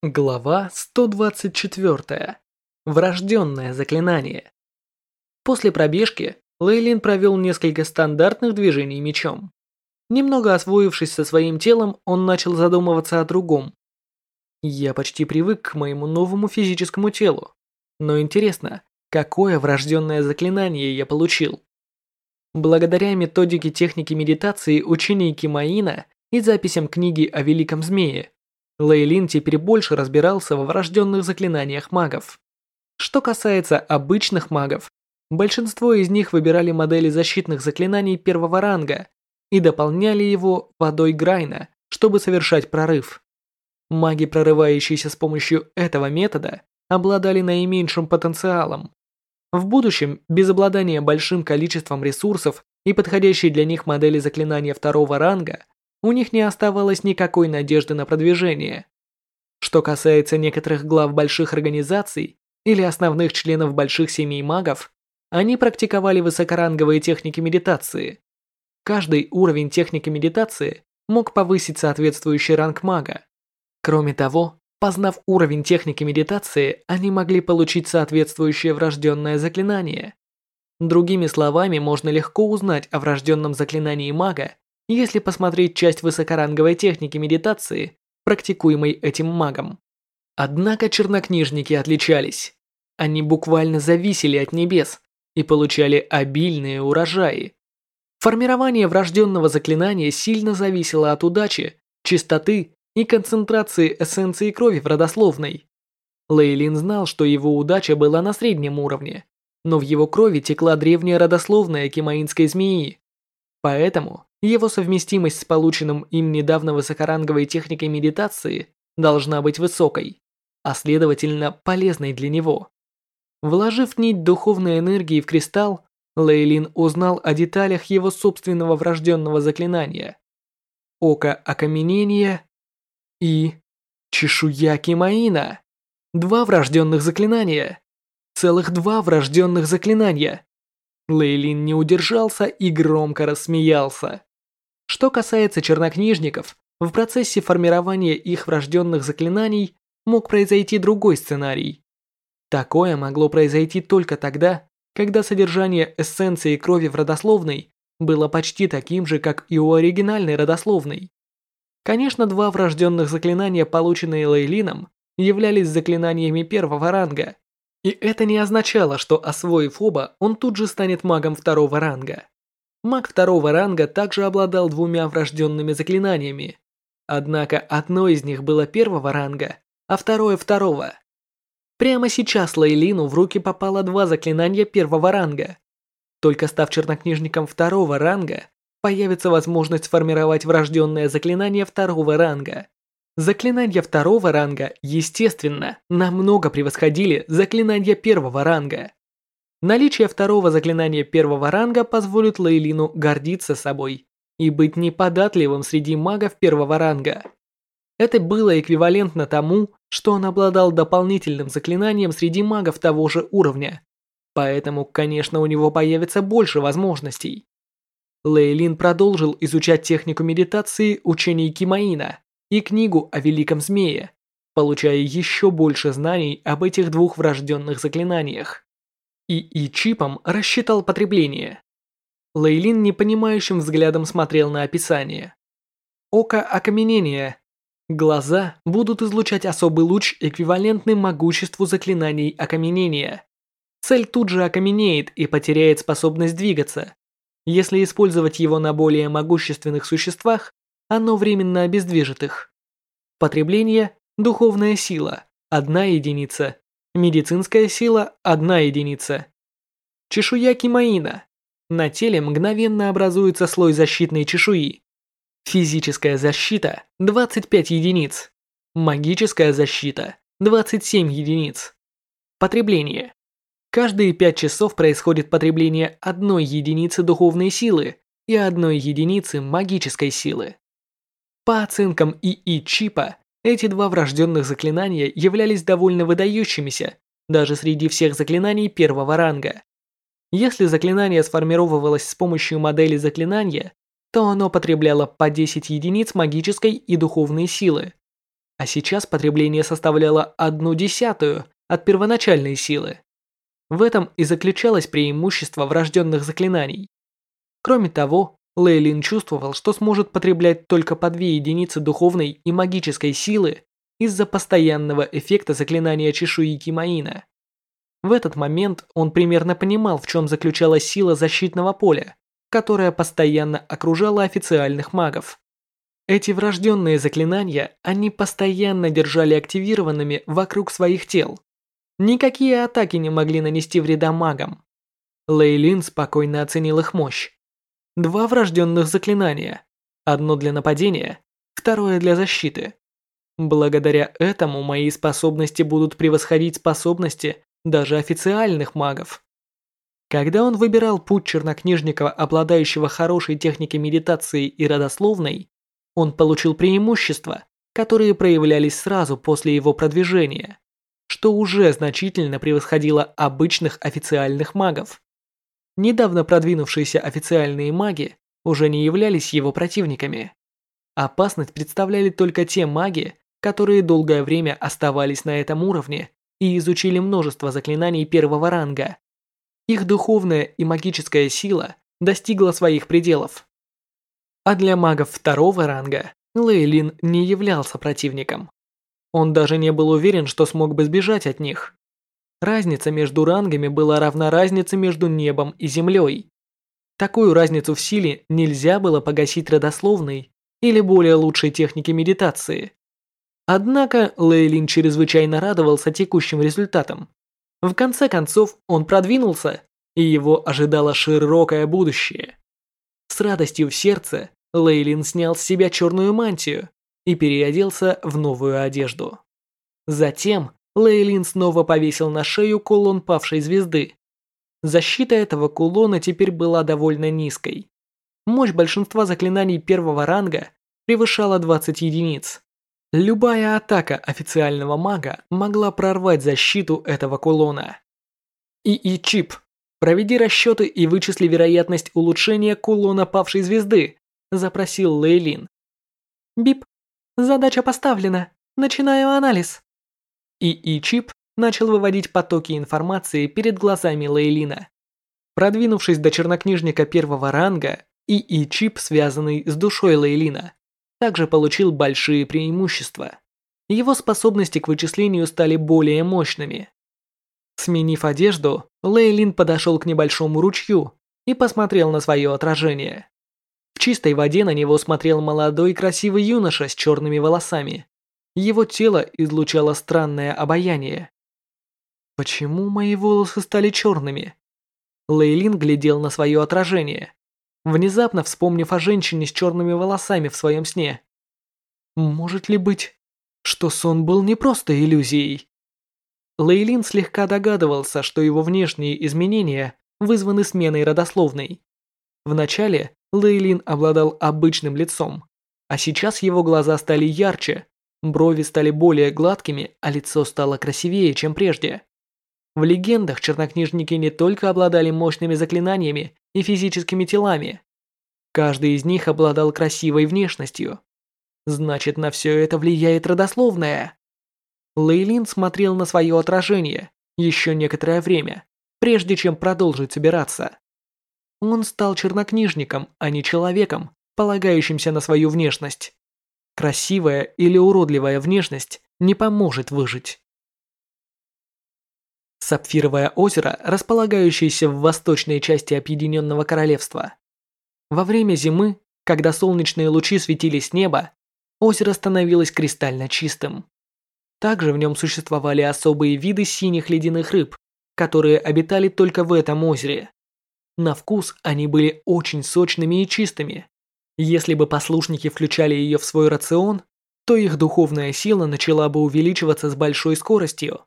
Глава 124. Врожденное заклинание. После пробежки Лейлин провел несколько стандартных движений мечом. Немного освоившись со своим телом, он начал задумываться о другом. Я почти привык к моему новому физическому телу. Но интересно, какое врожденное заклинание я получил? Благодаря методике техники медитации учения Кимаина и записям книги о Великом Змее, Лейлин теперь больше разбирался во врожденных заклинаниях магов. Что касается обычных магов, большинство из них выбирали модели защитных заклинаний первого ранга и дополняли его водой Грайна, чтобы совершать прорыв. Маги, прорывающиеся с помощью этого метода, обладали наименьшим потенциалом. В будущем, без обладания большим количеством ресурсов и подходящей для них модели заклинания второго ранга, у них не оставалось никакой надежды на продвижение. Что касается некоторых глав больших организаций или основных членов больших семей магов, они практиковали высокоранговые техники медитации. Каждый уровень техники медитации мог повысить соответствующий ранг мага. Кроме того, познав уровень техники медитации, они могли получить соответствующее врожденное заклинание. Другими словами, можно легко узнать о врожденном заклинании мага если посмотреть часть высокоранговой техники медитации, практикуемой этим магом. Однако чернокнижники отличались. Они буквально зависели от небес и получали обильные урожаи. Формирование врожденного заклинания сильно зависело от удачи, чистоты и концентрации эссенции крови в родословной. Лейлин знал, что его удача была на среднем уровне, но в его крови текла древняя родословная кимаинской змеи. Поэтому его совместимость с полученным им недавно высокоранговой техникой медитации должна быть высокой, а следовательно полезной для него. Вложив нить духовной энергии в кристалл, Лейлин узнал о деталях его собственного врожденного заклинания. Око окаменения и чешуя Кимаина. Два врожденных заклинания. Целых два врожденных заклинания. Лейлин не удержался и громко рассмеялся. Что касается чернокнижников, в процессе формирования их врожденных заклинаний мог произойти другой сценарий. Такое могло произойти только тогда, когда содержание эссенции крови в родословной было почти таким же, как и у оригинальной родословной. Конечно, два врожденных заклинания, полученные Лейлином, являлись заклинаниями первого ранга, и это не означало, что освоив оба, он тут же станет магом второго ранга. Маг второго ранга также обладал двумя врожденными заклинаниями. Однако одно из них было первого ранга, а второе второго. Прямо сейчас Лейлину в руки попало два заклинания первого ранга. Только став чернокнижником второго ранга, появится возможность сформировать врожденное заклинание второго ранга. Заклинания второго ранга, естественно, намного превосходили заклинания первого ранга. Наличие второго заклинания первого ранга позволит Лейлину гордиться собой и быть неподатливым среди магов первого ранга. Это было эквивалентно тому, что он обладал дополнительным заклинанием среди магов того же уровня. Поэтому, конечно, у него появится больше возможностей. Лейлин продолжил изучать технику медитации учений Кимаина и книгу о Великом Змее, получая еще больше знаний об этих двух врожденных заклинаниях. ИИ чипом рассчитал потребление. Лейлин непонимающим взглядом смотрел на описание. Око окаменения. Глаза будут излучать особый луч, эквивалентный могуществу заклинаний окаменения. Цель тут же окаменеет и потеряет способность двигаться. Если использовать его на более могущественных существах, оно временно обездвижит их. Потребление – духовная сила, одна единица. Медицинская сила – одна единица. Чешуя кимаина. На теле мгновенно образуется слой защитной чешуи. Физическая защита – 25 единиц. Магическая защита – 27 единиц. Потребление. Каждые 5 часов происходит потребление одной единицы духовной силы и одной единицы магической силы. По оценкам ИИ чипа, эти два врожденных заклинания являлись довольно выдающимися, даже среди всех заклинаний первого ранга. Если заклинание сформировалось с помощью модели заклинания, то оно потребляло по 10 единиц магической и духовной силы. а сейчас потребление составляло одну десятую от первоначальной силы. В этом и заключалось преимущество врожденных заклинаний. Кроме того, Лейлин чувствовал, что сможет потреблять только по две единицы духовной и магической силы из-за постоянного эффекта заклинания чешуи Кимаина. В этот момент он примерно понимал, в чем заключалась сила защитного поля, которая постоянно окружала официальных магов. Эти врожденные заклинания они постоянно держали активированными вокруг своих тел. Никакие атаки не могли нанести вреда магам. Лейлин спокойно оценил их мощь. Два врожденных заклинания. Одно для нападения, второе для защиты. Благодаря этому мои способности будут превосходить способности даже официальных магов. Когда он выбирал путь чернокнижника, обладающего хорошей техникой медитации и родословной, он получил преимущества, которые проявлялись сразу после его продвижения, что уже значительно превосходило обычных официальных магов. Недавно продвинувшиеся официальные маги уже не являлись его противниками. Опасность представляли только те маги, которые долгое время оставались на этом уровне и изучили множество заклинаний первого ранга. Их духовная и магическая сила достигла своих пределов. А для магов второго ранга Лейлин не являлся противником. Он даже не был уверен, что смог бы сбежать от них. Разница между рангами была равна разнице между небом и землей. Такую разницу в силе нельзя было погасить родословной или более лучшей техникой медитации. Однако Лейлин чрезвычайно радовался текущим результатам. В конце концов, он продвинулся, и его ожидало широкое будущее. С радостью в сердце Лейлин снял с себя черную мантию и переоделся в новую одежду. Затем Лейлин снова повесил на шею кулон павшей звезды. Защита этого кулона теперь была довольно низкой. Мощь большинства заклинаний первого ранга превышала 20 единиц. Любая атака официального мага могла прорвать защиту этого кулона. ИИ-чип. Проведи расчеты и вычисли вероятность улучшения кулона павшей звезды запросил Лейлин. Бип, задача поставлена. Начинаю анализ. И чип начал выводить потоки информации перед глазами Лейлина. Продвинувшись до чернокнижника первого ранга, и чип связанный с душой Лейлина, также получил большие преимущества. Его способности к вычислению стали более мощными. Сменив одежду, Лейлин подошел к небольшому ручью и посмотрел на свое отражение. В чистой воде на него смотрел молодой красивый юноша с черными волосами. Его тело излучало странное обаяние. Почему мои волосы стали черными? Лейлин глядел на свое отражение, внезапно вспомнив о женщине с черными волосами в своем сне. Может ли быть, что сон был не просто иллюзией? Лейлин слегка догадывался, что его внешние изменения вызваны сменой родословной. Вначале Лейлин обладал обычным лицом, а сейчас его глаза стали ярче, брови стали более гладкими, а лицо стало красивее, чем прежде. В легендах чернокнижники не только обладали мощными заклинаниями и физическими телами. Каждый из них обладал красивой внешностью. Значит, на все это влияет родословное. Лейлин смотрел на свое отражение еще некоторое время, прежде чем продолжить собираться. Он стал чернокнижником, а не человеком, полагающимся на свою внешность. Красивая или уродливая внешность не поможет выжить. Сапфировое озеро, располагающееся в восточной части Объединенного Королевства. Во время зимы, когда солнечные лучи светили с неба, озеро становилось кристально чистым. Также в нем существовали особые виды синих ледяных рыб, которые обитали только в этом озере. На вкус они были очень сочными и чистыми. Если бы послушники включали ее в свой рацион, то их духовная сила начала бы увеличиваться с большой скоростью.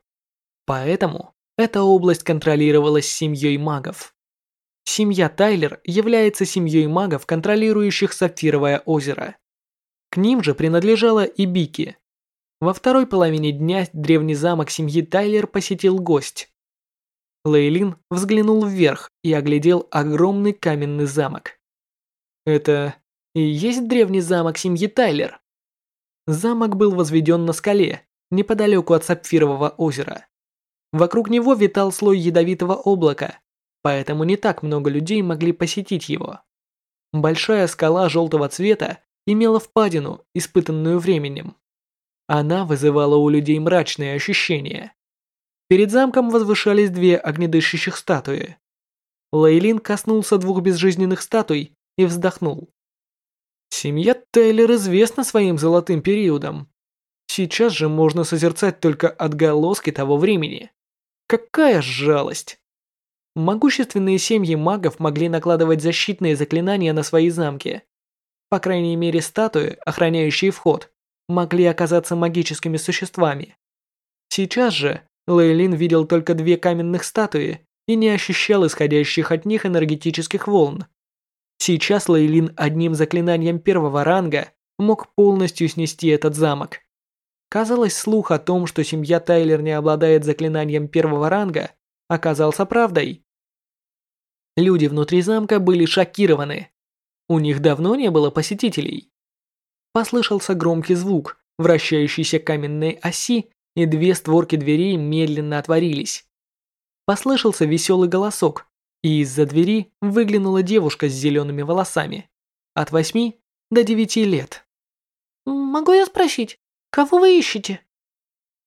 Поэтому эта область контролировалась семьей магов. Семья Тайлер является семьей магов, контролирующих Сапфировое озеро. К ним же принадлежала и Бики. Во второй половине дня древний замок семьи Тайлер посетил гость. Лейлин взглянул вверх и оглядел огромный каменный замок. Это есть древний замок семьи Тайлер? Замок был возведен на скале, неподалеку от Сапфирового озера. Вокруг него витал слой ядовитого облака, поэтому не так много людей могли посетить его. Большая скала желтого цвета имела впадину, испытанную временем. Она вызывала у людей мрачные ощущения. Перед замком возвышались две огнедышащих статуи. Лейлин коснулся двух безжизненных статуй и вздохнул. Семья Тейлер известна своим золотым периодом. Сейчас же можно созерцать только отголоски того времени. Какая жалость! Могущественные семьи магов могли накладывать защитные заклинания на свои замки. По крайней мере, статуи, охраняющие вход, могли оказаться магическими существами. Сейчас же Лейлин видел только две каменных статуи и не ощущал исходящих от них энергетических волн. Сейчас Лейлин одним заклинанием первого ранга мог полностью снести этот замок. Казалось, слух о том, что семья Тайлер не обладает заклинанием первого ранга, оказался правдой. Люди внутри замка были шокированы. У них давно не было посетителей. Послышался громкий звук вращающейся каменной оси, и две створки дверей медленно отворились. Послышался веселый голосок, и из-за двери выглянула девушка с зелеными волосами. От восьми до девяти лет. «Могу я спросить, Кого вы ищете?»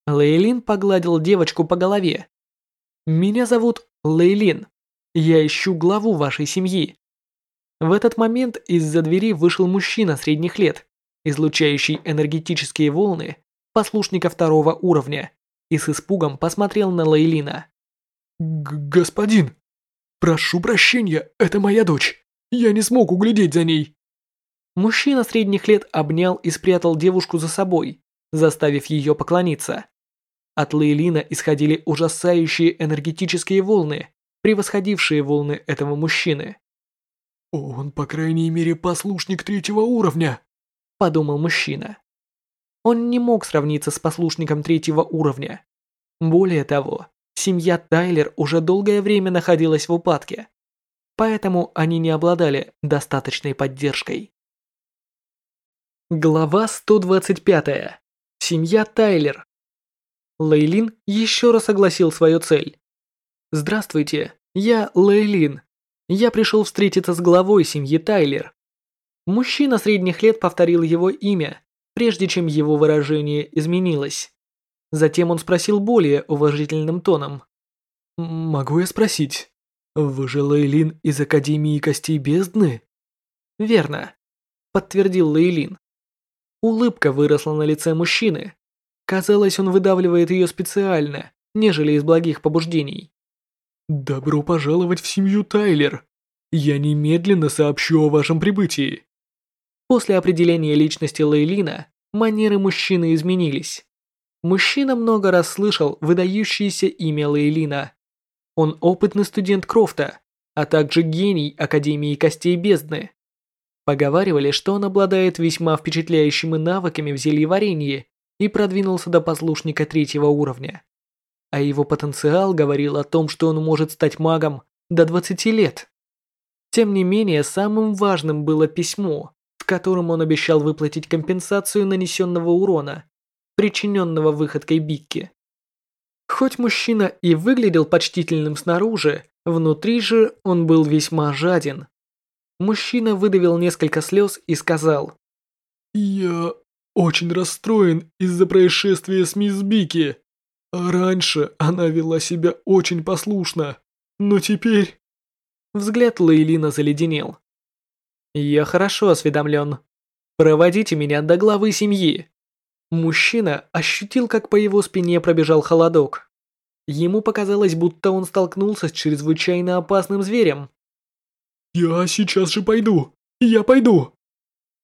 Лейлин погладил девочку по голове. «Меня зовут Лейлин. Я ищу главу вашей семьи». В этот момент из-за двери вышел мужчина средних лет, излучающий энергетические волны послушника второго уровня, и с испугом посмотрел на Лейлина. «Господин, прошу прощения, это моя дочь. Я не смог углядеть за ней». Мужчина средних лет обнял и спрятал девушку за собой, заставив ее поклониться. От Лейлина исходили ужасающие энергетические волны, превосходившие волны этого мужчины. «Он, по крайней мере, послушник третьего уровня», – подумал мужчина. Он не мог сравниться с послушником третьего уровня. Более того, семья Тайлер уже долгое время находилась в упадке, поэтому они не обладали достаточной поддержкой. Глава 125. Семья Тайлер. Лейлин еще раз огласил свою цель. Здравствуйте, я Лейлин. Я пришел встретиться с главой семьи Тайлер. Мужчина средних лет повторил его имя, прежде чем его выражение изменилось. Затем он спросил более уважительным тоном. «Могу я спросить, вы же Лейлин из Академии Костей Бездны?» «Верно», – подтвердил Лейлин. Улыбка выросла на лице мужчины. Казалось, он выдавливает ее специально, нежели из благих побуждений. «Добро пожаловать в семью Тайлер. Я немедленно сообщу о вашем прибытии». После определения личности Лейлина, манеры мужчины изменились. Мужчина много раз слышал выдающееся имя Лейлина. Он опытный студент Крофта, а также гений Академии Костей Бездны. Поговаривали, что он обладает весьма впечатляющими навыками в зельеварении и продвинулся до послушника третьего уровня. А его потенциал говорил о том, что он может стать магом до 20 лет. Тем не менее, самым важным было письмо, в котором он обещал выплатить компенсацию нанесенного урона, причиненного выходкой Бикки. Хоть мужчина и выглядел почтительным снаружи, внутри же он был весьма жаден Мужчина выдавил несколько слез и сказал. «Я очень расстроен из-за происшествия с мисс Бики. Раньше она вела себя очень послушно, но теперь...» Взгляд Лейлина заледенел. «Я хорошо осведомлен. Проводите меня до главы семьи». Мужчина ощутил, как по его спине пробежал холодок. Ему показалось, будто он столкнулся с чрезвычайно опасным зверем. «Я сейчас же пойду! Я пойду!»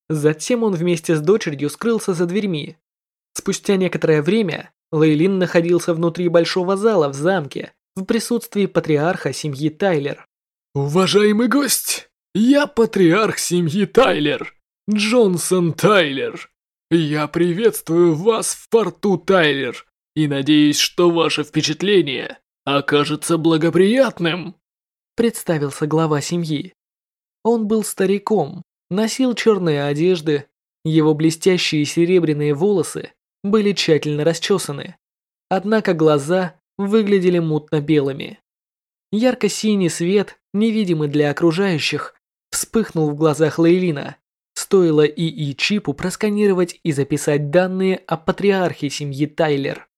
Затем он вместе с дочерью скрылся за дверьми. Спустя некоторое время Лейлин находился внутри большого зала в замке в присутствии патриарха семьи Тайлер. «Уважаемый гость, я патриарх семьи Тайлер, Джонсон Тайлер. Я приветствую вас в порту Тайлер и надеюсь, что ваше впечатление окажется благоприятным», представился глава семьи. Он был стариком, носил черные одежды, Его блестящие серебряные волосы были тщательно расчесаны, однако глаза выглядели мутно-белыми. Ярко-синий свет, невидимый для окружающих, вспыхнул в глазах Лейлина. Стоило ИИ чипу просканировать и записать данные о патриархе семьи Тайлер.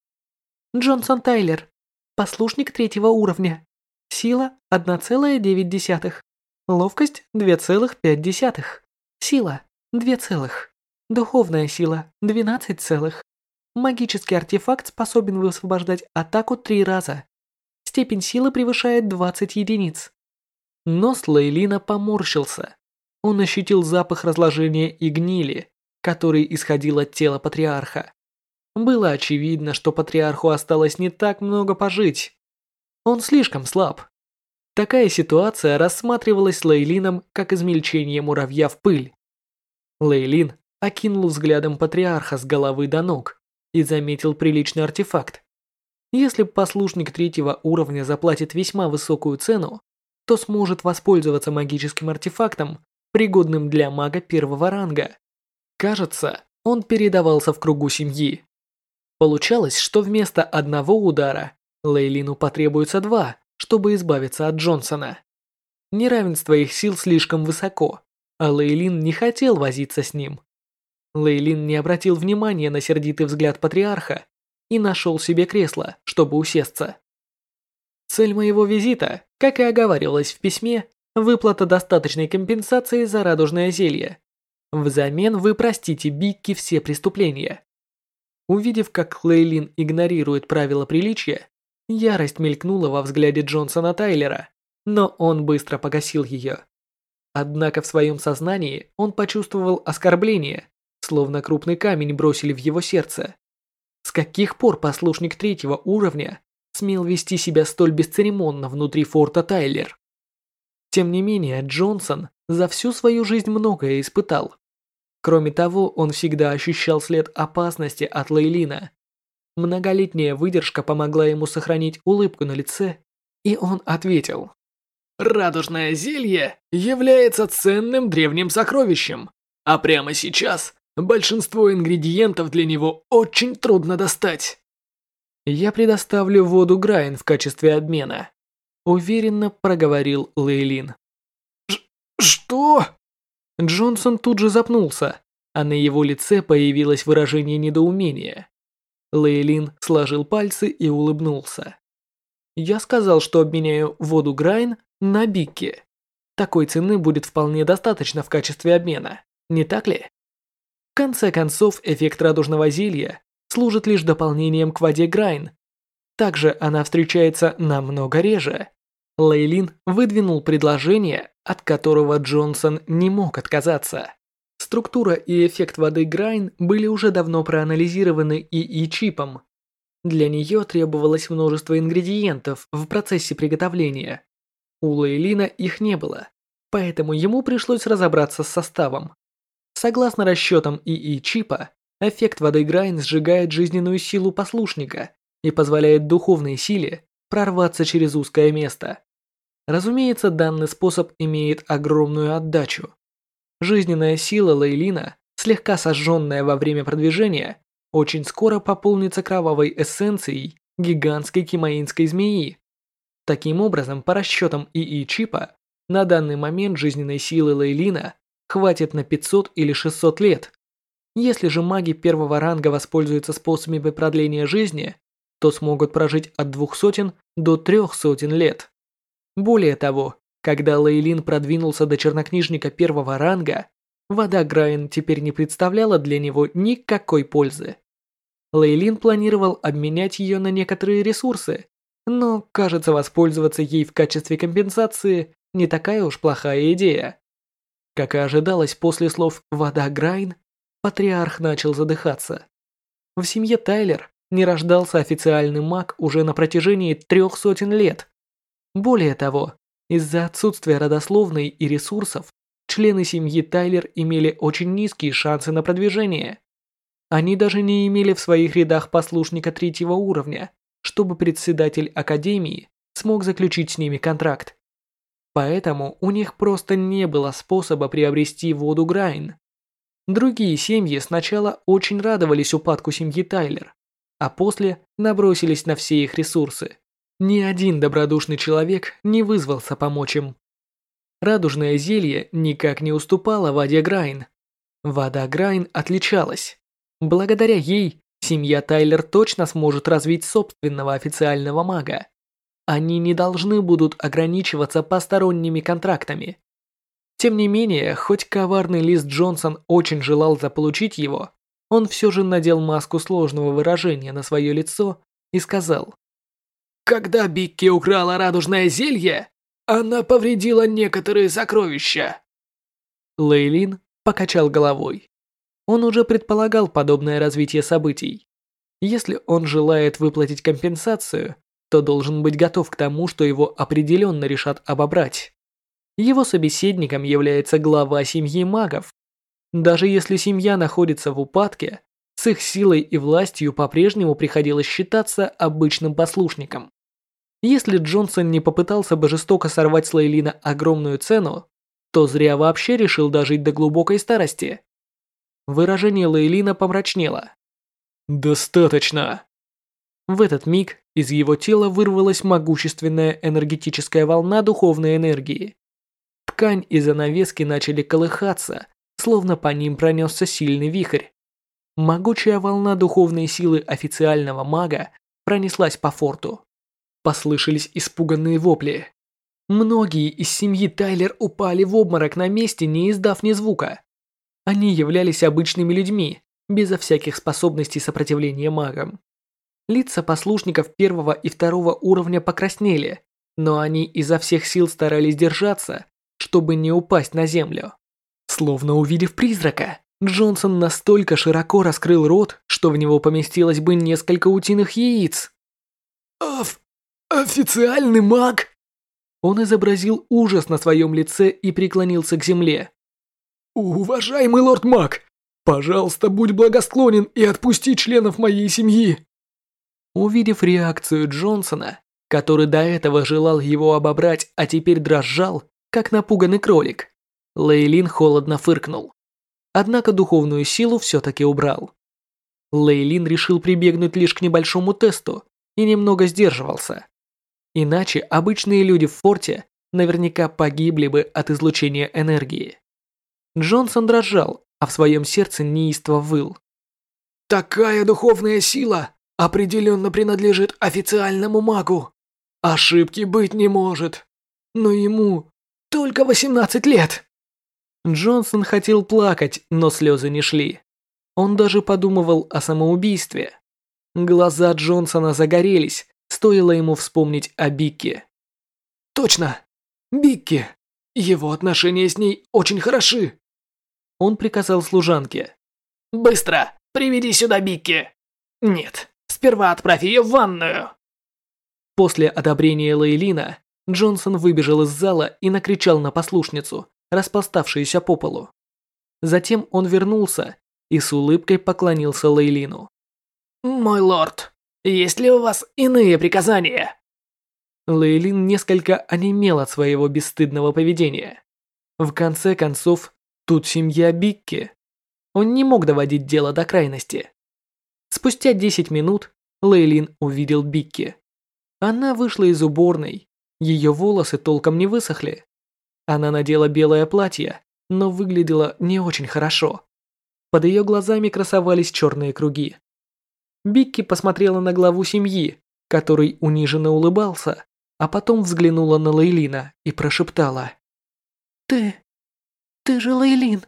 Джонсон Тайлер, послушник третьего уровня. Сила 1,9. Ловкость 2,5. Сила 2 целых. Духовная сила 12 целых. Магический артефакт способен высвобождать атаку три раза. Степень силы превышает 20 единиц. Нос Лейлина поморщился. Он ощутил запах разложения и гнили, который исходил от тела патриарха. Было очевидно, что патриарху осталось не так много пожить. Он слишком слаб. Такая ситуация рассматривалась Лейлином как измельчение муравья в пыль. Лейлин окинул взглядом патриарха с головы до ног и заметил приличный артефакт. Если послушник третьего уровня заплатит весьма высокую цену, то сможет воспользоваться магическим артефактом, пригодным для мага первого ранга. Кажется, он передавался в кругу семьи. Получалось, что вместо одного удара Лейлину потребуется два, чтобы избавиться от Джонсона. Неравенство их сил слишком высоко, а Лейлин не хотел возиться с ним. Лейлин не обратил внимания на сердитый взгляд патриарха и нашел себе кресло, чтобы усесться. Цель моего визита, как и оговаривалось в письме, выплата достаточной компенсации за радужное зелье. Взамен вы простите Бикки все преступления. Увидев, как Лейлин игнорирует правила приличия, ярость мелькнула во взгляде Джонсона Тайлера, но он быстро погасил ее. Однако в своем сознании он почувствовал оскорбление, словно крупный камень бросили в его сердце. С каких пор послушник третьего уровня смел вести себя столь бесцеремонно внутри форта Тайлер? Тем не менее, Джонсон за всю свою жизнь многое испытал. Кроме того, он всегда ощущал след опасности от Лейлина. Многолетняя выдержка помогла ему сохранить улыбку на лице, и он ответил. Радужное зелье является ценным древним сокровищем, а прямо сейчас большинство ингредиентов для него очень трудно достать. Я предоставлю воду Грайн в качестве обмена, уверенно проговорил Лейлин. Что? Джонсон тут же запнулся, а на его лице появилось выражение недоумения. Лейлин сложил пальцы и улыбнулся. Я сказал, что обменяю воду Грайн на Бикки. Такой цены будет вполне достаточно в качестве обмена, не так ли? В конце концов, эффект радужного зелья служит лишь дополнением к воде Грайн. Также она встречается намного реже. Лейлин выдвинул предложение, от которого Джонсон не мог отказаться. Структура и эффект воды Грайн были уже давно проанализированы ИИ-чипом. Для нее требовалось множество ингредиентов в процессе приготовления. У Лейлина их не было, поэтому ему пришлось разобраться с составом. Согласно расчетам ИИ-чипа, эффект воды Грайн сжигает жизненную силу послушника и позволяет духовной силе прорваться через узкое место. Разумеется, данный способ имеет огромную отдачу. Жизненная сила Лейлина, слегка сожженная во время продвижения, очень скоро пополнится кровавой эссенцией гигантской кимаинской змеи, Таким образом, по расчетам ИИ-чипа, на данный момент жизненной силы Лейлина хватит на 500 или 600 лет. Если же маги первого ранга воспользуются способами продления жизни, то смогут прожить от двух сотен до трех сотен лет. Более того, когда Лейлин продвинулся до чернокнижника первого ранга, вода Грайн теперь не представляла для него никакой пользы. Лейлин планировал обменять ее на некоторые ресурсы, но, кажется, воспользоваться ей в качестве компенсации не такая уж плохая идея. Как и ожидалось после слов «вода Грайн», патриарх начал задыхаться. В семье Тайлер не рождался официальный маг уже на протяжении трех сотен лет. Более того, из-за отсутствия родословной и ресурсов, члены семьи Тайлер имели очень низкие шансы на продвижение. Они даже не имели в своих рядах послушника третьего уровня, чтобы председатель академии смог заключить с ними контракт. Поэтому у них просто не было способа приобрести воду Грайн. Другие семьи сначала очень радовались упадку семьи Тайлер, а после набросились на все их ресурсы. Ни один добродушный человек не вызвался помочь им. Радужное зелье никак не уступало воде Грайн. Вода Грайн отличалась. Благодаря ей семья Тайлер точно сможет развить собственного официального мага. Они не должны будут ограничиваться посторонними контрактами. Тем не менее, хоть коварный Лист Джонсон очень желал заполучить его, он все же надел маску сложного выражения на свое лицо и сказал. «Когда Бикки украла радужное зелье, она повредила некоторые сокровища». Лейлин покачал головой. Он уже предполагал подобное развитие событий. Если он желает выплатить компенсацию, то должен быть готов к тому, что его определенно решат обобрать. Его собеседником является глава семьи магов. Даже если семья находится в упадке, с их силой и властью по-прежнему приходилось считаться обычным послушником. Если Джонсон не попытался бы жестоко сорвать с Лейлина огромную цену, то зря вообще решил дожить до глубокой старости. Выражение Лейлина помрачнело. «Достаточно!» В этот миг из его тела вырвалась могущественная энергетическая волна духовной энергии. Ткань и занавески начали колыхаться, словно по ним пронесся сильный вихрь. Могучая волна духовной силы официального мага пронеслась по форту. Послышались испуганные вопли. Многие из семьи Тайлер упали в обморок на месте, не издав ни звука. Они являлись обычными людьми, безо всяких способностей сопротивления магам. Лица послушников первого и второго уровня покраснели, но они изо всех сил старались держаться, чтобы не упасть на землю. Словно увидев призрака, Джонсон настолько широко раскрыл рот, что в него поместилось бы несколько утиных яиц. «Оф... официальный маг?» Он изобразил ужас на своем лице и преклонился к земле. «Уважаемый лорд-маг, пожалуйста, будь благосклонен и отпусти членов моей семьи!» Увидев реакцию Джонсона, который до этого желал его обобрать, а теперь дрожал, как напуганный кролик, Лейлин холодно фыркнул. Однако духовную силу все-таки убрал. Лейлин решил прибегнуть лишь к небольшому тесту и немного сдерживался. Иначе обычные люди в форте наверняка погибли бы от излучения энергии. Джонсон дрожал, а в своем сердце неистово выл. «Такая духовная сила определенно принадлежит официальному магу. Ошибки быть не может. Но ему только 18 лет». Джонсон хотел плакать, но слезы не шли. Он даже подумывал о самоубийстве. Глаза Джонсона загорелись, стоило ему вспомнить о Бикке. «Точно! Бикки! Его отношения с ней очень хороши!» Он приказал служанке. «Быстро! Приведи сюда Бикки!» «Нет, сперва отправь ее в ванную!» После одобрения Лейлина, Джонсон выбежал из зала и накричал на послушницу, распластавшуюся по полу. Затем он вернулся и с улыбкой поклонился Лейлину. «Мой лорд, есть ли у вас иные приказания?» Лейлин несколько онемел от своего бесстыдного поведения. В конце концов, тут семья Бикки. Он не мог доводить дело до крайности. Спустя 10 минут Лейлин увидел Бикки. Она вышла из уборной. Ее волосы толком не высохли. Она надела белое платье, но выглядела не очень хорошо. Под ее глазами красовались черные круги. Бикки посмотрела на главу семьи, который униженно улыбался, а потом взглянула на Лейлина и прошептала. «Ты... ты же Лейлин».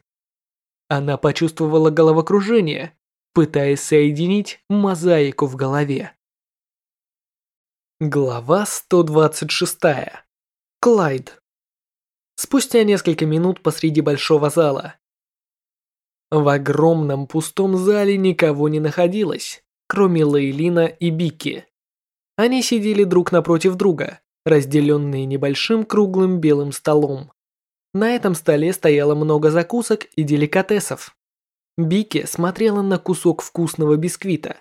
Она почувствовала головокружение, пытаясь соединить мозаику в голове. Глава 126. Клайд. Спустя несколько минут посреди большого зала. В огромном пустом зале никого не находилось кроме Лейлина и Бики. Они сидели друг напротив друга, разделенные небольшим круглым белым столом. На этом столе стояло много закусок и деликатесов. Бики смотрела на кусок вкусного бисквита,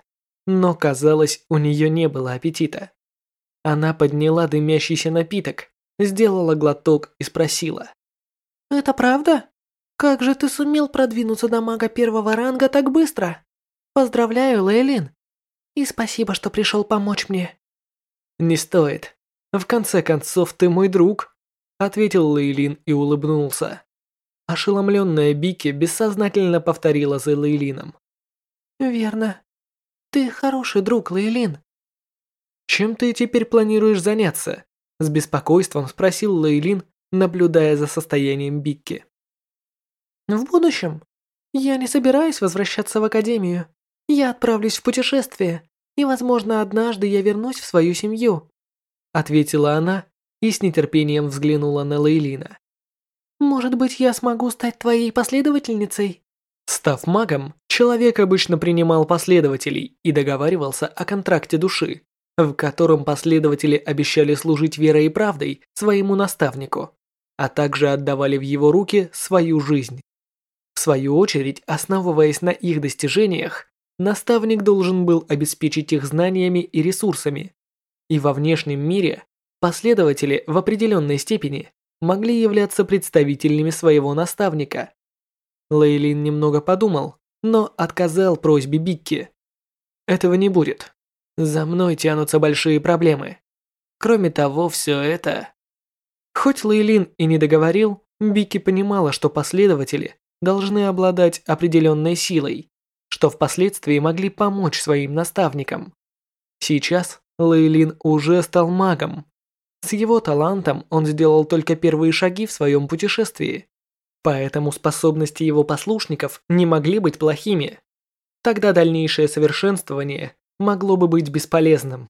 но, казалось, у нее не было аппетита. Она подняла дымящийся напиток, сделала глоток и спросила. «Это правда? Как же ты сумел продвинуться до мага первого ранга так быстро? Поздравляю, Лейлин. И спасибо, что пришел помочь мне. Не стоит. В конце концов, ты мой друг, ответил Лейлин и улыбнулся. Ошеломленная Бики бессознательно повторила за Лейлином. Верно. Ты хороший друг, Лейлин. Чем ты теперь планируешь заняться? С беспокойством спросил Лейлин, наблюдая за состоянием Бикки. В будущем я не собираюсь возвращаться в академию. Я отправлюсь в путешествие, и, возможно, однажды я вернусь в свою семью, ответила она и с нетерпением взглянула на Лейлина. Может быть, я смогу стать твоей последовательницей? Став магом, человек обычно принимал последователей и договаривался о контракте души, в котором последователи обещали служить верой и правдой своему наставнику, а также отдавали в его руки свою жизнь. В свою очередь, основываясь на их достижениях, наставник должен был обеспечить их знаниями и ресурсами. И во внешнем мире последователи в определенной степени могли являться представителями своего наставника. Лейлин немного подумал, но отказал просьбе Бикки. Этого не будет. За мной тянутся большие проблемы. Кроме того, все это... Хоть Лейлин и не договорил, Бикки понимала, что последователи должны обладать определенной силой, что впоследствии могли помочь своим наставникам. Сейчас Лейлин уже стал магом. С его талантом он сделал только первые шаги в своем путешествии, поэтому способности его послушников не могли быть плохими. Тогда дальнейшее совершенствование могло бы быть бесполезным.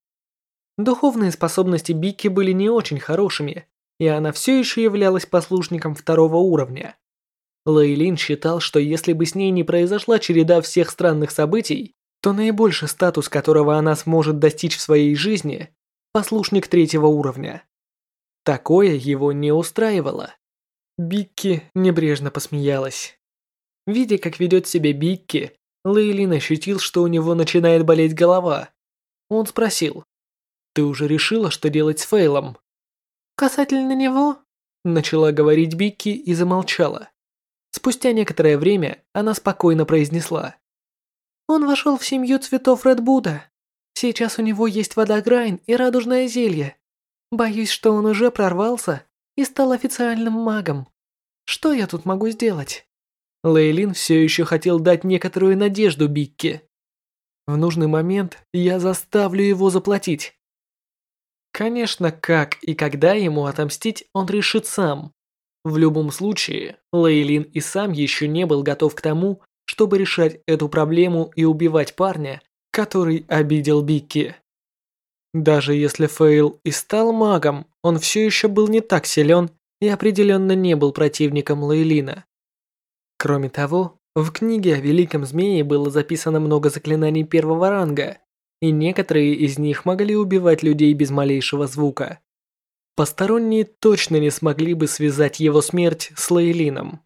Духовные способности Бики были не очень хорошими, и она все еще являлась послушником второго уровня. Лейлин считал, что если бы с ней не произошла череда всех странных событий, то наибольший статус, которого она сможет достичь в своей жизни – послушник третьего уровня. Такое его не устраивало. Бикки небрежно посмеялась. Видя, как ведет себя Бикки, Лейлин ощутил, что у него начинает болеть голова. Он спросил, «Ты уже решила, что делать с Фейлом?» «Касательно него?» Начала говорить Бикки и замолчала. Спустя некоторое время она спокойно произнесла. «Он вошел в семью цветов Редбуда. Сейчас у него есть водограйн и радужное зелье. Боюсь, что он уже прорвался и стал официальным магом. Что я тут могу сделать?» Лейлин все еще хотел дать некоторую надежду Бикке. В нужный момент я заставлю его заплатить. Конечно, как и когда ему отомстить, он решит сам. В любом случае, Лейлин и сам еще не был готов к тому, чтобы решать эту проблему и убивать парня, который обидел Бикки. Даже если Фейл и стал магом, он все еще был не так силен и определенно не был противником Лейлина. Кроме того, в книге о Великом Змее было записано много заклинаний первого ранга, и некоторые из них могли убивать людей без малейшего звука. Посторонние точно не смогли бы связать его смерть с Лейлином.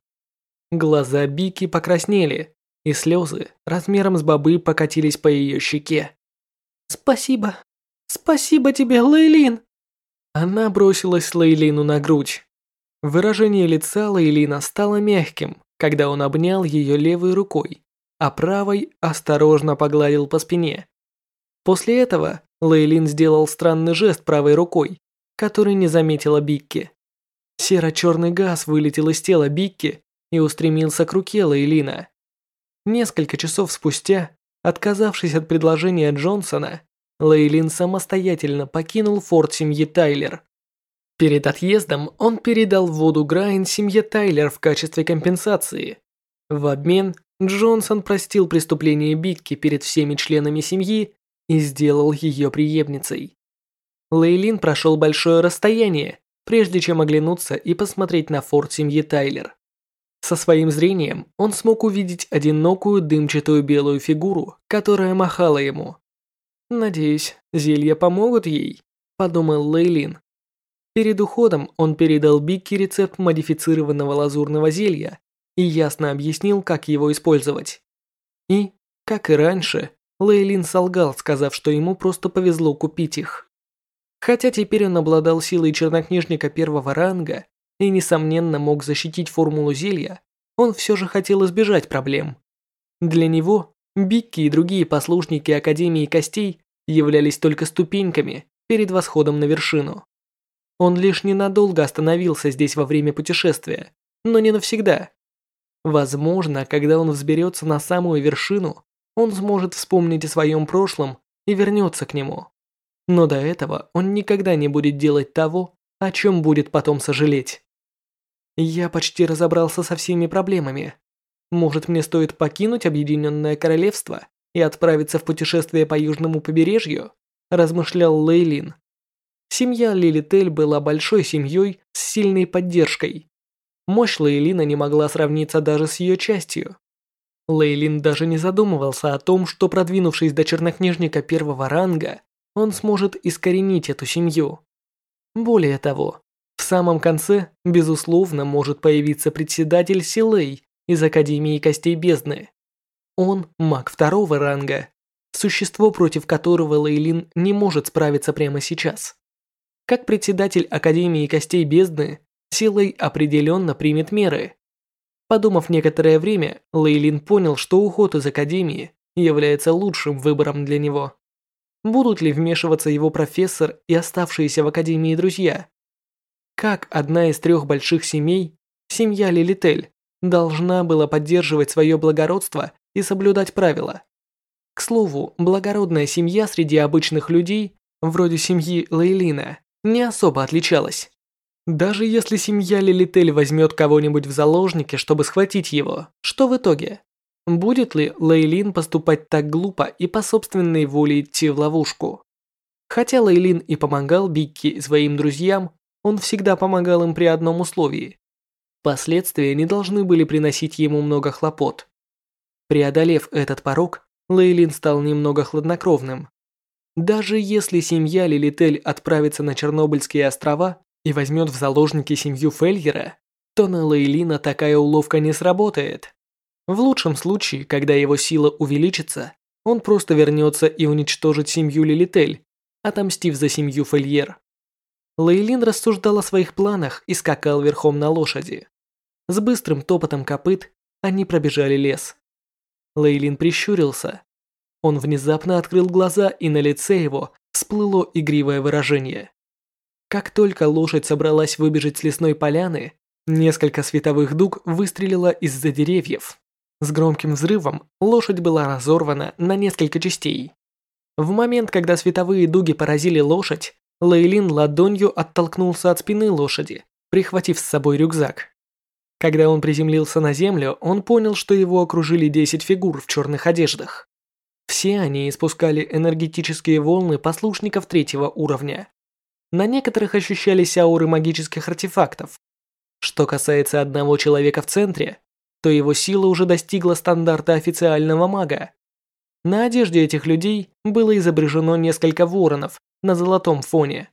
Глаза Бики покраснели, и слезы размером с бобы покатились по ее щеке. «Спасибо. Спасибо тебе, Лейлин!» Она бросилась Лейлину на грудь. Выражение лица Лейлина стало мягким, когда он обнял ее левой рукой, а правой осторожно погладил по спине. После этого Лейлин сделал странный жест правой рукой, который не заметила Бикки. Серо-черный газ вылетел из тела Бикки и устремился к руке Лейлина. Несколько часов спустя, отказавшись от предложения Джонсона, Лейлин самостоятельно покинул форт семьи Тайлер. Перед отъездом он передал воду Грайн семье Тайлер в качестве компенсации. В обмен Джонсон простил преступление Бикки перед всеми членами семьи и сделал ее преемницей. Лейлин прошел большое расстояние, прежде чем оглянуться и посмотреть на форт семьи Тайлер. Со своим зрением он смог увидеть одинокую дымчатую белую фигуру, которая махала ему. «Надеюсь, зелья помогут ей», – подумал Лейлин. Перед уходом он передал Бикки рецепт модифицированного лазурного зелья и ясно объяснил, как его использовать. И, как и раньше, Лейлин солгал, сказав, что ему просто повезло купить их. Хотя теперь он обладал силой чернокнижника первого ранга и, несомненно, мог защитить формулу зелья, он все же хотел избежать проблем. Для него Бикки и другие послушники Академии Костей являлись только ступеньками перед восходом на вершину. Он лишь ненадолго остановился здесь во время путешествия, но не навсегда. Возможно, когда он взберется на самую вершину, он сможет вспомнить о своем прошлом и вернется к нему. Но до этого он никогда не будет делать того, о чем будет потом сожалеть. Я почти разобрался со всеми проблемами. Может, мне стоит покинуть Объединенное Королевство и отправиться в путешествие по южному побережью? Размышлял Лейлин. Семья Лилитель была большой семьей с сильной поддержкой. Мощь Лейлина не могла сравниться даже с ее частью. Лейлин даже не задумывался о том, что продвинувшись до чернокнижника первого ранга, он сможет искоренить эту семью. Более того, в самом конце, безусловно, может появиться председатель Силей из Академии Костей Бездны. Он маг второго ранга, существо, против которого Лейлин не может справиться прямо сейчас. Как председатель Академии Костей Бездны, Силой определенно примет меры. Подумав некоторое время, Лейлин понял, что уход из Академии является лучшим выбором для него. Будут ли вмешиваться его профессор и оставшиеся в Академии друзья? Как одна из трех больших семей, семья Лилитель, должна была поддерживать свое благородство и соблюдать правила? К слову, благородная семья среди обычных людей, вроде семьи Лейлина, не особо отличалась. Даже если семья Лилитель возьмет кого-нибудь в заложники, чтобы схватить его, что в итоге? Будет ли Лейлин поступать так глупо и по собственной воле идти в ловушку? Хотя Лейлин и помогал Бикки своим друзьям, он всегда помогал им при одном условии. Последствия не должны были приносить ему много хлопот. Преодолев этот порог, Лейлин стал немного хладнокровным. Даже если семья Лилитель отправится на Чернобыльские острова и возьмет в заложники семью Фельгера, то на Лейлина такая уловка не сработает. В лучшем случае, когда его сила увеличится, он просто вернется и уничтожит семью Лилитель, отомстив за семью Фельер. Лейлин рассуждал о своих планах и скакал верхом на лошади. С быстрым топотом копыт они пробежали лес. Лейлин прищурился. Он внезапно открыл глаза, и на лице его всплыло игривое выражение. Как только лошадь собралась выбежать с лесной поляны, несколько световых дуг выстрелило из-за деревьев. С громким взрывом лошадь была разорвана на несколько частей. В момент, когда световые дуги поразили лошадь, Лейлин ладонью оттолкнулся от спины лошади, прихватив с собой рюкзак. Когда он приземлился на землю, он понял, что его окружили 10 фигур в черных одеждах. Все они испускали энергетические волны послушников третьего уровня. На некоторых ощущались ауры магических артефактов. Что касается одного человека в центре, то его сила уже достигла стандарта официального мага. На одежде этих людей было изображено несколько воронов на золотом фоне.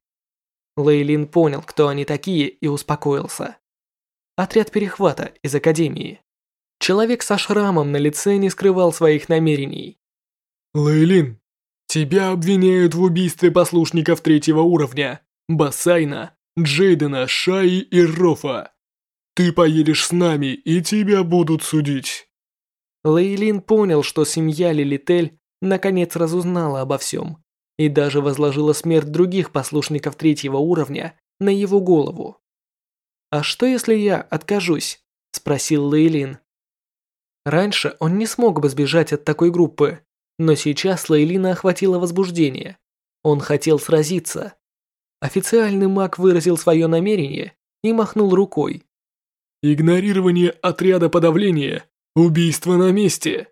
Лейлин понял, кто они такие, и успокоился. Отряд перехвата из Академии. Человек со шрамом на лице не скрывал своих намерений. Лейлин, тебя обвиняют в убийстве послушников третьего уровня. Басайна, Джейдена, Шаи и Рофа. Ты поедешь с нами, и тебя будут судить. Лейлин понял, что семья Лилитель наконец разузнала обо всем и даже возложила смерть других послушников третьего уровня на его голову. «А что, если я откажусь?» – спросил Лейлин. Раньше он не смог бы сбежать от такой группы, но сейчас Лейлина охватило возбуждение. Он хотел сразиться. Официальный маг выразил свое намерение и махнул рукой. «Игнорирование отряда подавления. Убийство на месте».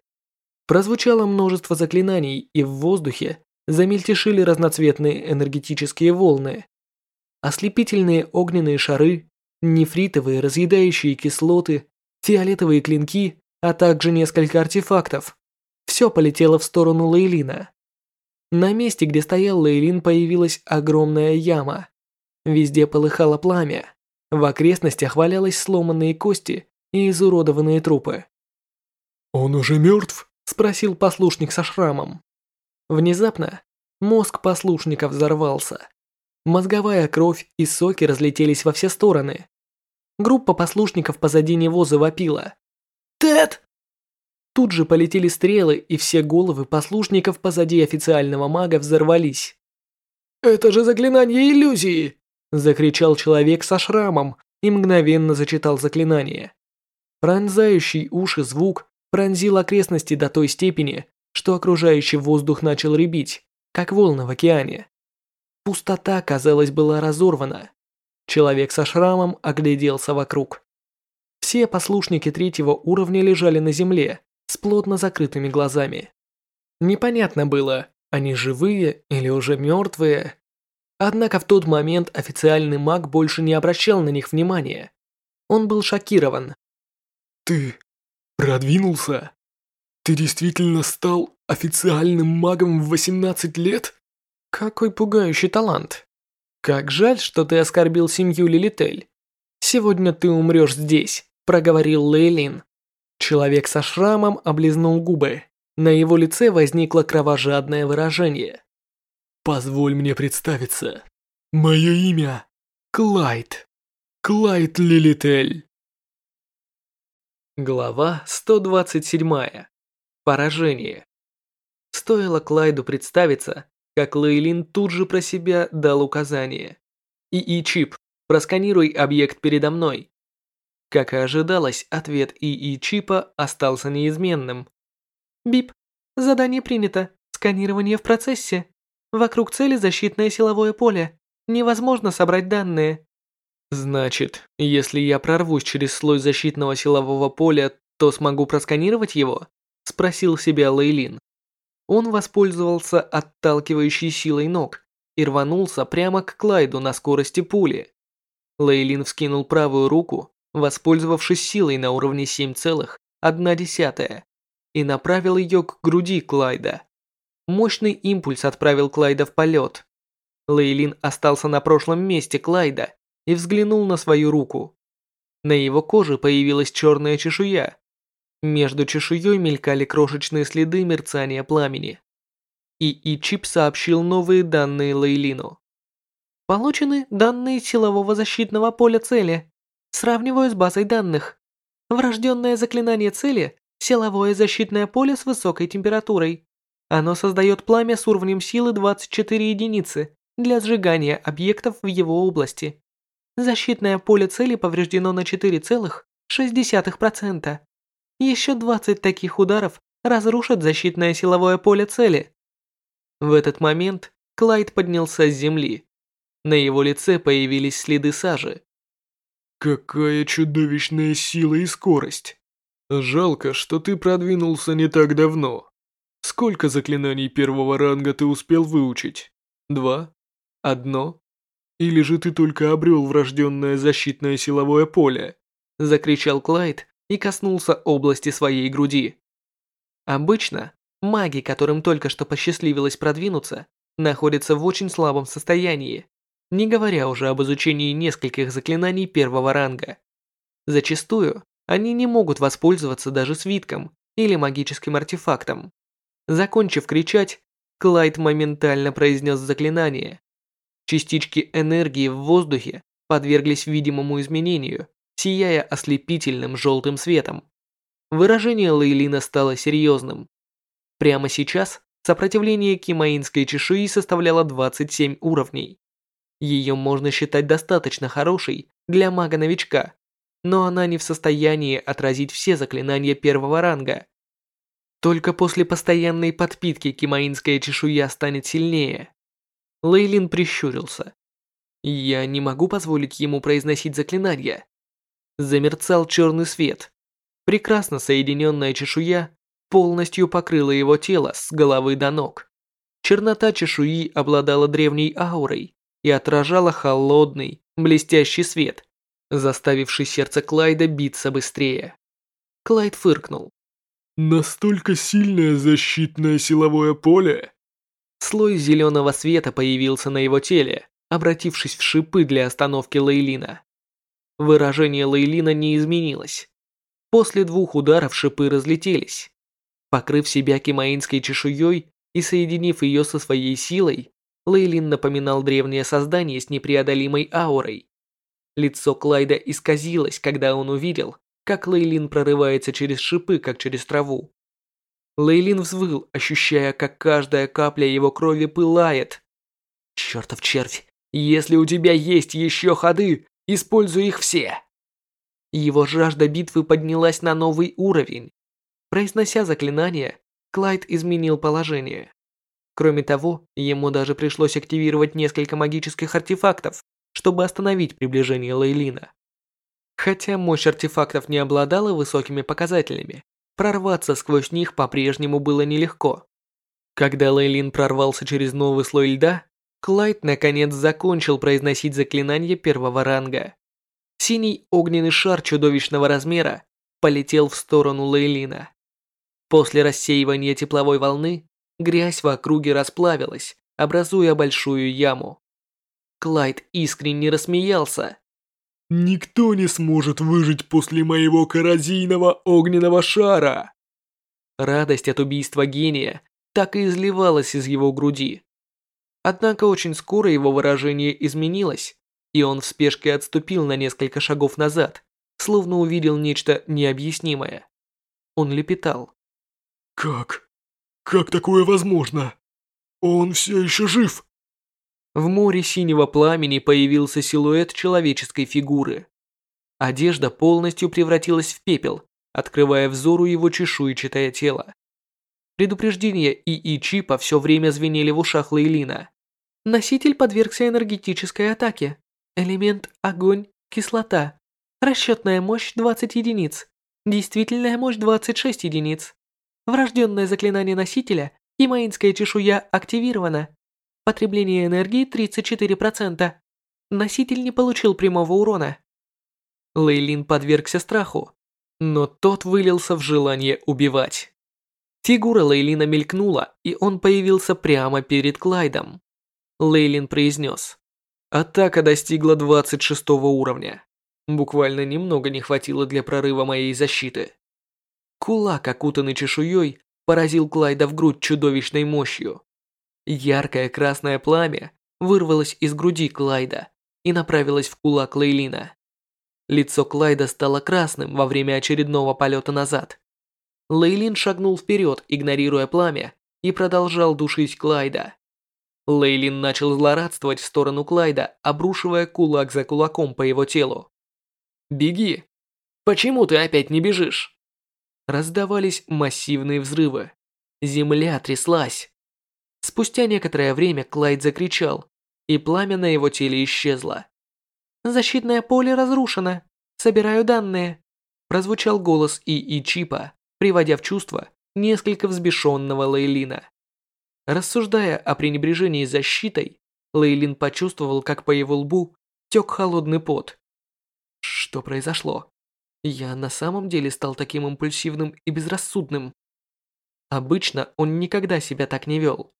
Прозвучало множество заклинаний, и в воздухе замельтешили разноцветные энергетические волны. Ослепительные огненные шары, нефритовые разъедающие кислоты, фиолетовые клинки, а также несколько артефактов. Все полетело в сторону Лейлина. На месте, где стоял Лейлин, появилась огромная яма. Везде полыхало пламя. В окрестностях валялись сломанные кости и изуродованные трупы. «Он уже мертв?» – спросил послушник со шрамом. Внезапно мозг послушника взорвался. Мозговая кровь и соки разлетелись во все стороны. Группа послушников позади него завопила. Тед!» Тут же полетели стрелы, и все головы послушников позади официального мага взорвались. «Это же заклинание иллюзии!» Закричал человек со шрамом и мгновенно зачитал заклинание. Пронзающий уши звук пронзил окрестности до той степени, что окружающий воздух начал рябить, как волны в океане. Пустота, казалось, была разорвана. Человек со шрамом огляделся вокруг. Все послушники третьего уровня лежали на земле, с плотно закрытыми глазами. Непонятно было, они живые или уже мертвые. Однако в тот момент официальный маг больше не обращал на них внимания. Он был шокирован. «Ты продвинулся? Ты действительно стал официальным магом в 18 лет?» Какой пугающий талант. Как жаль, что ты оскорбил семью Лилитель. Сегодня ты умрешь здесь, проговорил Лейлин. Человек со шрамом облизнул губы. На его лице возникло кровожадное выражение. «Позволь мне представиться. Мое имя Клайд. Клайд Лилитель». Глава 127. Поражение. Стоило Клайду представиться, как Лейлин тут же про себя дал указание. ИИ-чип, просканируй объект передо мной. Как и ожидалось, ответ ИИ-чипа остался неизменным. Бип, задание принято, сканирование в процессе. Вокруг цели защитное силовое поле. Невозможно собрать данные. Значит, если я прорвусь через слой защитного силового поля, то смогу просканировать его? Спросил себя Лейлин. Он воспользовался отталкивающей силой ног и рванулся прямо к Клайду на скорости пули. Лейлин вскинул правую руку, воспользовавшись силой на уровне 7,1, и направил ее к груди Клайда. Мощный импульс отправил Клайда в полет. Лейлин остался на прошлом месте Клайда и взглянул на свою руку. На его коже появилась черная чешуя, между чешуей мелькали крошечные следы мерцания пламени. И чип сообщил новые данные Лейлину. Получены данные силового защитного поля цели. Сравниваю с базой данных. Врожденное заклинание цели – силовое защитное поле с высокой температурой. Оно создает пламя с уровнем силы 24 единицы для сжигания объектов в его области. Защитное поле цели повреждено на 4,6%. Еще 20 таких ударов разрушат защитное силовое поле цели. В этот момент Клайд поднялся с земли. На его лице появились следы сажи. Какая чудовищная сила и скорость. Жалко, что ты продвинулся не так давно. Сколько заклинаний первого ранга ты успел выучить? Два? Одно? Или же ты только обрел врожденное защитное силовое поле? Закричал Клайд, и коснулся области своей груди. Обычно маги, которым только что посчастливилось продвинуться, находятся в очень слабом состоянии, не говоря уже об изучении нескольких заклинаний первого ранга. Зачастую они не могут воспользоваться даже свитком или магическим артефактом. Закончив кричать, Клайд моментально произнес заклинание. Частички энергии в воздухе подверглись видимому изменению сияя ослепительным желтым светом. Выражение Лейлина стало серьезным. Прямо сейчас сопротивление кимаинской чешуи составляло 27 уровней. Ее можно считать достаточно хорошей для мага-новичка, но она не в состоянии отразить все заклинания первого ранга. Только после постоянной подпитки кимаинская чешуя станет сильнее. Лейлин прищурился. Я не могу позволить ему произносить заклинания замерцал черный свет. Прекрасно соединенная чешуя полностью покрыла его тело с головы до ног. Чернота чешуи обладала древней аурой и отражала холодный, блестящий свет, заставивший сердце Клайда биться быстрее. Клайд фыркнул. «Настолько сильное защитное силовое поле?» Слой зеленого света появился на его теле, обратившись в шипы для остановки Лейлина. Выражение Лейлина не изменилось. После двух ударов шипы разлетелись. Покрыв себя кимаинской чешуей и соединив ее со своей силой, Лейлин напоминал древнее создание с непреодолимой аурой. Лицо Клайда исказилось, когда он увидел, как Лейлин прорывается через шипы, как через траву. Лейлин взвыл, ощущая, как каждая капля его крови пылает. Чертов червь, если у тебя есть еще ходы, используй их все. Его жажда битвы поднялась на новый уровень. Произнося заклинание, Клайд изменил положение. Кроме того, ему даже пришлось активировать несколько магических артефактов, чтобы остановить приближение Лейлина. Хотя мощь артефактов не обладала высокими показателями, прорваться сквозь них по-прежнему было нелегко. Когда Лейлин прорвался через новый слой льда, Клайд наконец закончил произносить заклинание первого ранга. Синий огненный шар чудовищного размера полетел в сторону Лейлина. После рассеивания тепловой волны, грязь в округе расплавилась, образуя большую яму. Клайд искренне рассмеялся. «Никто не сможет выжить после моего коррозийного огненного шара!» Радость от убийства гения так и изливалась из его груди. Однако очень скоро его выражение изменилось, и он в спешке отступил на несколько шагов назад, словно увидел нечто необъяснимое. Он лепетал. «Как? Как такое возможно? Он все еще жив?» В море синего пламени появился силуэт человеческой фигуры. Одежда полностью превратилась в пепел, открывая взору его чешуйчатое тело. Предупреждения ИИ-чипа все время звенели в ушах Лейлина. Носитель подвергся энергетической атаке. Элемент огонь, кислота. Расчетная мощь 20 единиц. Действительная мощь 26 единиц. Врожденное заклинание носителя и маинская чешуя активировано. Потребление энергии 34%. Носитель не получил прямого урона. Лейлин подвергся страху, но тот вылился в желание убивать. Фигура Лейлина мелькнула, и он появился прямо перед Клайдом. Лейлин произнес. Атака достигла 26 уровня. Буквально немного не хватило для прорыва моей защиты. Кулак, окутанный чешуей, поразил Клайда в грудь чудовищной мощью. Яркое красное пламя вырвалось из груди Клайда и направилось в кулак Лейлина. Лицо Клайда стало красным во время очередного полета назад. Лейлин шагнул вперед, игнорируя пламя, и продолжал душить Клайда. Лейлин начал злорадствовать в сторону Клайда, обрушивая кулак за кулаком по его телу. «Беги! Почему ты опять не бежишь?» Раздавались массивные взрывы. Земля тряслась. Спустя некоторое время Клайд закричал, и пламя на его теле исчезло. «Защитное поле разрушено. Собираю данные», прозвучал голос ИИ Чипа, приводя в чувство несколько взбешенного Лейлина. Рассуждая о пренебрежении защитой, Лейлин почувствовал, как по его лбу тек холодный пот. Что произошло? Я на самом деле стал таким импульсивным и безрассудным. Обычно он никогда себя так не вел.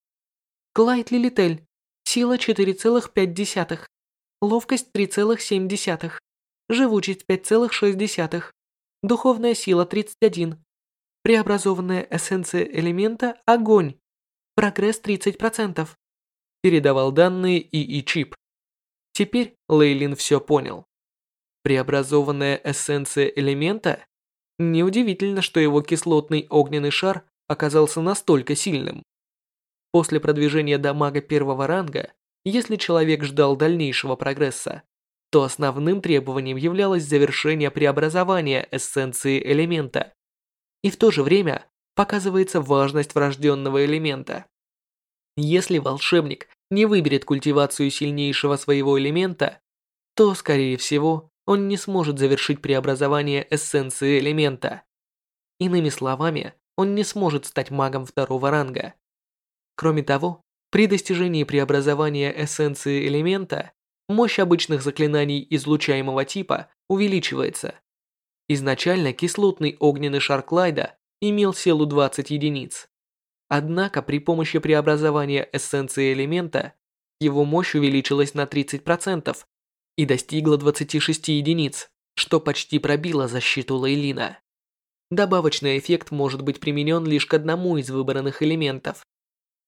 Клайд Лилитель. Сила 4,5. Ловкость 3,7. Живучесть 5,6. Духовная сила 31. Преобразованная эссенция элемента – огонь. Прогресс 30%. Передавал данные ИИ-чип. Теперь Лейлин все понял. Преобразованная эссенция элемента? Неудивительно, что его кислотный огненный шар оказался настолько сильным. После продвижения до мага первого ранга, если человек ждал дальнейшего прогресса, то основным требованием являлось завершение преобразования эссенции элемента. И в то же время показывается важность врожденного элемента. Если волшебник не выберет культивацию сильнейшего своего элемента, то, скорее всего, он не сможет завершить преобразование эссенции элемента. Иными словами, он не сможет стать магом второго ранга. Кроме того, при достижении преобразования эссенции элемента, мощь обычных заклинаний излучаемого типа увеличивается. Изначально кислотный огненный шар Клайда имел силу 20 единиц. Однако при помощи преобразования эссенции элемента его мощь увеличилась на 30% и достигла 26 единиц, что почти пробило защиту Лейлина. Добавочный эффект может быть применен лишь к одному из выбранных элементов.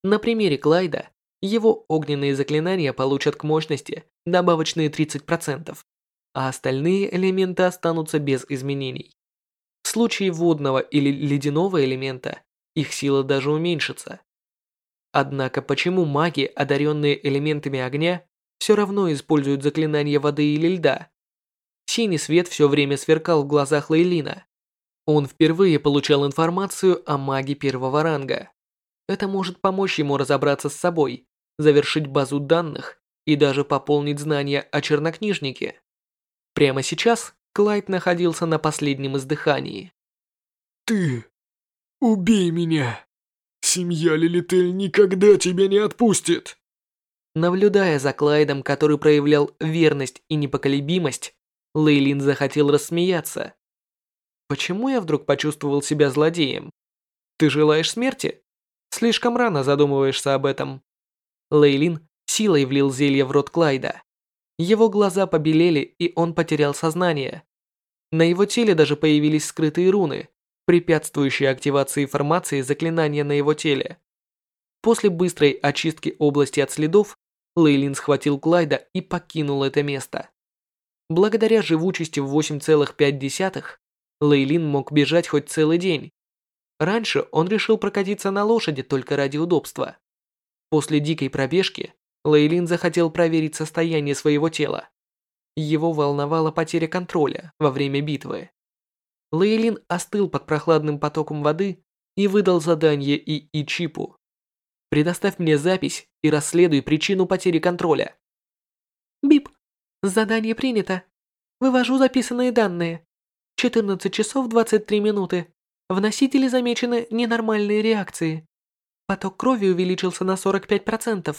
На примере Клайда, его огненные заклинания получат к мощности добавочные 30%, а остальные элементы останутся без изменений. В случае водного или ледяного элемента их сила даже уменьшится. Однако почему маги, одаренные элементами огня, все равно используют заклинания воды или льда? Синий свет все время сверкал в глазах Лейлина. Он впервые получал информацию о маге первого ранга. Это может помочь ему разобраться с собой, завершить базу данных и даже пополнить знания о чернокнижнике. Прямо сейчас Клайд находился на последнем издыхании. «Ты! Убей меня! Семья Лилитель никогда тебя не отпустит!» Наблюдая за Клайдом, который проявлял верность и непоколебимость, Лейлин захотел рассмеяться. «Почему я вдруг почувствовал себя злодеем? Ты желаешь смерти? Слишком рано задумываешься об этом». Лейлин силой влил зелье в рот Клайда. Его глаза побелели, и он потерял сознание. На его теле даже появились скрытые руны, препятствующие активации формации заклинания на его теле. После быстрой очистки области от следов, Лейлин схватил Клайда и покинул это место. Благодаря живучести в 8,5, Лейлин мог бежать хоть целый день. Раньше он решил прокатиться на лошади только ради удобства. После дикой пробежки Лейлин захотел проверить состояние своего тела. Его волновала потеря контроля во время битвы. Лейлин остыл под прохладным потоком воды и выдал задание и Ичипу. «Предоставь мне запись и расследуй причину потери контроля». «Бип, Задание принято. Вывожу записанные данные. 14 часов 23 минуты. В носителе замечены ненормальные реакции. Поток крови увеличился на 45%.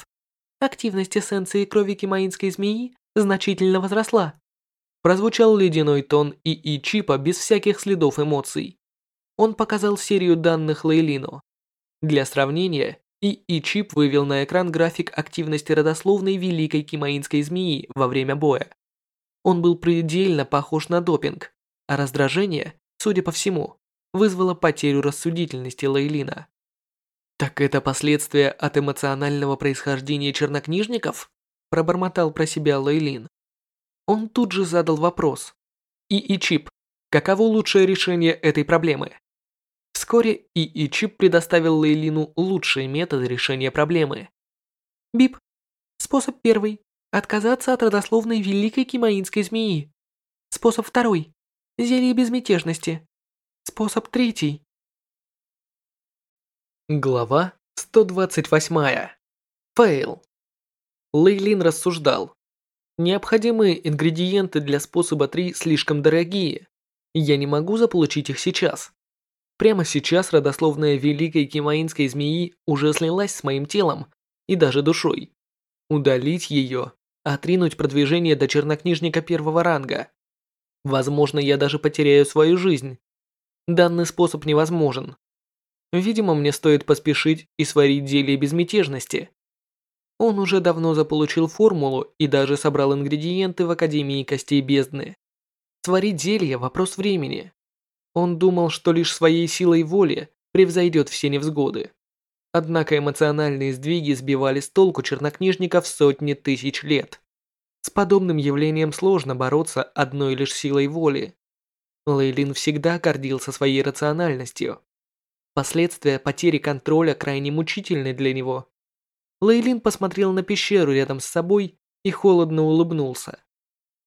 Активность эссенции крови кимаинской змеи значительно возросла. Прозвучал ледяной тон ИИ чипа без всяких следов эмоций. Он показал серию данных Лейлину. Для сравнения, и чип вывел на экран график активности родословной великой кимаинской змеи во время боя. Он был предельно похож на допинг, а раздражение, судя по всему, вызвало потерю рассудительности Лейлина. «Так это последствия от эмоционального происхождения чернокнижников?» пробормотал про себя Лейлин. Он тут же задал вопрос. «И чип, каково лучшее решение этой проблемы?» Вскоре ИИ Чип предоставил Лейлину лучшие методы решения проблемы. Бип. Способ первый. Отказаться от родословной великой кимаинской змеи. Способ второй. Зелье безмятежности. Способ третий. Глава 128. Фейл. Лейлин рассуждал. Необходимые ингредиенты для способа 3 слишком дорогие. Я не могу заполучить их сейчас. Прямо сейчас родословная великой кимаинской змеи уже слилась с моим телом и даже душой. Удалить ее, отринуть продвижение до чернокнижника первого ранга. Возможно, я даже потеряю свою жизнь. Данный способ невозможен. Видимо, мне стоит поспешить и сварить зелье безмятежности. Он уже давно заполучил формулу и даже собрал ингредиенты в Академии Костей Бездны. Сварить зелье – вопрос времени. Он думал, что лишь своей силой воли превзойдет все невзгоды. Однако эмоциональные сдвиги сбивали с толку чернокнижников сотни тысяч лет. С подобным явлением сложно бороться одной лишь силой воли. Лейлин всегда гордился своей рациональностью. Последствия потери контроля крайне мучительны для него. Лейлин посмотрел на пещеру рядом с собой и холодно улыбнулся.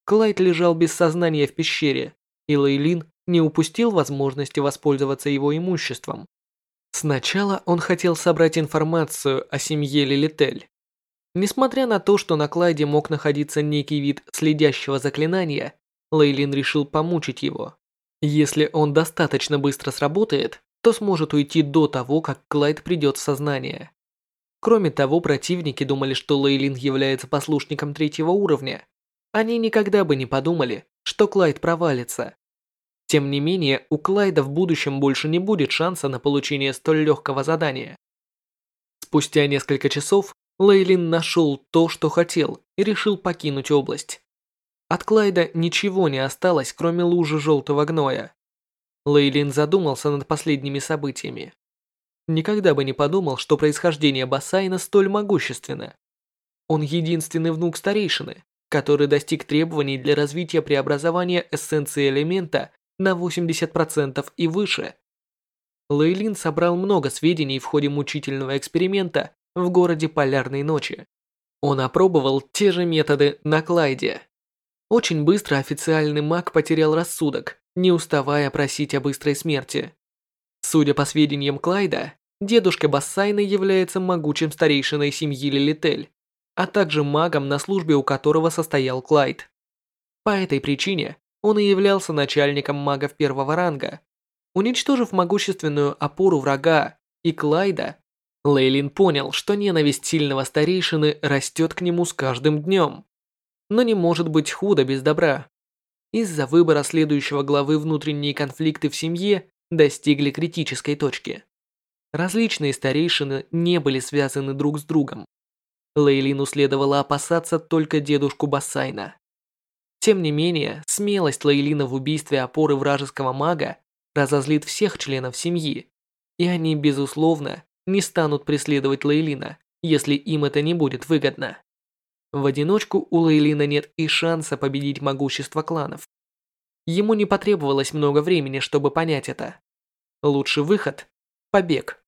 Клайд лежал без сознания в пещере, и Лейлин не упустил возможности воспользоваться его имуществом. Сначала он хотел собрать информацию о семье Лилитель. Несмотря на то, что на Клайде мог находиться некий вид следящего заклинания, Лейлин решил помучить его. Если он достаточно быстро сработает, то сможет уйти до того, как Клайд придет в сознание. Кроме того, противники думали, что Лейлин является послушником третьего уровня. Они никогда бы не подумали, что Клайд провалится. Тем не менее, у Клайда в будущем больше не будет шанса на получение столь легкого задания. Спустя несколько часов Лейлин нашел то, что хотел, и решил покинуть область. От Клайда ничего не осталось, кроме лужи желтого гноя. Лейлин задумался над последними событиями. Никогда бы не подумал, что происхождение Бассайна столь могущественно. Он единственный внук старейшины, который достиг требований для развития преобразования эссенции элемента на 80% и выше. Лейлин собрал много сведений в ходе мучительного эксперимента в городе Полярной Ночи. Он опробовал те же методы на Клайде. Очень быстро официальный маг потерял рассудок, не уставая просить о быстрой смерти. Судя по сведениям Клайда, дедушка Бассайна является могучим старейшиной семьи Лилитель, а также магом, на службе у которого состоял Клайд. По этой причине он и являлся начальником магов первого ранга. Уничтожив могущественную опору врага и Клайда, Лейлин понял, что ненависть сильного старейшины растет к нему с каждым днем. Но не может быть худо без добра. Из-за выбора следующего главы внутренние конфликты в семье достигли критической точки. Различные старейшины не были связаны друг с другом. Лейлину следовало опасаться только дедушку Бассайна. Тем не менее, смелость Лейлина в убийстве опоры вражеского мага разозлит всех членов семьи, и они, безусловно, не станут преследовать Лейлина, если им это не будет выгодно. В одиночку у Лейлина нет и шанса победить могущество кланов. Ему не потребовалось много времени, чтобы понять это. Лучший выход – побег.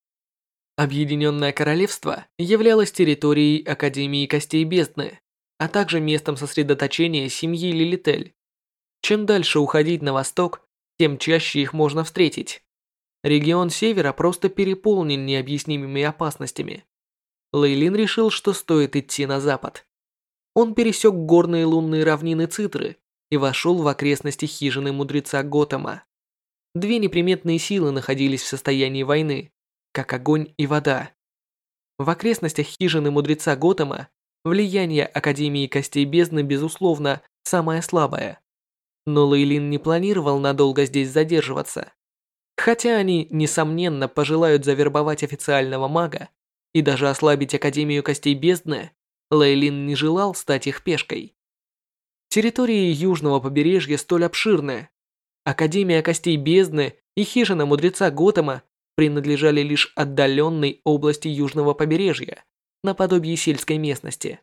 Объединенное Королевство являлось территорией Академии Костей Бездны, а также местом сосредоточения семьи Лилитель. Чем дальше уходить на восток, тем чаще их можно встретить. Регион Севера просто переполнен необъяснимыми опасностями. Лейлин решил, что стоит идти на запад. Он пересек горные лунные равнины Цитры и вошел в окрестности хижины мудреца Готэма. Две неприметные силы находились в состоянии войны, как огонь и вода. В окрестностях хижины мудреца Готэма Влияние Академии Костей Бездны, безусловно, самое слабое. Но Лейлин не планировал надолго здесь задерживаться. Хотя они, несомненно, пожелают завербовать официального мага и даже ослабить Академию Костей Бездны, Лейлин не желал стать их пешкой. Территории южного побережья столь обширны. Академия Костей Бездны и хижина мудреца Готэма принадлежали лишь отдаленной области южного побережья, наподобие сельской местности.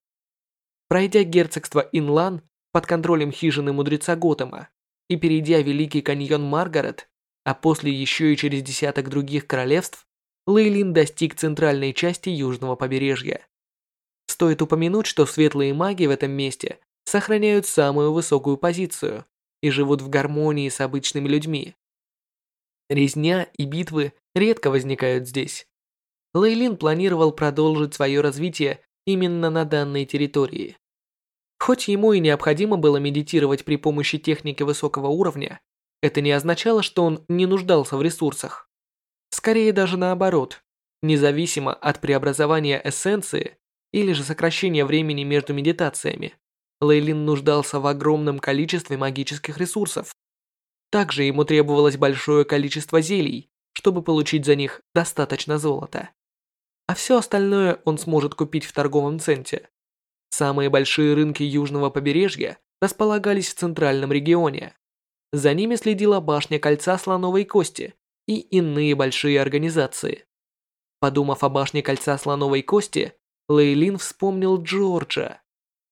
Пройдя герцогство Инлан под контролем хижины мудреца Готэма и перейдя Великий каньон Маргарет, а после еще и через десяток других королевств, Лейлин достиг центральной части южного побережья. Стоит упомянуть, что светлые маги в этом месте сохраняют самую высокую позицию и живут в гармонии с обычными людьми. Резня и битвы редко возникают здесь, Лейлин планировал продолжить свое развитие именно на данной территории. Хоть ему и необходимо было медитировать при помощи техники высокого уровня, это не означало, что он не нуждался в ресурсах. Скорее даже наоборот, независимо от преобразования эссенции или же сокращения времени между медитациями, Лейлин нуждался в огромном количестве магических ресурсов. Также ему требовалось большое количество зелий, чтобы получить за них достаточно золота а все остальное он сможет купить в торговом центре. Самые большие рынки южного побережья располагались в центральном регионе. За ними следила башня Кольца Слоновой Кости и иные большие организации. Подумав о башне Кольца Слоновой Кости, Лейлин вспомнил Джорджа.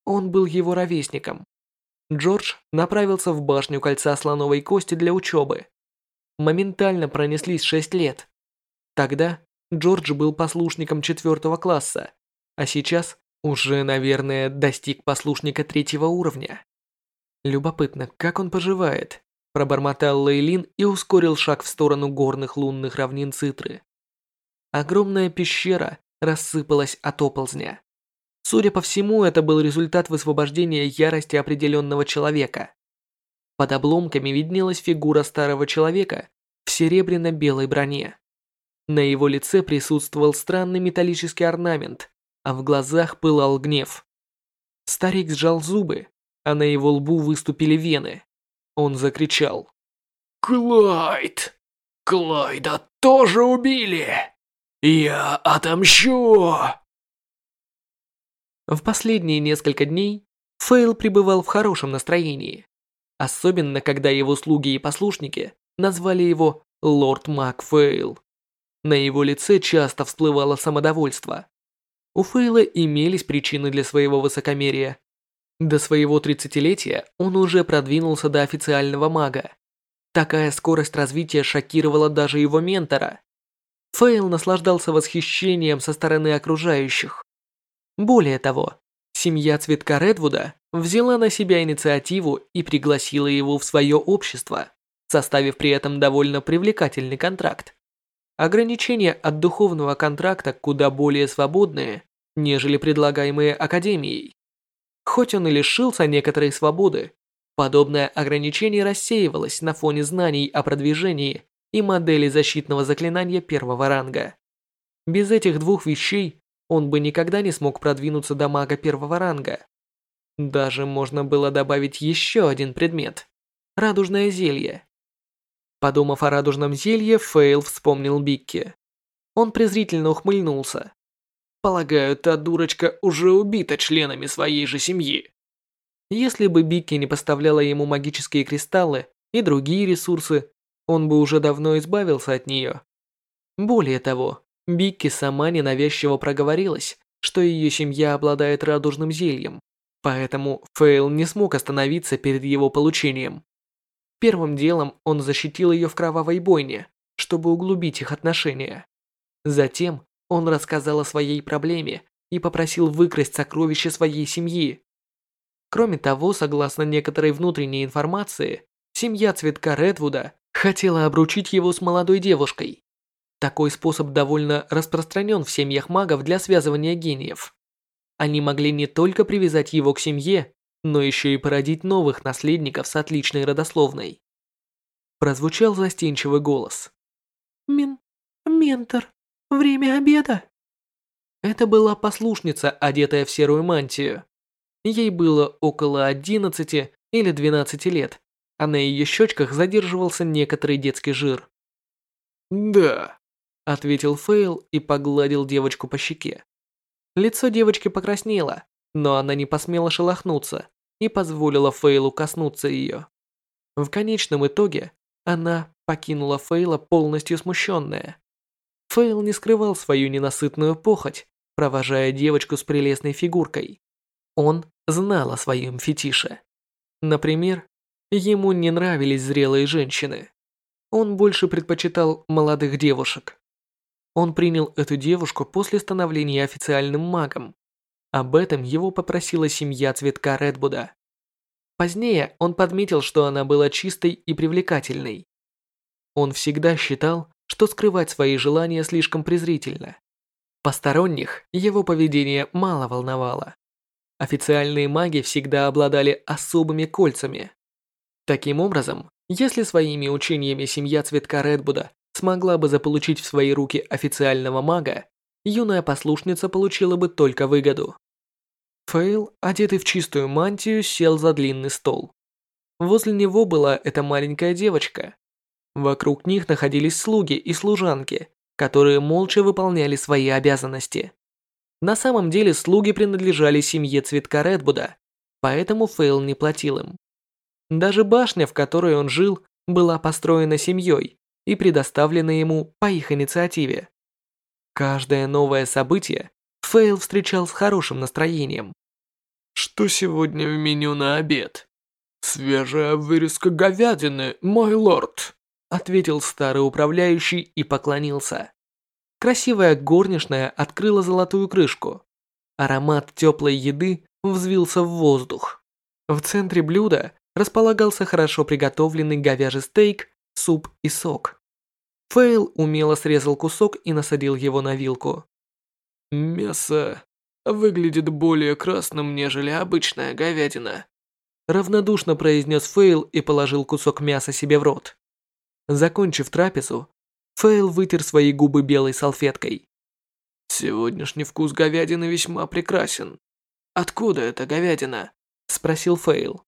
Он был его ровесником. Джордж направился в башню Кольца Слоновой Кости для учебы. Моментально пронеслись шесть лет. Тогда Джордж был послушником четвертого класса, а сейчас уже, наверное, достиг послушника третьего уровня. Любопытно, как он поживает, пробормотал Лейлин и ускорил шаг в сторону горных лунных равнин Цитры. Огромная пещера рассыпалась от оползня. Судя по всему, это был результат высвобождения ярости определенного человека. Под обломками виднелась фигура старого человека в серебряно-белой броне. На его лице присутствовал странный металлический орнамент, а в глазах пылал гнев. Старик сжал зубы, а на его лбу выступили вены. Он закричал. «Клайд! Клайда тоже убили! Я отомщу!» В последние несколько дней Фейл пребывал в хорошем настроении. Особенно, когда его слуги и послушники назвали его Лорд Мак Фейл. На его лице часто всплывало самодовольство. У Фейла имелись причины для своего высокомерия. До своего тридцатилетия он уже продвинулся до официального мага. Такая скорость развития шокировала даже его ментора. Фейл наслаждался восхищением со стороны окружающих. Более того, семья Цветка Редвуда взяла на себя инициативу и пригласила его в свое общество, составив при этом довольно привлекательный контракт. Ограничения от духовного контракта куда более свободные, нежели предлагаемые Академией. Хоть он и лишился некоторой свободы, подобное ограничение рассеивалось на фоне знаний о продвижении и модели защитного заклинания первого ранга. Без этих двух вещей он бы никогда не смог продвинуться до мага первого ранга. Даже можно было добавить еще один предмет – радужное зелье. Подумав о радужном зелье, Фейл вспомнил Бикки. Он презрительно ухмыльнулся. Полагаю, та дурочка уже убита членами своей же семьи. Если бы Бикки не поставляла ему магические кристаллы и другие ресурсы, он бы уже давно избавился от нее. Более того, Бикки сама ненавязчиво проговорилась, что ее семья обладает радужным зельем, поэтому Фейл не смог остановиться перед его получением. Первым делом он защитил ее в кровавой бойне, чтобы углубить их отношения. Затем он рассказал о своей проблеме и попросил выкрасть сокровища своей семьи. Кроме того, согласно некоторой внутренней информации, семья Цветка Редвуда хотела обручить его с молодой девушкой. Такой способ довольно распространен в семьях магов для связывания гениев. Они могли не только привязать его к семье, но еще и породить новых наследников с отличной родословной. Прозвучал застенчивый голос. «Мен... ментор, время обеда». Это была послушница, одетая в серую мантию. Ей было около 11 или 12 лет, а на ее щечках задерживался некоторый детский жир. «Да», — ответил Фейл и погладил девочку по щеке. Лицо девочки покраснело, но она не посмела шелохнуться и позволила Фейлу коснуться ее. В конечном итоге она покинула Фейла полностью смущенная. Фейл не скрывал свою ненасытную похоть, провожая девочку с прелестной фигуркой. Он знал о своем фетише. Например, ему не нравились зрелые женщины. Он больше предпочитал молодых девушек. Он принял эту девушку после становления официальным магом, об этом его попросила семья Цветка Редбуда. Позднее он подметил, что она была чистой и привлекательной. Он всегда считал, что скрывать свои желания слишком презрительно. Посторонних его поведение мало волновало. Официальные маги всегда обладали особыми кольцами. Таким образом, если своими учениями семья Цветка Редбуда смогла бы заполучить в свои руки официального мага, юная послушница получила бы только выгоду. Фейл, одетый в чистую мантию, сел за длинный стол. Возле него была эта маленькая девочка. Вокруг них находились слуги и служанки, которые молча выполняли свои обязанности. На самом деле слуги принадлежали семье Цветка Редбуда, поэтому Фейл не платил им. Даже башня, в которой он жил, была построена семьей и предоставлена ему по их инициативе. Каждое новое событие Фейл встречал с хорошим настроением. «Что сегодня в меню на обед?» «Свежая вырезка говядины, мой лорд», ответил старый управляющий и поклонился. Красивая горничная открыла золотую крышку. Аромат теплой еды взвился в воздух. В центре блюда располагался хорошо приготовленный говяжий стейк, суп и сок. Фейл умело срезал кусок и насадил его на вилку. «Мясо выглядит более красным, нежели обычная говядина», равнодушно произнес Фейл и положил кусок мяса себе в рот. Закончив трапезу, Фейл вытер свои губы белой салфеткой. «Сегодняшний вкус говядины весьма прекрасен. Откуда эта говядина?» – спросил Фейл.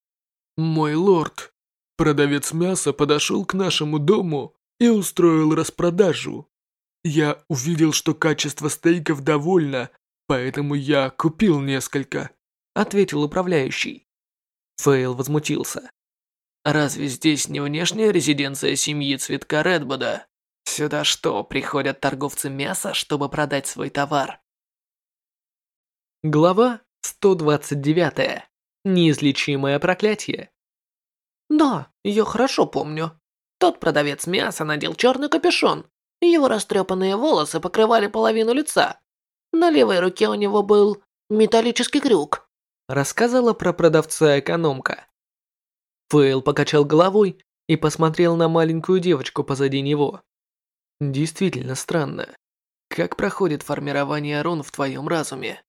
«Мой лорд, продавец мяса подошел к нашему дому и устроил распродажу. Я увидел, что качество стейков довольно, поэтому я купил несколько», — ответил управляющий. Фейл возмутился. «Разве здесь не внешняя резиденция семьи Цветка Редбуда? Сюда что, приходят торговцы мяса, чтобы продать свой товар?» Глава 129. Неизлечимое проклятие. «Да, я хорошо помню», Тот продавец мяса надел черный капюшон. Его растрепанные волосы покрывали половину лица. На левой руке у него был металлический крюк. Рассказала про продавца-экономка. Фейл покачал головой и посмотрел на маленькую девочку позади него. Действительно странно. Как проходит формирование рун в твоем разуме?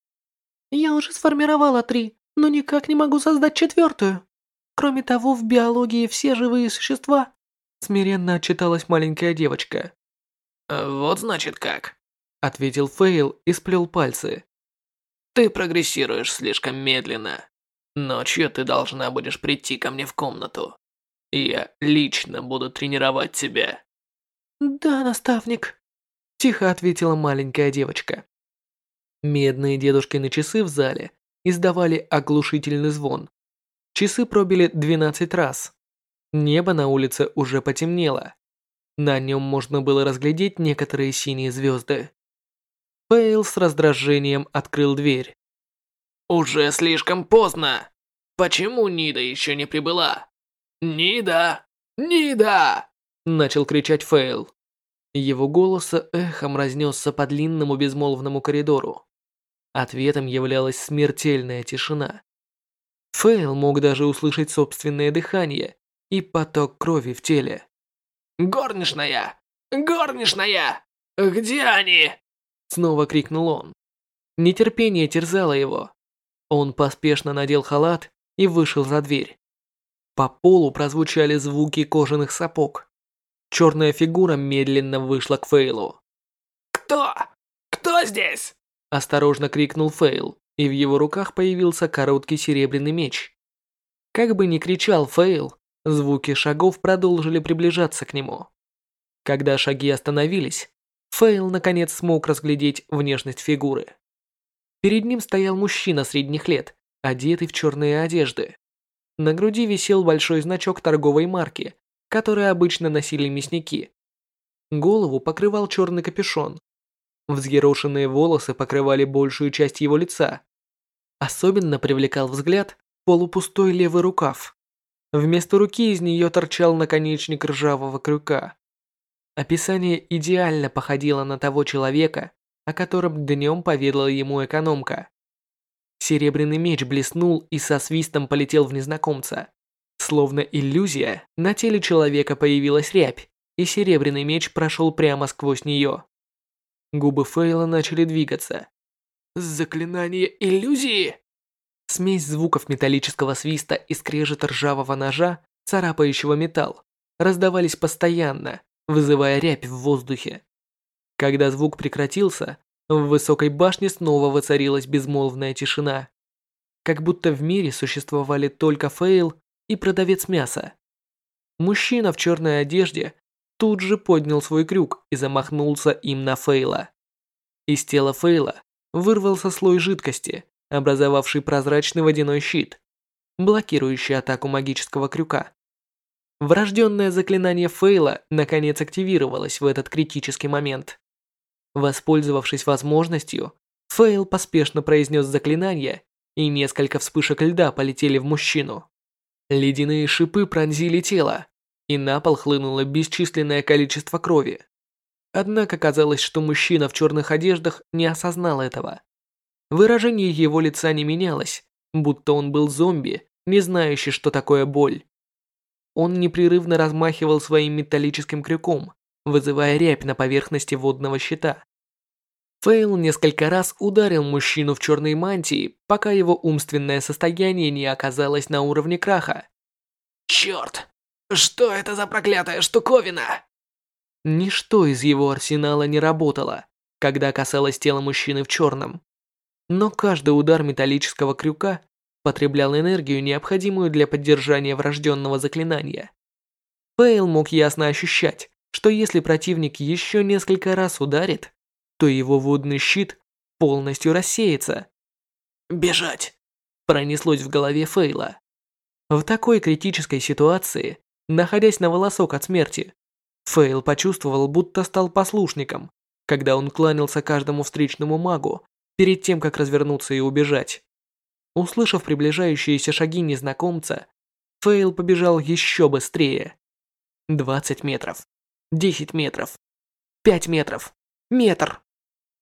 Я уже сформировала три, но никак не могу создать четвертую. Кроме того, в биологии все живые существа... Смиренно отчиталась маленькая девочка. «Вот значит как», — ответил Фейл и сплел пальцы. «Ты прогрессируешь слишком медленно. Ночью ты должна будешь прийти ко мне в комнату. Я лично буду тренировать тебя». «Да, наставник», — тихо ответила маленькая девочка. Медные дедушкины часы в зале издавали оглушительный звон. Часы пробили 12 раз. Небо на улице уже потемнело. На нем можно было разглядеть некоторые синие звезды. Фейл с раздражением открыл дверь. «Уже слишком поздно! Почему Нида еще не прибыла? Нида! Нида!» Начал кричать Фейл. Его голос эхом разнесся по длинному безмолвному коридору. Ответом являлась смертельная тишина. Фейл мог даже услышать собственное дыхание и поток крови в теле. «Горничная! Горничная! Где они?» Снова крикнул он. Нетерпение терзало его. Он поспешно надел халат и вышел за дверь. По полу прозвучали звуки кожаных сапог. Черная фигура медленно вышла к Фейлу. «Кто? Кто здесь?» Осторожно крикнул Фейл и в его руках появился короткий серебряный меч. Как бы ни кричал Фейл, звуки шагов продолжили приближаться к нему. Когда шаги остановились, Фейл наконец смог разглядеть внешность фигуры. Перед ним стоял мужчина средних лет, одетый в черные одежды. На груди висел большой значок торговой марки, который обычно носили мясники. Голову покрывал черный капюшон. Взъерошенные волосы покрывали большую часть его лица, Особенно привлекал взгляд полупустой левый рукав. Вместо руки из нее торчал наконечник ржавого крюка. Описание идеально походило на того человека, о котором днем поведала ему экономка. Серебряный меч блеснул и со свистом полетел в незнакомца. Словно иллюзия, на теле человека появилась рябь, и серебряный меч прошел прямо сквозь нее. Губы Фейла начали двигаться, Заклинание иллюзии? Смесь звуков металлического свиста и скрежета ржавого ножа, царапающего металл, раздавались постоянно, вызывая рябь в воздухе. Когда звук прекратился, в высокой башне снова воцарилась безмолвная тишина. Как будто в мире существовали только Фейл и продавец мяса. Мужчина в черной одежде тут же поднял свой крюк и замахнулся им на Фейла. Из тела Фейла вырвался слой жидкости, образовавший прозрачный водяной щит, блокирующий атаку магического крюка. Врожденное заклинание Фейла наконец активировалось в этот критический момент. Воспользовавшись возможностью, Фейл поспешно произнес заклинание, и несколько вспышек льда полетели в мужчину. Ледяные шипы пронзили тело, и на пол хлынуло бесчисленное количество крови. Однако казалось, что мужчина в черных одеждах не осознал этого. Выражение его лица не менялось, будто он был зомби, не знающий, что такое боль. Он непрерывно размахивал своим металлическим крюком, вызывая рябь на поверхности водного щита. Фейл несколько раз ударил мужчину в черной мантии, пока его умственное состояние не оказалось на уровне краха. «Черт! Что это за проклятая штуковина?» Ничто из его арсенала не работало, когда касалось тела мужчины в черном. Но каждый удар металлического крюка потреблял энергию, необходимую для поддержания врожденного заклинания. Фейл мог ясно ощущать, что если противник еще несколько раз ударит, то его водный щит полностью рассеется. «Бежать!» пронеслось в голове Фейла. В такой критической ситуации, находясь на волосок от смерти, Фейл почувствовал, будто стал послушником, когда он кланялся каждому встречному магу перед тем, как развернуться и убежать. Услышав приближающиеся шаги незнакомца, Фейл побежал еще быстрее. 20 метров. 10 метров. 5 метров. Метр.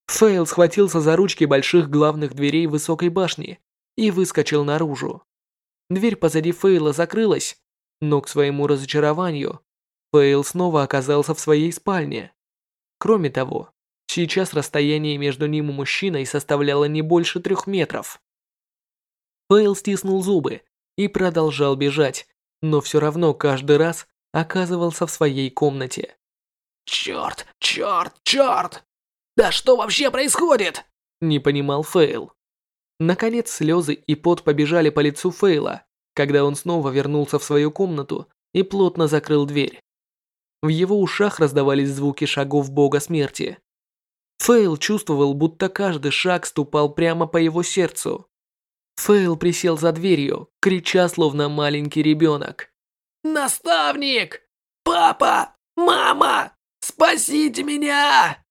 Фейл схватился за ручки больших главных дверей высокой башни и выскочил наружу. Дверь позади Фейла закрылась, но к своему разочарованию Фейл снова оказался в своей спальне. Кроме того, сейчас расстояние между ним и мужчиной составляло не больше трех метров. Фейл стиснул зубы и продолжал бежать, но все равно каждый раз оказывался в своей комнате. «Черт, черт, черт! Да что вообще происходит?» Не понимал Фейл. Наконец слезы и пот побежали по лицу Фейла, когда он снова вернулся в свою комнату и плотно закрыл дверь. В его ушах раздавались звуки шагов бога смерти. Фейл чувствовал, будто каждый шаг ступал прямо по его сердцу. Фейл присел за дверью, крича, словно маленький ребенок. «Наставник! Папа! Мама! Спасите меня!»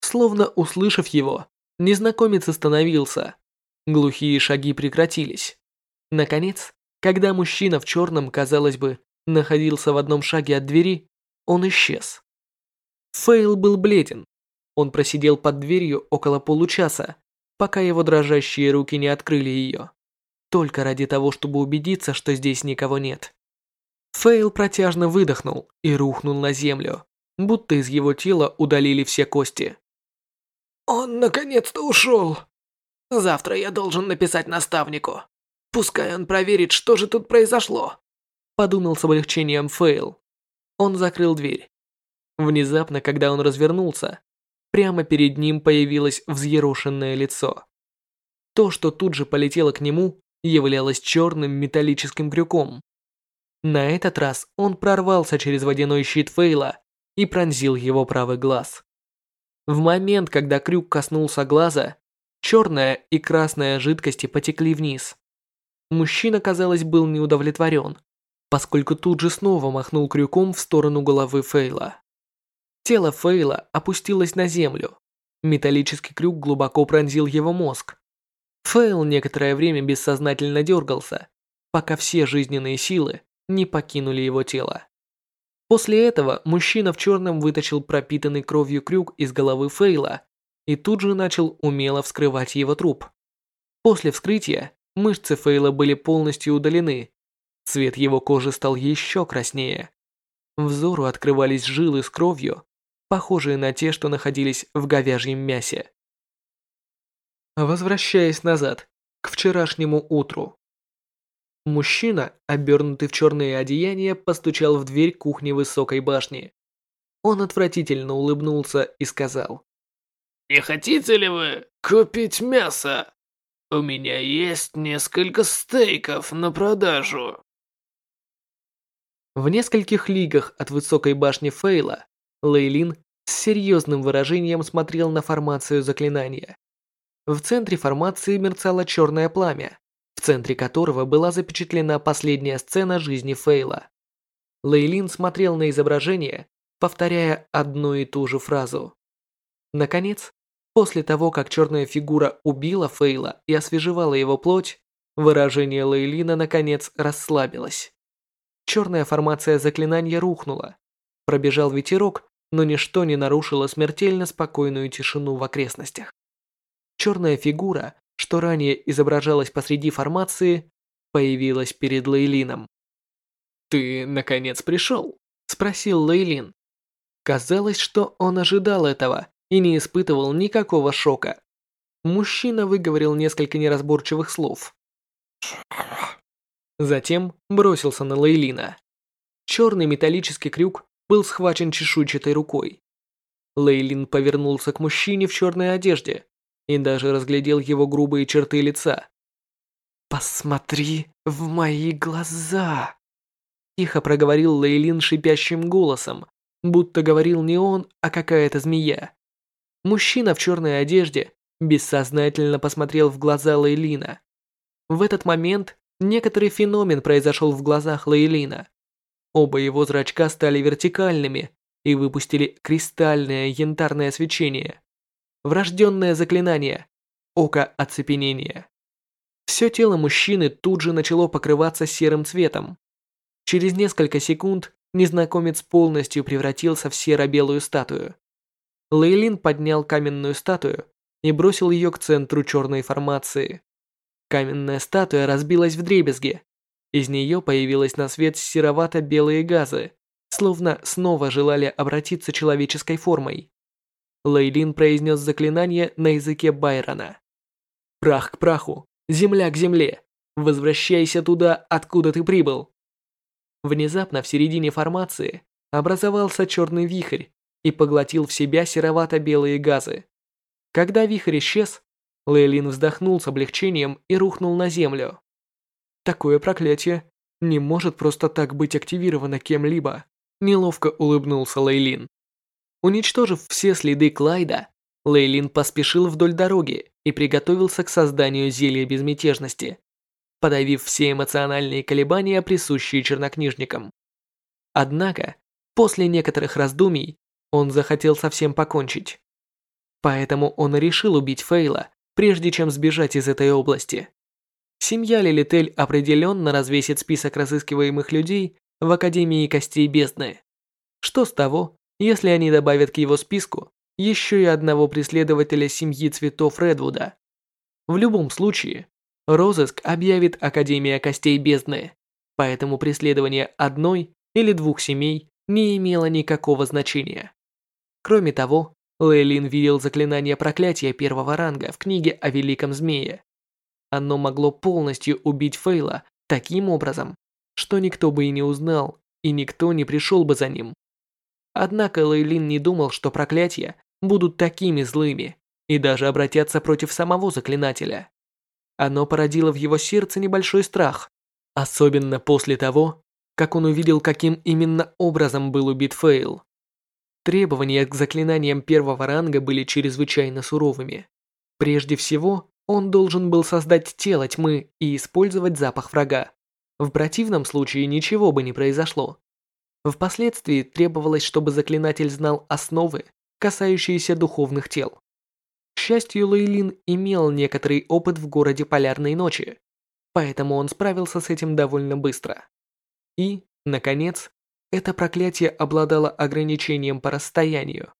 Словно услышав его, незнакомец остановился. Глухие шаги прекратились. Наконец, когда мужчина в черном, казалось бы, находился в одном шаге от двери, он исчез. Фейл был бледен. Он просидел под дверью около получаса, пока его дрожащие руки не открыли ее. Только ради того, чтобы убедиться, что здесь никого нет. Фейл протяжно выдохнул и рухнул на землю, будто из его тела удалили все кости. «Он наконец-то ушел! Завтра я должен написать наставнику. Пускай он проверит, что же тут произошло», подумал с облегчением Фейл. Он закрыл дверь. Внезапно, когда он развернулся, прямо перед ним появилось взъерошенное лицо. То, что тут же полетело к нему, являлось черным металлическим крюком. На этот раз он прорвался через водяной щит Фейла и пронзил его правый глаз. В момент, когда крюк коснулся глаза, черная и красная жидкости потекли вниз. Мужчина, казалось, был неудовлетворен, поскольку тут же снова махнул крюком в сторону головы Фейла. Тело Фейла опустилось на землю. Металлический крюк глубоко пронзил его мозг. Фейл некоторое время бессознательно дергался, пока все жизненные силы не покинули его тело. После этого мужчина в черном вытащил пропитанный кровью крюк из головы Фейла и тут же начал умело вскрывать его труп. После вскрытия мышцы Фейла были полностью удалены, Цвет его кожи стал еще краснее. Взору открывались жилы с кровью, похожие на те, что находились в говяжьем мясе. Возвращаясь назад, к вчерашнему утру. Мужчина, обернутый в черные одеяния, постучал в дверь кухни высокой башни. Он отвратительно улыбнулся и сказал. «Не хотите ли вы купить мясо? У меня есть несколько стейков на продажу». В нескольких лигах от высокой башни Фейла Лейлин с серьезным выражением смотрел на формацию заклинания. В центре формации мерцало черное пламя, в центре которого была запечатлена последняя сцена жизни Фейла. Лейлин смотрел на изображение, повторяя одну и ту же фразу. Наконец, после того, как черная фигура убила Фейла и освежевала его плоть, выражение Лейлина наконец расслабилось. Черная формация заклинания рухнула. Пробежал ветерок, но ничто не нарушило смертельно спокойную тишину в окрестностях. Черная фигура, что ранее изображалась посреди формации, появилась перед Лейлином. «Ты, наконец, пришел?» – спросил Лейлин. Казалось, что он ожидал этого и не испытывал никакого шока. Мужчина выговорил несколько неразборчивых слов. Затем бросился на Лейлина. Черный металлический крюк был схвачен чешуйчатой рукой. Лейлин повернулся к мужчине в черной одежде и даже разглядел его грубые черты лица. «Посмотри в мои глаза!» Тихо проговорил Лейлин шипящим голосом, будто говорил не он, а какая-то змея. Мужчина в черной одежде бессознательно посмотрел в глаза Лейлина. В этот момент Некоторый феномен произошел в глазах Лейлина. Оба его зрачка стали вертикальными и выпустили кристальное янтарное свечение. Врожденное заклинание. Око оцепенения. Все тело мужчины тут же начало покрываться серым цветом. Через несколько секунд незнакомец полностью превратился в серо-белую статую. Лейлин поднял каменную статую и бросил ее к центру черной формации. Каменная статуя разбилась в дребезги. Из нее появилась на свет серовато-белые газы, словно снова желали обратиться человеческой формой. Лейлин произнес заклинание на языке Байрона. «Прах к праху, земля к земле, возвращайся туда, откуда ты прибыл». Внезапно в середине формации образовался черный вихрь и поглотил в себя серовато-белые газы. Когда вихрь исчез, Лейлин вздохнул с облегчением и рухнул на землю. Такое проклятие не может просто так быть активировано кем-либо. Неловко улыбнулся Лейлин. Уничтожив все следы Клайда, Лейлин поспешил вдоль дороги и приготовился к созданию зелья безмятежности, подавив все эмоциональные колебания, присущие чернокнижникам. Однако, после некоторых раздумий, он захотел совсем покончить. Поэтому он решил убить Фейла, прежде чем сбежать из этой области. Семья Лилитель определенно развесит список разыскиваемых людей в Академии Костей Бездны. Что с того, если они добавят к его списку еще и одного преследователя семьи цветов Редвуда? В любом случае, розыск объявит Академия Костей Бездны, поэтому преследование одной или двух семей не имело никакого значения. Кроме того, Лейлин видел заклинание проклятия первого ранга в книге о Великом Змее. Оно могло полностью убить Фейла таким образом, что никто бы и не узнал, и никто не пришел бы за ним. Однако Лейлин не думал, что проклятия будут такими злыми и даже обратятся против самого заклинателя. Оно породило в его сердце небольшой страх, особенно после того, как он увидел, каким именно образом был убит Фейл. Требования к заклинаниям первого ранга были чрезвычайно суровыми. Прежде всего, он должен был создать тело тьмы и использовать запах врага. В противном случае ничего бы не произошло. Впоследствии требовалось, чтобы заклинатель знал основы, касающиеся духовных тел. К счастью, Лейлин имел некоторый опыт в городе Полярной Ночи, поэтому он справился с этим довольно быстро. И, наконец, это проклятие обладало ограничением по расстоянию.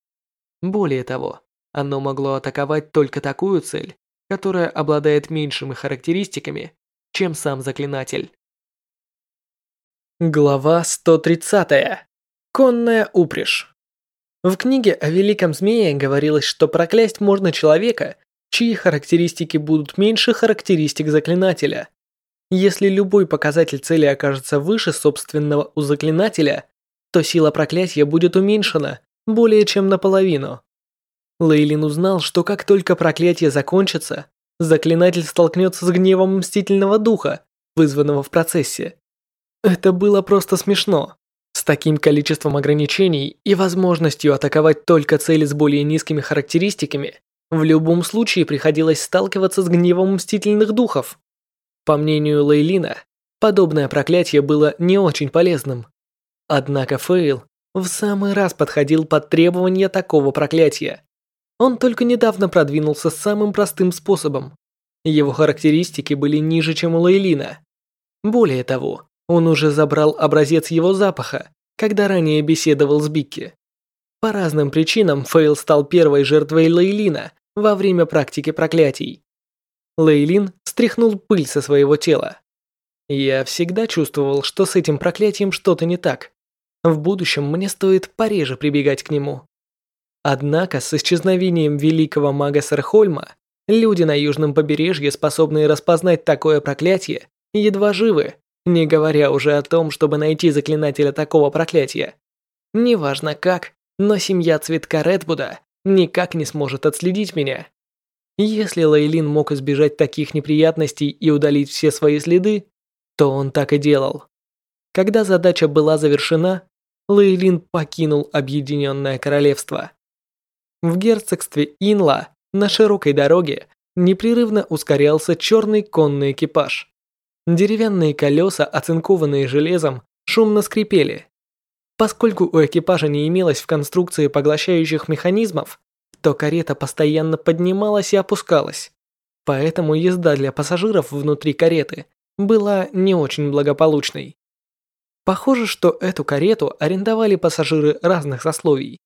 Более того, оно могло атаковать только такую цель, которая обладает меньшими характеристиками, чем сам заклинатель. Глава 130. Конная упряжь. В книге о Великом Змее говорилось, что проклясть можно человека, чьи характеристики будут меньше характеристик заклинателя. Если любой показатель цели окажется выше собственного у заклинателя, то сила проклятия будет уменьшена более чем наполовину. Лейлин узнал, что как только проклятие закончится, заклинатель столкнется с гневом мстительного духа, вызванного в процессе. Это было просто смешно. С таким количеством ограничений и возможностью атаковать только цели с более низкими характеристиками, в любом случае приходилось сталкиваться с гневом мстительных духов. По мнению Лейлина, подобное проклятие было не очень полезным. Однако Фейл в самый раз подходил под требования такого проклятия. Он только недавно продвинулся самым простым способом. Его характеристики были ниже, чем у Лейлина. Более того, он уже забрал образец его запаха, когда ранее беседовал с Бикки. По разным причинам Фейл стал первой жертвой Лейлина во время практики проклятий. Лейлин стряхнул пыль со своего тела. Я всегда чувствовал, что с этим проклятием что-то не так. В будущем мне стоит пореже прибегать к нему. Однако с исчезновением великого мага Сархольма люди на южном побережье, способные распознать такое проклятие, едва живы, не говоря уже о том, чтобы найти заклинателя такого проклятия. Неважно как, но семья Цветка Редбуда никак не сможет отследить меня. Если Лейлин мог избежать таких неприятностей и удалить все свои следы, то он так и делал. Когда задача была завершена, Лейлин покинул Объединенное Королевство. В герцогстве Инла на широкой дороге непрерывно ускорялся черный конный экипаж. Деревянные колеса, оцинкованные железом, шумно скрипели. Поскольку у экипажа не имелось в конструкции поглощающих механизмов, то карета постоянно поднималась и опускалась. Поэтому езда для пассажиров внутри кареты была не очень благополучной. Похоже, что эту карету арендовали пассажиры разных сословий.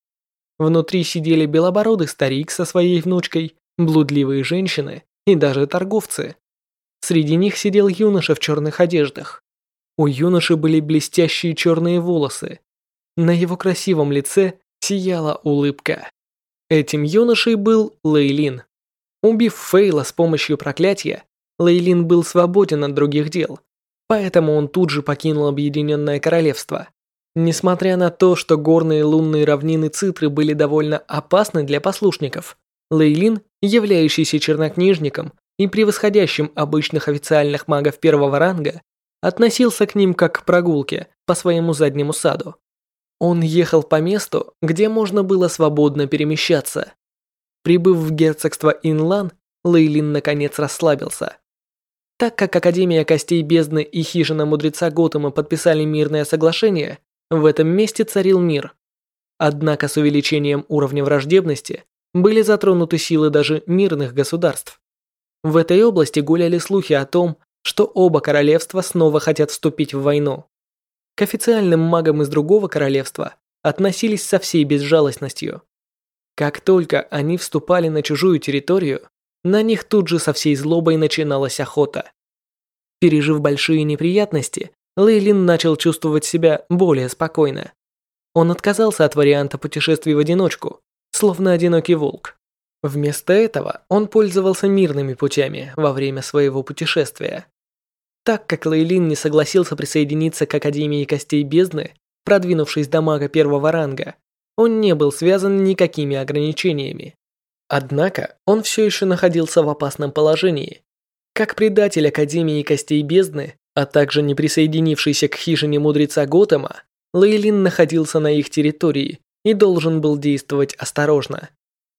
Внутри сидели белобородый старик со своей внучкой, блудливые женщины и даже торговцы. Среди них сидел юноша в черных одеждах. У юноши были блестящие черные волосы. На его красивом лице сияла улыбка. Этим юношей был Лейлин. Убив Фейла с помощью проклятия, Лейлин был свободен от других дел, поэтому он тут же покинул Объединенное Королевство. Несмотря на то, что горные лунные равнины Цитры были довольно опасны для послушников, Лейлин, являющийся чернокнижником и превосходящим обычных официальных магов первого ранга, относился к ним как к прогулке по своему заднему саду. Он ехал по месту, где можно было свободно перемещаться. Прибыв в герцогство Инлан, Лейлин наконец расслабился. Так как Академия Костей Бездны и Хижина Мудреца Готэма подписали мирное соглашение, в этом месте царил мир. Однако с увеличением уровня враждебности были затронуты силы даже мирных государств. В этой области гуляли слухи о том, что оба королевства снова хотят вступить в войну. К официальным магам из другого королевства относились со всей безжалостностью. Как только они вступали на чужую территорию, на них тут же со всей злобой начиналась охота. Пережив большие неприятности, Лейлин начал чувствовать себя более спокойно. Он отказался от варианта путешествий в одиночку, словно одинокий волк. Вместо этого он пользовался мирными путями во время своего путешествия. Так как Лейлин не согласился присоединиться к Академии Костей Бездны, продвинувшись до мага первого ранга, он не был связан никакими ограничениями. Однако он все еще находился в опасном положении. Как предатель Академии Костей Бездны, а также не присоединившийся к хижине мудреца Готэма, Лейлин находился на их территории и должен был действовать осторожно.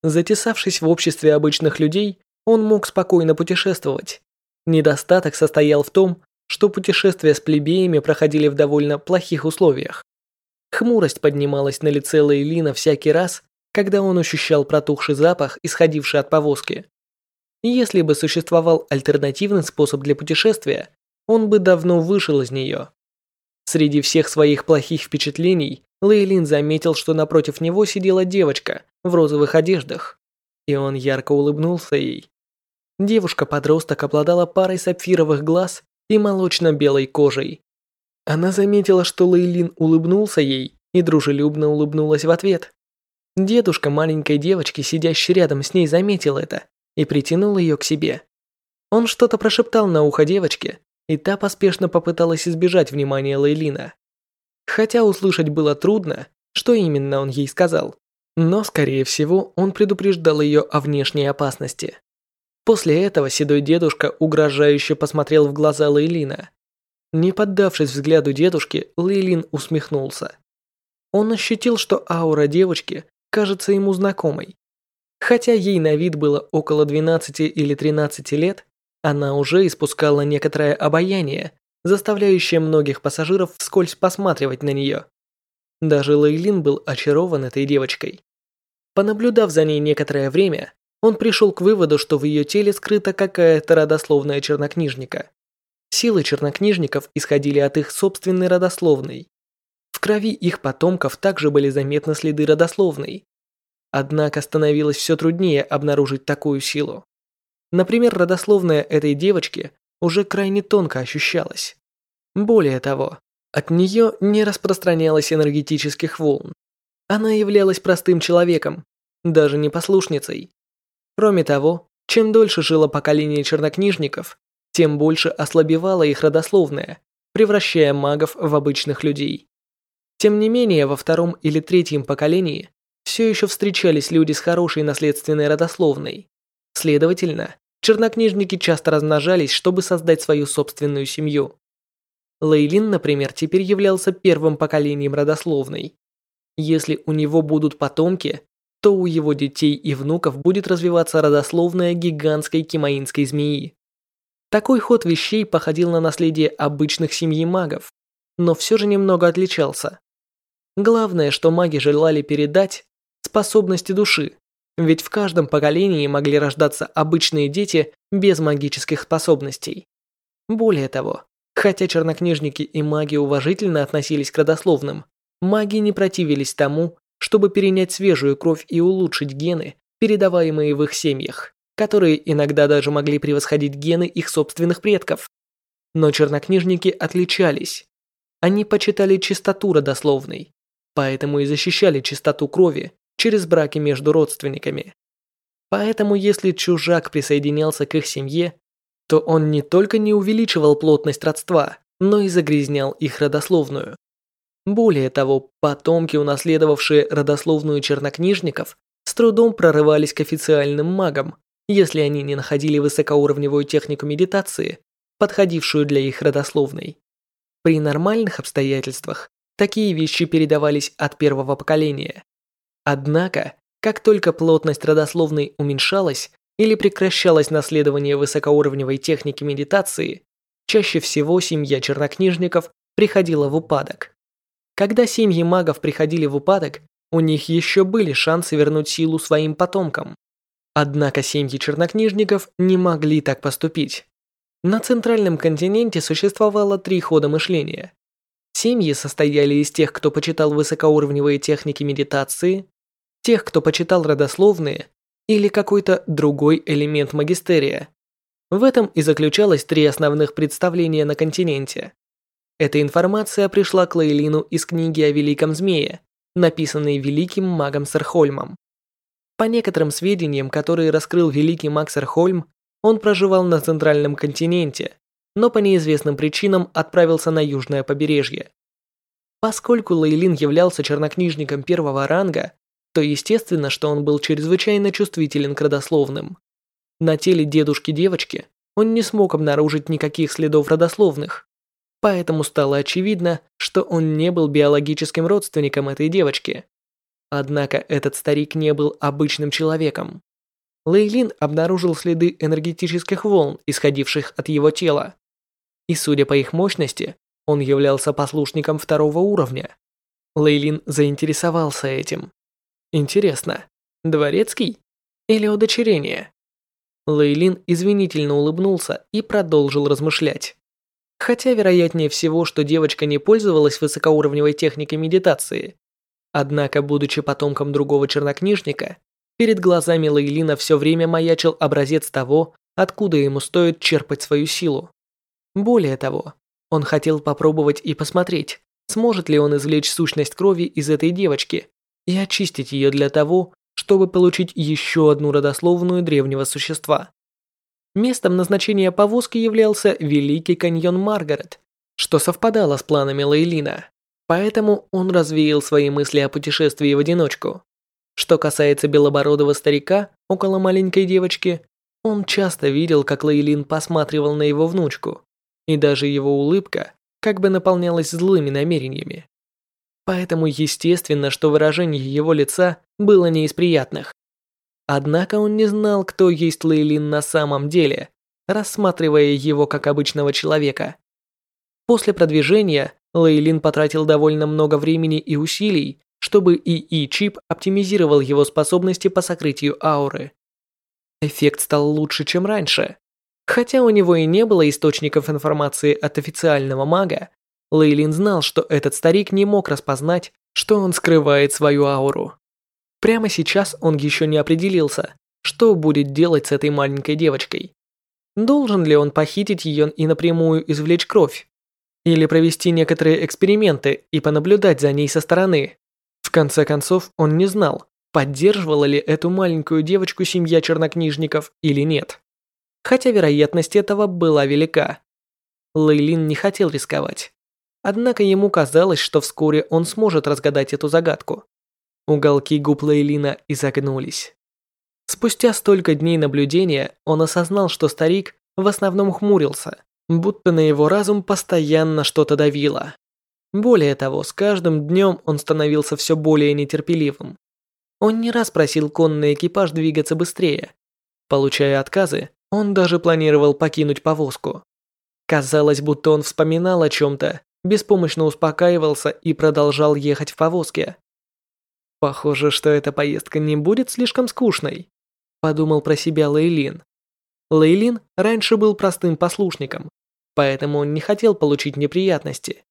Затесавшись в обществе обычных людей, он мог спокойно путешествовать. Недостаток состоял в том, что путешествия с плебеями проходили в довольно плохих условиях. Хмурость поднималась на лице Лейлина всякий раз, когда он ощущал протухший запах, исходивший от повозки. Если бы существовал альтернативный способ для путешествия, он бы давно вышел из нее. Среди всех своих плохих впечатлений, Лейлин заметил, что напротив него сидела девочка в розовых одеждах, и он ярко улыбнулся ей. Девушка-подросток обладала парой сапфировых глаз и молочно-белой кожей. Она заметила, что Лейлин улыбнулся ей и дружелюбно улыбнулась в ответ. Дедушка маленькой девочки, сидящей рядом с ней, заметил это и притянул ее к себе. Он что-то прошептал на ухо девочке, и та поспешно попыталась избежать внимания Лейлина. Хотя услышать было трудно, что именно он ей сказал, но, скорее всего, он предупреждал ее о внешней опасности. После этого седой дедушка угрожающе посмотрел в глаза Лейлина. Не поддавшись взгляду дедушки, Лейлин усмехнулся. Он ощутил, что аура девочки кажется ему знакомой. Хотя ей на вид было около 12 или 13 лет, она уже испускала некоторое обаяние, заставляющее многих пассажиров вскользь посматривать на нее. Даже Лейлин был очарован этой девочкой. Понаблюдав за ней некоторое время, он пришел к выводу, что в ее теле скрыта какая-то родословная чернокнижника. Силы чернокнижников исходили от их собственной родословной. В крови их потомков также были заметны следы родословной. Однако становилось все труднее обнаружить такую силу. Например, родословная этой девочки уже крайне тонко ощущалась. Более того, от нее не распространялось энергетических волн. Она являлась простым человеком, даже не послушницей. Кроме того, чем дольше жило поколение чернокнижников, тем больше ослабевала их родословная, превращая магов в обычных людей. Тем не менее, во втором или третьем поколении все еще встречались люди с хорошей наследственной родословной. Следовательно, чернокнижники часто размножались, чтобы создать свою собственную семью. Лейлин, например, теперь являлся первым поколением родословной. Если у него будут потомки, то у его детей и внуков будет развиваться родословная гигантской кимаинской змеи. Такой ход вещей походил на наследие обычных семьи магов, но все же немного отличался. Главное, что маги желали передать способности души, ведь в каждом поколении могли рождаться обычные дети без магических способностей. Более того, Хотя чернокнижники и маги уважительно относились к родословным, маги не противились тому, чтобы перенять свежую кровь и улучшить гены, передаваемые в их семьях, которые иногда даже могли превосходить гены их собственных предков. Но чернокнижники отличались. Они почитали чистоту родословной, поэтому и защищали чистоту крови через браки между родственниками. Поэтому если чужак присоединялся к их семье, то он не только не увеличивал плотность родства, но и загрязнял их родословную. Более того, потомки, унаследовавшие родословную чернокнижников, с трудом прорывались к официальным магам, если они не находили высокоуровневую технику медитации, подходившую для их родословной. При нормальных обстоятельствах такие вещи передавались от первого поколения. Однако, как только плотность родословной уменьшалась или прекращалось наследование высокоуровневой техники медитации, чаще всего семья чернокнижников приходила в упадок. Когда семьи магов приходили в упадок, у них еще были шансы вернуть силу своим потомкам. Однако семьи чернокнижников не могли так поступить. На центральном континенте существовало три хода мышления. Семьи состояли из тех, кто почитал высокоуровневые техники медитации, тех, кто почитал родословные, или какой-то другой элемент магистерия. В этом и заключалось три основных представления на континенте. Эта информация пришла к Лейлину из книги о Великом Змее, написанной великим магом Сархольмом. По некоторым сведениям, которые раскрыл великий маг Сархольм, он проживал на центральном континенте, но по неизвестным причинам отправился на южное побережье. Поскольку Лейлин являлся чернокнижником первого ранга, то естественно, что он был чрезвычайно чувствителен к родословным. На теле дедушки девочки он не смог обнаружить никаких следов родословных, поэтому стало очевидно, что он не был биологическим родственником этой девочки. Однако этот старик не был обычным человеком. Лейлин обнаружил следы энергетических волн, исходивших от его тела. И судя по их мощности, он являлся послушником второго уровня. Лейлин заинтересовался этим. Интересно, дворецкий или удочерение? Лейлин извинительно улыбнулся и продолжил размышлять. Хотя вероятнее всего, что девочка не пользовалась высокоуровневой техникой медитации. Однако, будучи потомком другого чернокнижника, перед глазами Лейлина все время маячил образец того, откуда ему стоит черпать свою силу. Более того, он хотел попробовать и посмотреть, сможет ли он извлечь сущность крови из этой девочки и очистить ее для того, чтобы получить еще одну родословную древнего существа. Местом назначения повозки являлся Великий каньон Маргарет, что совпадало с планами Лейлина, поэтому он развеял свои мысли о путешествии в одиночку. Что касается белобородого старика около маленькой девочки, он часто видел, как Лейлин посматривал на его внучку, и даже его улыбка как бы наполнялась злыми намерениями поэтому естественно, что выражение его лица было не из приятных. Однако он не знал, кто есть Лейлин на самом деле, рассматривая его как обычного человека. После продвижения Лейлин потратил довольно много времени и усилий, чтобы ИИ-чип оптимизировал его способности по сокрытию ауры. Эффект стал лучше, чем раньше. Хотя у него и не было источников информации от официального мага, Лейлин знал, что этот старик не мог распознать, что он скрывает свою ауру. Прямо сейчас он еще не определился, что будет делать с этой маленькой девочкой. Должен ли он похитить ее и напрямую извлечь кровь? Или провести некоторые эксперименты и понаблюдать за ней со стороны? В конце концов, он не знал, поддерживала ли эту маленькую девочку семья чернокнижников или нет. Хотя вероятность этого была велика. Лейлин не хотел рисковать. Однако ему казалось, что вскоре он сможет разгадать эту загадку. Уголки губ Лейлина изогнулись. Спустя столько дней наблюдения он осознал, что старик в основном хмурился, будто на его разум постоянно что-то давило. Более того, с каждым днем он становился все более нетерпеливым. Он не раз просил конный экипаж двигаться быстрее. Получая отказы, он даже планировал покинуть повозку. Казалось, будто он вспоминал о чем-то беспомощно успокаивался и продолжал ехать в повозке. Похоже, что эта поездка не будет слишком скучной, подумал про себя Лейлин. Лейлин раньше был простым послушником, поэтому он не хотел получить неприятности.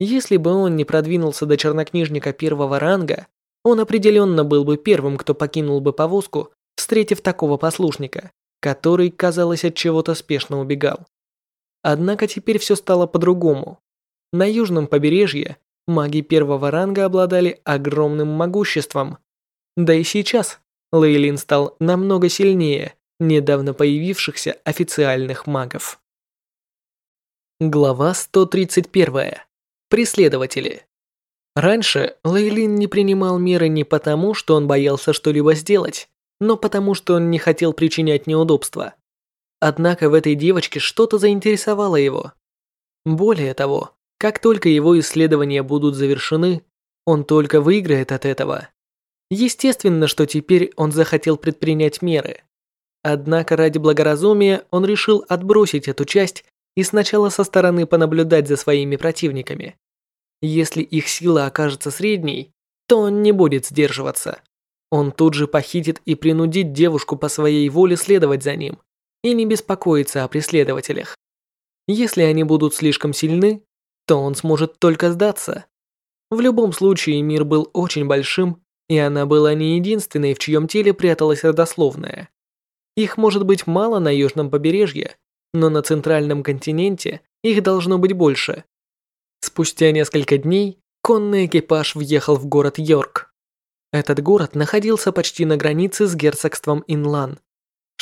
Если бы он не продвинулся до чернокнижника первого ранга, он определенно был бы первым, кто покинул бы повозку, встретив такого послушника, который, казалось, от чего-то спешно убегал. Однако теперь все стало по-другому. На южном побережье маги первого ранга обладали огромным могуществом. Да и сейчас Лейлин стал намного сильнее недавно появившихся официальных магов. Глава 131. Преследователи. Раньше Лейлин не принимал меры не потому, что он боялся что-либо сделать, но потому, что он не хотел причинять неудобства. Однако в этой девочке что-то заинтересовало его. Более того, как только его исследования будут завершены, он только выиграет от этого. Естественно, что теперь он захотел предпринять меры. Однако ради благоразумия он решил отбросить эту часть и сначала со стороны понаблюдать за своими противниками. Если их сила окажется средней, то он не будет сдерживаться. Он тут же похитит и принудит девушку по своей воле следовать за ним и не беспокоиться о преследователях. Если они будут слишком сильны, то он сможет только сдаться. В любом случае мир был очень большим, и она была не единственной, в чьем теле пряталась родословная. Их может быть мало на южном побережье, но на центральном континенте их должно быть больше. Спустя несколько дней конный экипаж въехал в город Йорк. Этот город находился почти на границе с герцогством Инлан,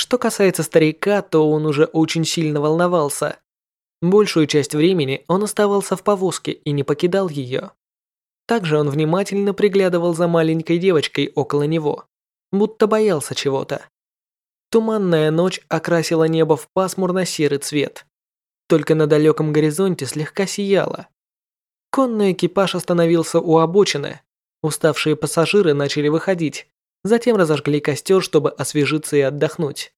что касается старика, то он уже очень сильно волновался. Большую часть времени он оставался в повозке и не покидал ее. Также он внимательно приглядывал за маленькой девочкой около него, будто боялся чего-то. Туманная ночь окрасила небо в пасмурно-серый цвет. Только на далеком горизонте слегка сияло. Конный экипаж остановился у обочины. Уставшие пассажиры начали выходить, Затем разожгли костер, чтобы освежиться и отдохнуть.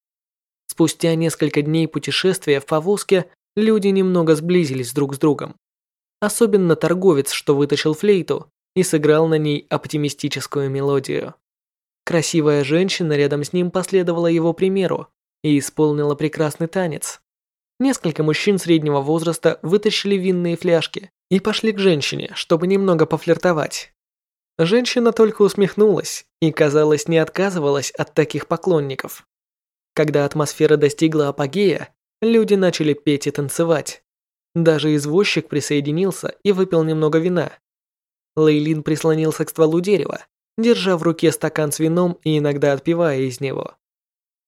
Спустя несколько дней путешествия в повозке люди немного сблизились друг с другом. Особенно торговец, что вытащил флейту и сыграл на ней оптимистическую мелодию. Красивая женщина рядом с ним последовала его примеру и исполнила прекрасный танец. Несколько мужчин среднего возраста вытащили винные фляжки и пошли к женщине, чтобы немного пофлиртовать. Женщина только усмехнулась и, казалось, не отказывалась от таких поклонников. Когда атмосфера достигла апогея, люди начали петь и танцевать. Даже извозчик присоединился и выпил немного вина. Лейлин прислонился к стволу дерева, держа в руке стакан с вином и иногда отпивая из него.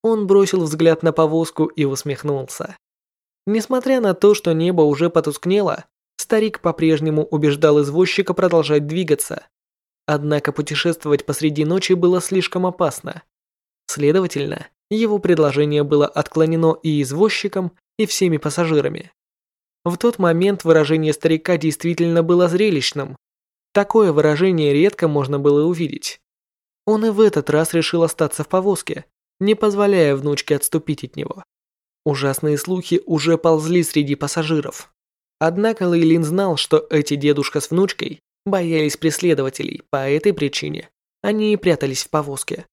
Он бросил взгляд на повозку и усмехнулся. Несмотря на то, что небо уже потускнело, старик по-прежнему убеждал извозчика продолжать двигаться. Однако путешествовать посреди ночи было слишком опасно. Следовательно, его предложение было отклонено и извозчиком, и всеми пассажирами. В тот момент выражение старика действительно было зрелищным. Такое выражение редко можно было увидеть. Он и в этот раз решил остаться в повозке, не позволяя внучке отступить от него. Ужасные слухи уже ползли среди пассажиров. Однако Лейлин знал, что эти дедушка с внучкой боялись преследователей, по этой причине они и прятались в повозке.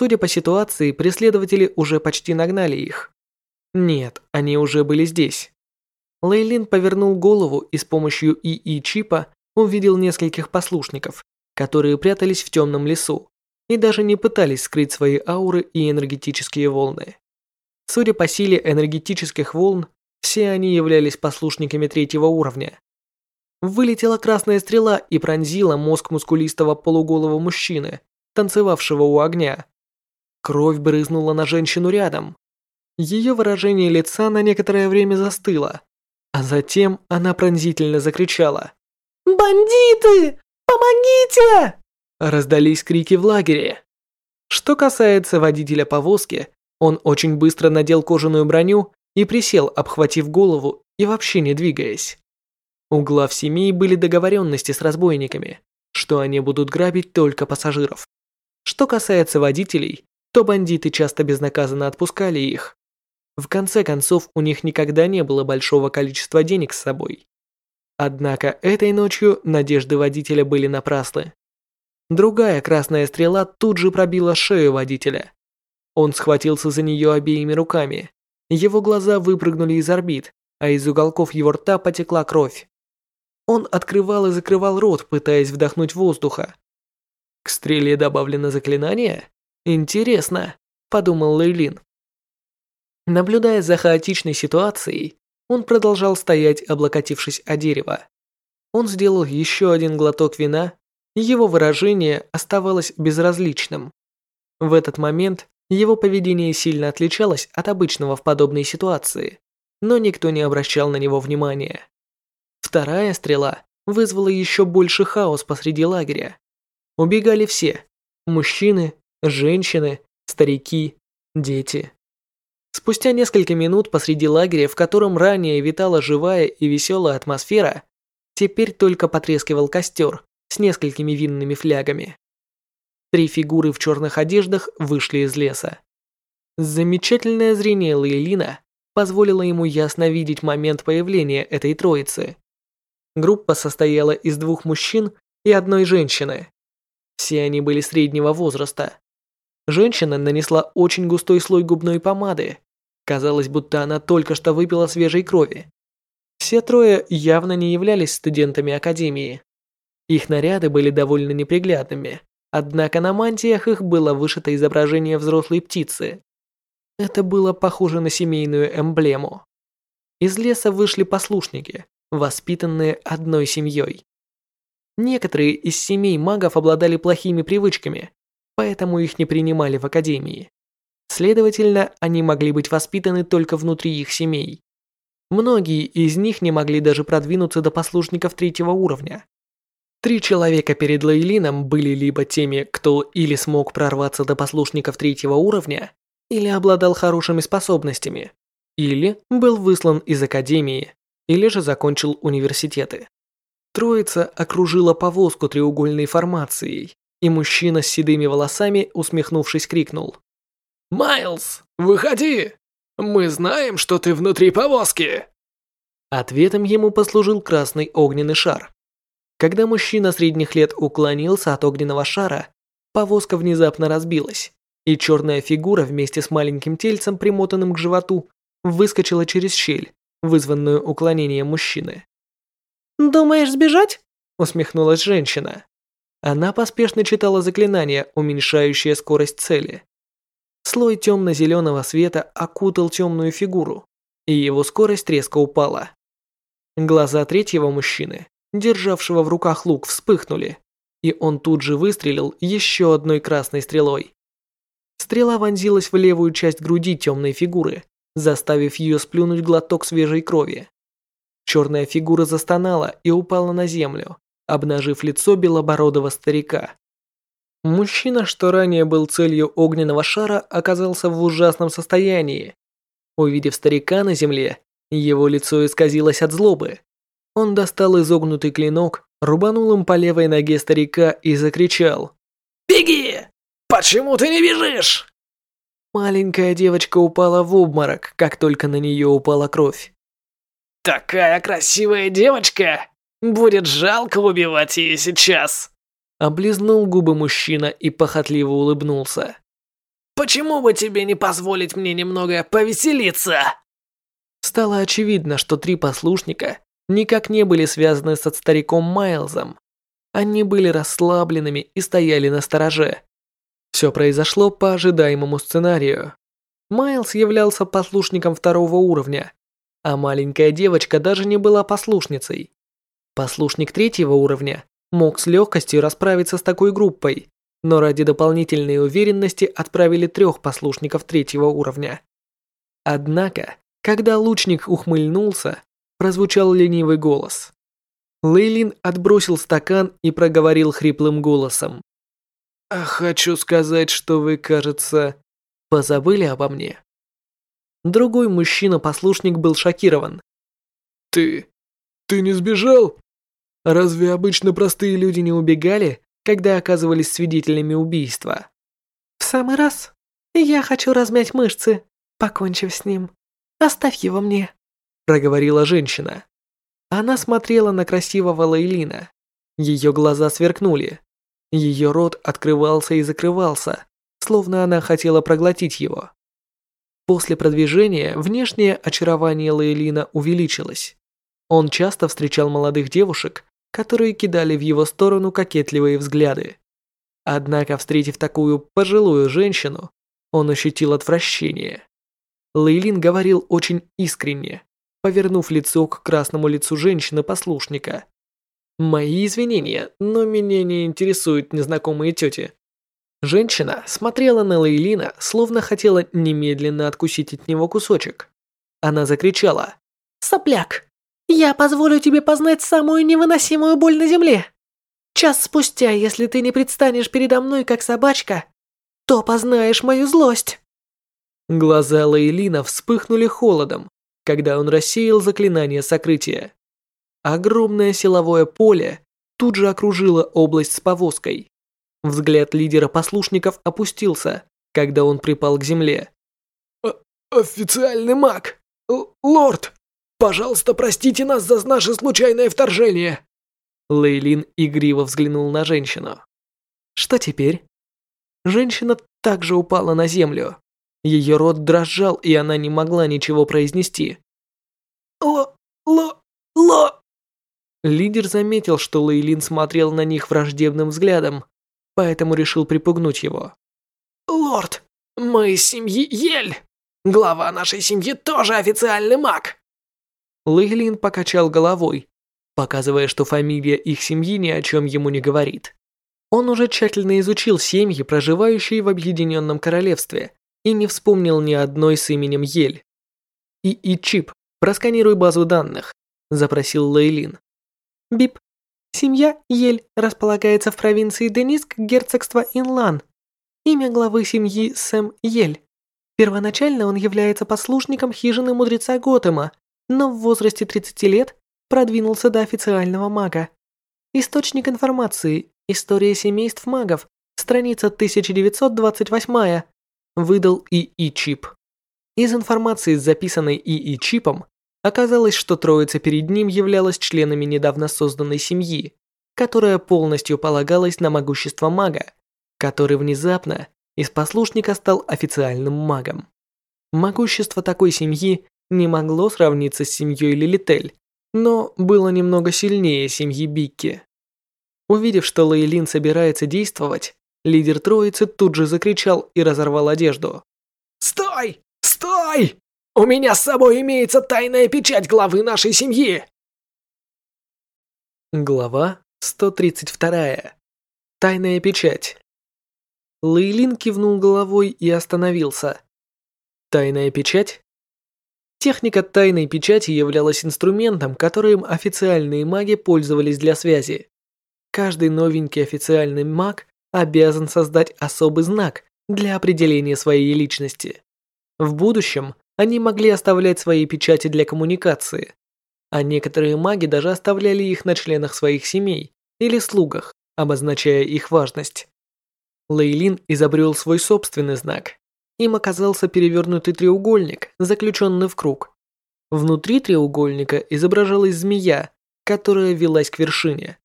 Судя по ситуации, преследователи уже почти нагнали их. Нет, они уже были здесь. Лейлин повернул голову и с помощью ИИ-чипа увидел нескольких послушников, которые прятались в темном лесу и даже не пытались скрыть свои ауры и энергетические волны. Судя по силе энергетических волн, все они являлись послушниками третьего уровня. Вылетела красная стрела и пронзила мозг мускулистого полуголого мужчины, танцевавшего у огня. Кровь брызнула на женщину рядом. Ее выражение лица на некоторое время застыло, а затем она пронзительно закричала. «Бандиты! Помогите!» Раздались крики в лагере. Что касается водителя повозки, он очень быстро надел кожаную броню и присел, обхватив голову и вообще не двигаясь. У глав семей были договоренности с разбойниками, что они будут грабить только пассажиров. Что касается водителей, то бандиты часто безнаказанно отпускали их. В конце концов, у них никогда не было большого количества денег с собой. Однако этой ночью надежды водителя были напрасны. Другая красная стрела тут же пробила шею водителя. Он схватился за нее обеими руками. Его глаза выпрыгнули из орбит, а из уголков его рта потекла кровь. Он открывал и закрывал рот, пытаясь вдохнуть воздуха. К стреле добавлено заклинание? Интересно, подумал Лейлин. Наблюдая за хаотичной ситуацией, он продолжал стоять, облокотившись о дерево. Он сделал еще один глоток вина, и его выражение оставалось безразличным. В этот момент его поведение сильно отличалось от обычного в подобной ситуации, но никто не обращал на него внимания. Вторая стрела вызвала еще больше хаос посреди лагеря. Убегали все – мужчины, женщины, старики, дети. Спустя несколько минут посреди лагеря, в котором ранее витала живая и веселая атмосфера, теперь только потрескивал костер с несколькими винными флягами. Три фигуры в черных одеждах вышли из леса. Замечательное зрение Лейлина позволило ему ясно видеть момент появления этой троицы. Группа состояла из двух мужчин и одной женщины. Все они были среднего возраста. Женщина нанесла очень густой слой губной помады. Казалось, будто она только что выпила свежей крови. Все трое явно не являлись студентами академии. Их наряды были довольно неприглядными, однако на мантиях их было вышито изображение взрослой птицы. Это было похоже на семейную эмблему. Из леса вышли послушники, воспитанные одной семьей. Некоторые из семей магов обладали плохими привычками, поэтому их не принимали в академии. Следовательно, они могли быть воспитаны только внутри их семей. Многие из них не могли даже продвинуться до послушников третьего уровня. Три человека перед Лейлином были либо теми, кто или смог прорваться до послушников третьего уровня, или обладал хорошими способностями, или был выслан из академии, или же закончил университеты. Троица окружила повозку треугольной формацией, и мужчина с седыми волосами, усмехнувшись, крикнул. «Майлз, выходи! Мы знаем, что ты внутри повозки!» Ответом ему послужил красный огненный шар. Когда мужчина средних лет уклонился от огненного шара, повозка внезапно разбилась, и черная фигура вместе с маленьким тельцем, примотанным к животу, выскочила через щель, вызванную уклонением мужчины. «Думаешь сбежать?» – усмехнулась женщина. Она поспешно читала заклинание, уменьшающее скорость цели. Слой темно-зеленого света окутал темную фигуру, и его скорость резко упала. Глаза третьего мужчины, державшего в руках лук, вспыхнули, и он тут же выстрелил еще одной красной стрелой. Стрела вонзилась в левую часть груди темной фигуры, заставив ее сплюнуть глоток свежей крови. Черная фигура застонала и упала на землю, обнажив лицо белобородого старика. Мужчина, что ранее был целью огненного шара, оказался в ужасном состоянии. Увидев старика на земле, его лицо исказилось от злобы. Он достал изогнутый клинок, рубанул им по левой ноге старика и закричал. «Беги! Почему ты не бежишь?» Маленькая девочка упала в обморок, как только на нее упала кровь. «Такая красивая девочка! Будет жалко убивать ее сейчас!» Облизнул губы мужчина и похотливо улыбнулся. «Почему бы тебе не позволить мне немного повеселиться?» Стало очевидно, что три послушника никак не были связаны со стариком Майлзом. Они были расслабленными и стояли на стороже. Все произошло по ожидаемому сценарию. Майлз являлся послушником второго уровня, а маленькая девочка даже не была послушницей. Послушник третьего уровня мог с легкостью расправиться с такой группой, но ради дополнительной уверенности отправили трех послушников третьего уровня. Однако, когда лучник ухмыльнулся, прозвучал ленивый голос. Лейлин отбросил стакан и проговорил хриплым голосом. «А хочу сказать, что вы, кажется, позабыли обо мне». Другой мужчина-послушник был шокирован. «Ты... ты не сбежал? Разве обычно простые люди не убегали, когда оказывались свидетелями убийства?» «В самый раз. Я хочу размять мышцы, покончив с ним. Оставь его мне», — проговорила женщина. Она смотрела на красивого Лейлина. Ее глаза сверкнули. Ее рот открывался и закрывался, словно она хотела проглотить его. После продвижения внешнее очарование Лейлина увеличилось. Он часто встречал молодых девушек, которые кидали в его сторону кокетливые взгляды. Однако, встретив такую пожилую женщину, он ощутил отвращение. Лейлин говорил очень искренне, повернув лицо к красному лицу женщины-послушника. «Мои извинения, но меня не интересуют незнакомые тети». Женщина смотрела на Лейлина, словно хотела немедленно откусить от него кусочек. Она закричала. «Сопляк, я позволю тебе познать самую невыносимую боль на земле. Час спустя, если ты не предстанешь передо мной как собачка, то познаешь мою злость». Глаза Лейлина вспыхнули холодом, когда он рассеял заклинание сокрытия. Огромное силовое поле тут же окружило область с повозкой. Взгляд лидера послушников опустился, когда он припал к земле. «Официальный маг! Л лорд! Пожалуйста, простите нас за наше случайное вторжение!» Лейлин игриво взглянул на женщину. «Что теперь?» Женщина также упала на землю. Ее рот дрожал, и она не могла ничего произнести. «Ло... ло... ло...» Лидер заметил, что Лейлин смотрел на них враждебным взглядом, поэтому решил припугнуть его. «Лорд, мы из семьи Ель. Глава нашей семьи тоже официальный маг». Лейлин покачал головой, показывая, что фамилия их семьи ни о чем ему не говорит. Он уже тщательно изучил семьи, проживающие в Объединенном Королевстве, и не вспомнил ни одной с именем Ель. «И и чип, просканируй базу данных», – запросил Лейлин. «Бип, семья Ель располагается в провинции Дениск герцогства Инлан. Имя главы семьи Сэм Ель. Первоначально он является послушником хижины мудреца Готэма, но в возрасте 30 лет продвинулся до официального мага. Источник информации История семейств магов, страница 1928, выдал ИИ-чип. Из информации, записанной ИИ-чипом, оказалось, что троица перед ним являлась членами недавно созданной семьи, которая полностью полагалась на могущество мага, который внезапно из послушника стал официальным магом. Могущество такой семьи не могло сравниться с семьей Лилитель, но было немного сильнее семьи Бикки. Увидев, что Лейлин собирается действовать, лидер троицы тут же закричал и разорвал одежду. «Стой! Стой! У меня с собой имеется тайная печать главы нашей семьи!» Глава 132. Тайная печать. Лейлин кивнул головой и остановился. Тайная печать? Техника тайной печати являлась инструментом, которым официальные маги пользовались для связи. Каждый новенький официальный маг обязан создать особый знак для определения своей личности. В будущем они могли оставлять свои печати для коммуникации, а некоторые маги даже оставляли их на членах своих семей или слугах, обозначая их важность. Лейлин изобрел свой собственный знак. Им оказался перевернутый треугольник, заключенный в круг. Внутри треугольника изображалась змея, которая велась к вершине.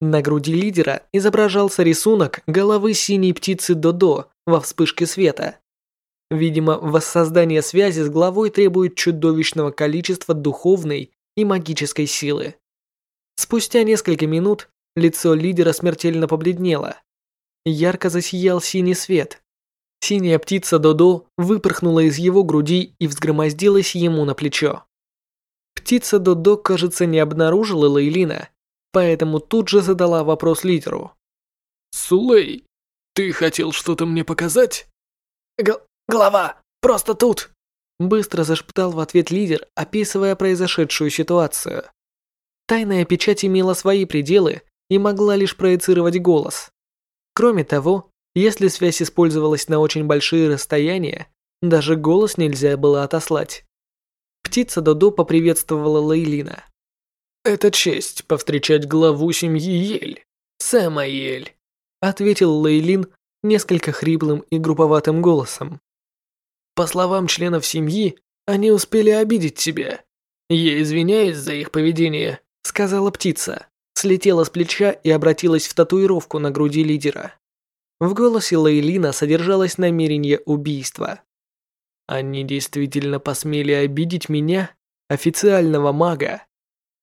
На груди лидера изображался рисунок головы синей птицы Додо во вспышке света. Видимо, воссоздание связи с главой требует чудовищного количества духовной и магической силы. Спустя несколько минут лицо лидера смертельно побледнело. Ярко засиял синий свет. Синяя птица Додо выпорхнула из его груди и взгромоздилась ему на плечо. Птица Додо, кажется, не обнаружила Лейлина поэтому тут же задала вопрос лидеру. «Сулей, ты хотел что-то мне показать?» Г «Голова, просто тут!» Быстро зашептал в ответ лидер, описывая произошедшую ситуацию. Тайная печать имела свои пределы и могла лишь проецировать голос. Кроме того, если связь использовалась на очень большие расстояния, даже голос нельзя было отослать. Птица Додо поприветствовала Лейлина. «Это честь повстречать главу семьи Ель, Сэма Ель», ответил Лейлин несколько хриплым и груповатым голосом. «По словам членов семьи, они успели обидеть тебя. Я извиняюсь за их поведение», сказала птица, слетела с плеча и обратилась в татуировку на груди лидера. В голосе Лейлина содержалось намерение убийства. Они действительно посмели обидеть меня, официального мага.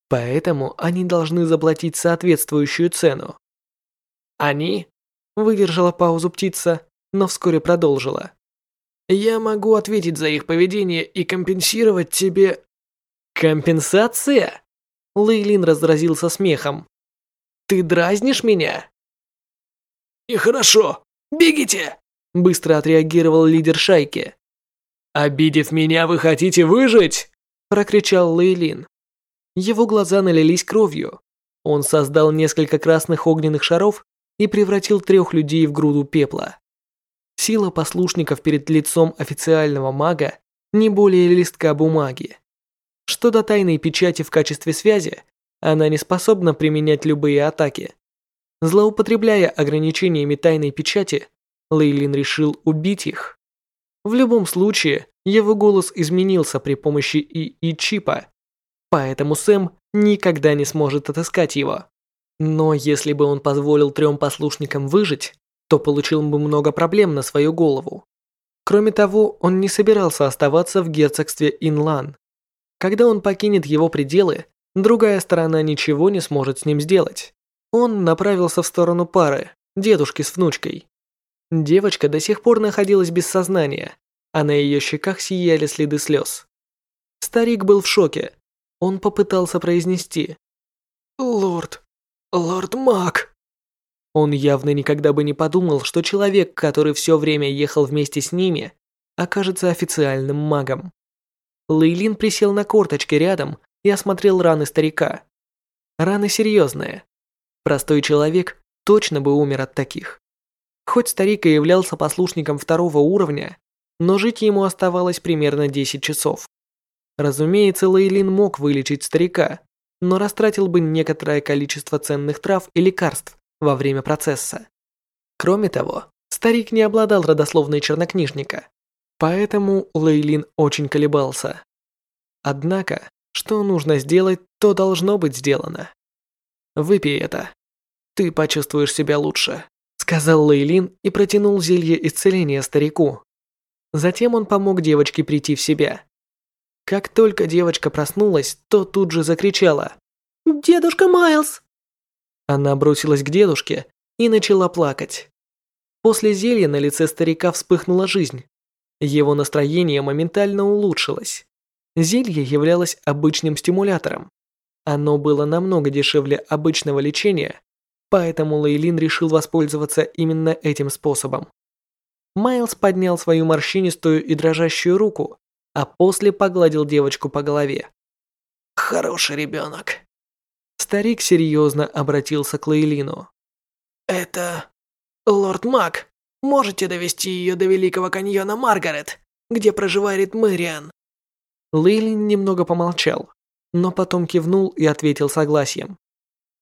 Поэтому они должны заплатить соответствующую цену. Они? Выдержала паузу птица, но вскоре продолжила. Я могу ответить за их поведение и компенсировать тебе... Компенсация? Лейлин разразился смехом. Ты дразнишь меня? И хорошо, бегите! Быстро отреагировал лидер шайки. «Обидев меня, вы хотите выжить?» – прокричал Лейлин. Его глаза налились кровью. Он создал несколько красных огненных шаров и превратил трех людей в груду пепла. Сила послушников перед лицом официального мага не более листка бумаги. Что до тайной печати в качестве связи, она не способна применять любые атаки. Злоупотребляя ограничениями тайной печати, Лейлин решил убить их. В любом случае, его голос изменился при помощи ИИ-чипа, поэтому Сэм никогда не сможет отыскать его. Но если бы он позволил трем послушникам выжить, то получил бы много проблем на свою голову. Кроме того, он не собирался оставаться в герцогстве Инлан. Когда он покинет его пределы, другая сторона ничего не сможет с ним сделать. Он направился в сторону пары, дедушки с внучкой. Девочка до сих пор находилась без сознания, а на ее щеках сияли следы слез. Старик был в шоке. Он попытался произнести «Лорд, лорд Мак». Он явно никогда бы не подумал, что человек, который все время ехал вместе с ними, окажется официальным магом. Лейлин присел на корточки рядом и осмотрел раны старика. Раны серьезные. Простой человек точно бы умер от таких. Хоть старик и являлся послушником второго уровня, но жить ему оставалось примерно 10 часов. Разумеется, Лейлин мог вылечить старика, но растратил бы некоторое количество ценных трав и лекарств во время процесса. Кроме того, старик не обладал родословной чернокнижника, поэтому Лейлин очень колебался. Однако, что нужно сделать, то должно быть сделано. Выпей это. Ты почувствуешь себя лучше сказал Лейлин и протянул зелье исцеления старику. Затем он помог девочке прийти в себя. Как только девочка проснулась, то тут же закричала. «Дедушка Майлз!» Она бросилась к дедушке и начала плакать. После зелья на лице старика вспыхнула жизнь. Его настроение моментально улучшилось. Зелье являлось обычным стимулятором. Оно было намного дешевле обычного лечения Поэтому Лейлин решил воспользоваться именно этим способом. Майлз поднял свою морщинистую и дрожащую руку, а после погладил девочку по голове. «Хороший ребенок». Старик серьезно обратился к Лейлину. «Это... Лорд Мак. Можете довести ее до Великого каньона Маргарет, где проживает Мэриан?» Лейлин немного помолчал, но потом кивнул и ответил согласием.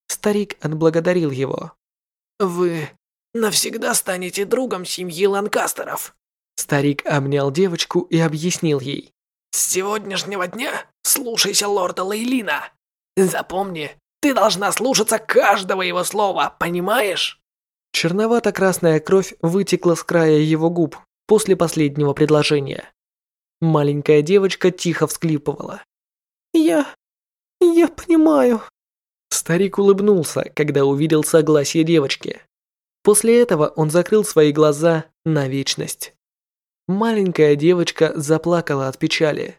Старик отблагодарил его. «Вы навсегда станете другом семьи Ланкастеров». Старик обнял девочку и объяснил ей. «С сегодняшнего дня слушайся лорда Лейлина. Запомни, ты должна слушаться каждого его слова, понимаешь?» Черновато-красная кровь вытекла с края его губ после последнего предложения. Маленькая девочка тихо всклипывала. «Я... я понимаю», Старик улыбнулся, когда увидел согласие девочки. После этого он закрыл свои глаза на вечность. Маленькая девочка заплакала от печали.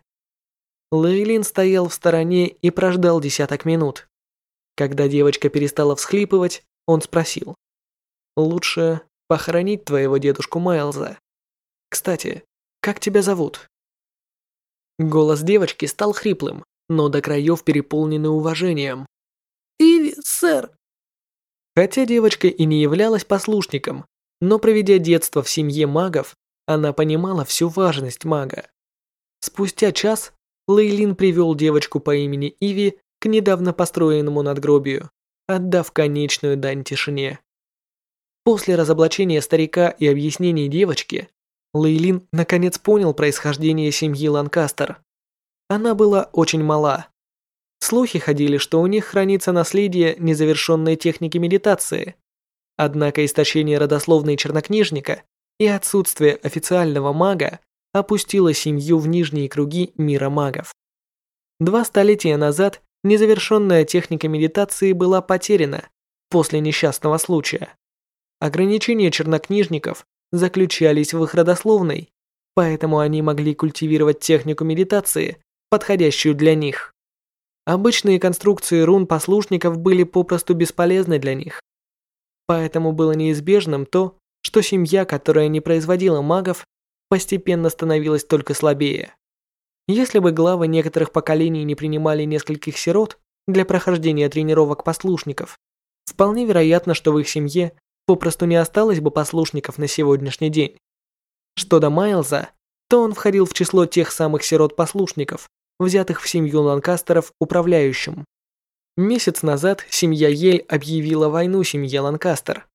Лейлин стоял в стороне и прождал десяток минут. Когда девочка перестала всхлипывать, он спросил. «Лучше похоронить твоего дедушку Майлза. Кстати, как тебя зовут?» Голос девочки стал хриплым, но до краев переполненный уважением. «Иви, сэр!» Хотя девочка и не являлась послушником, но проведя детство в семье магов, она понимала всю важность мага. Спустя час Лейлин привел девочку по имени Иви к недавно построенному надгробию, отдав конечную дань тишине. После разоблачения старика и объяснений девочки, Лейлин наконец понял происхождение семьи Ланкастер. Она была очень мала, Слухи ходили, что у них хранится наследие незавершенной техники медитации. Однако истощение родословной чернокнижника и отсутствие официального мага опустила семью в нижние круги мира магов. Два столетия назад незавершенная техника медитации была потеряна после несчастного случая. Ограничения чернокнижников заключались в их родословной, поэтому они могли культивировать технику медитации, подходящую для них. Обычные конструкции рун послушников были попросту бесполезны для них. Поэтому было неизбежным то, что семья, которая не производила магов, постепенно становилась только слабее. Если бы главы некоторых поколений не принимали нескольких сирот для прохождения тренировок послушников, вполне вероятно, что в их семье попросту не осталось бы послушников на сегодняшний день. Что до Майлза, то он входил в число тех самых сирот-послушников, взятых в семью Ланкастеров управляющим. Месяц назад семья Ель объявила войну семье Ланкастер.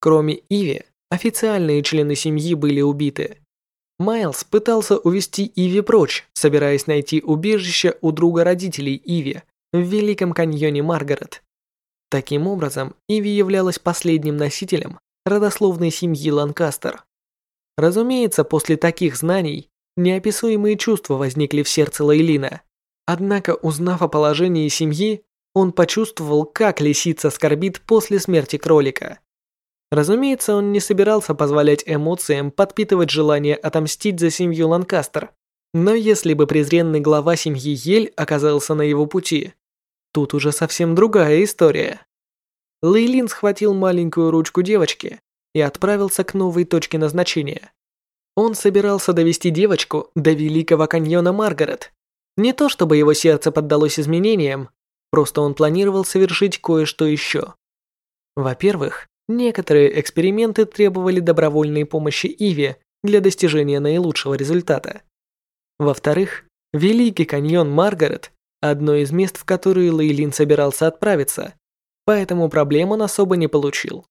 Кроме Иви, официальные члены семьи были убиты. Майлз пытался увести Иви прочь, собираясь найти убежище у друга родителей Иви в Великом каньоне Маргарет. Таким образом, Иви являлась последним носителем родословной семьи Ланкастер. Разумеется, после таких знаний неописуемые чувства возникли в сердце Лейлина. Однако, узнав о положении семьи, он почувствовал, как лисица скорбит после смерти кролика. Разумеется, он не собирался позволять эмоциям подпитывать желание отомстить за семью Ланкастер. Но если бы презренный глава семьи Ель оказался на его пути, тут уже совсем другая история. Лейлин схватил маленькую ручку девочки и отправился к новой точке назначения. Он собирался довести девочку до Великого каньона Маргарет. Не то чтобы его сердце поддалось изменениям, просто он планировал совершить кое-что еще. Во-первых, некоторые эксперименты требовали добровольной помощи Иве для достижения наилучшего результата. Во-вторых, Великий каньон Маргарет – одно из мест, в которые Лейлин собирался отправиться, поэтому проблем он особо не получил.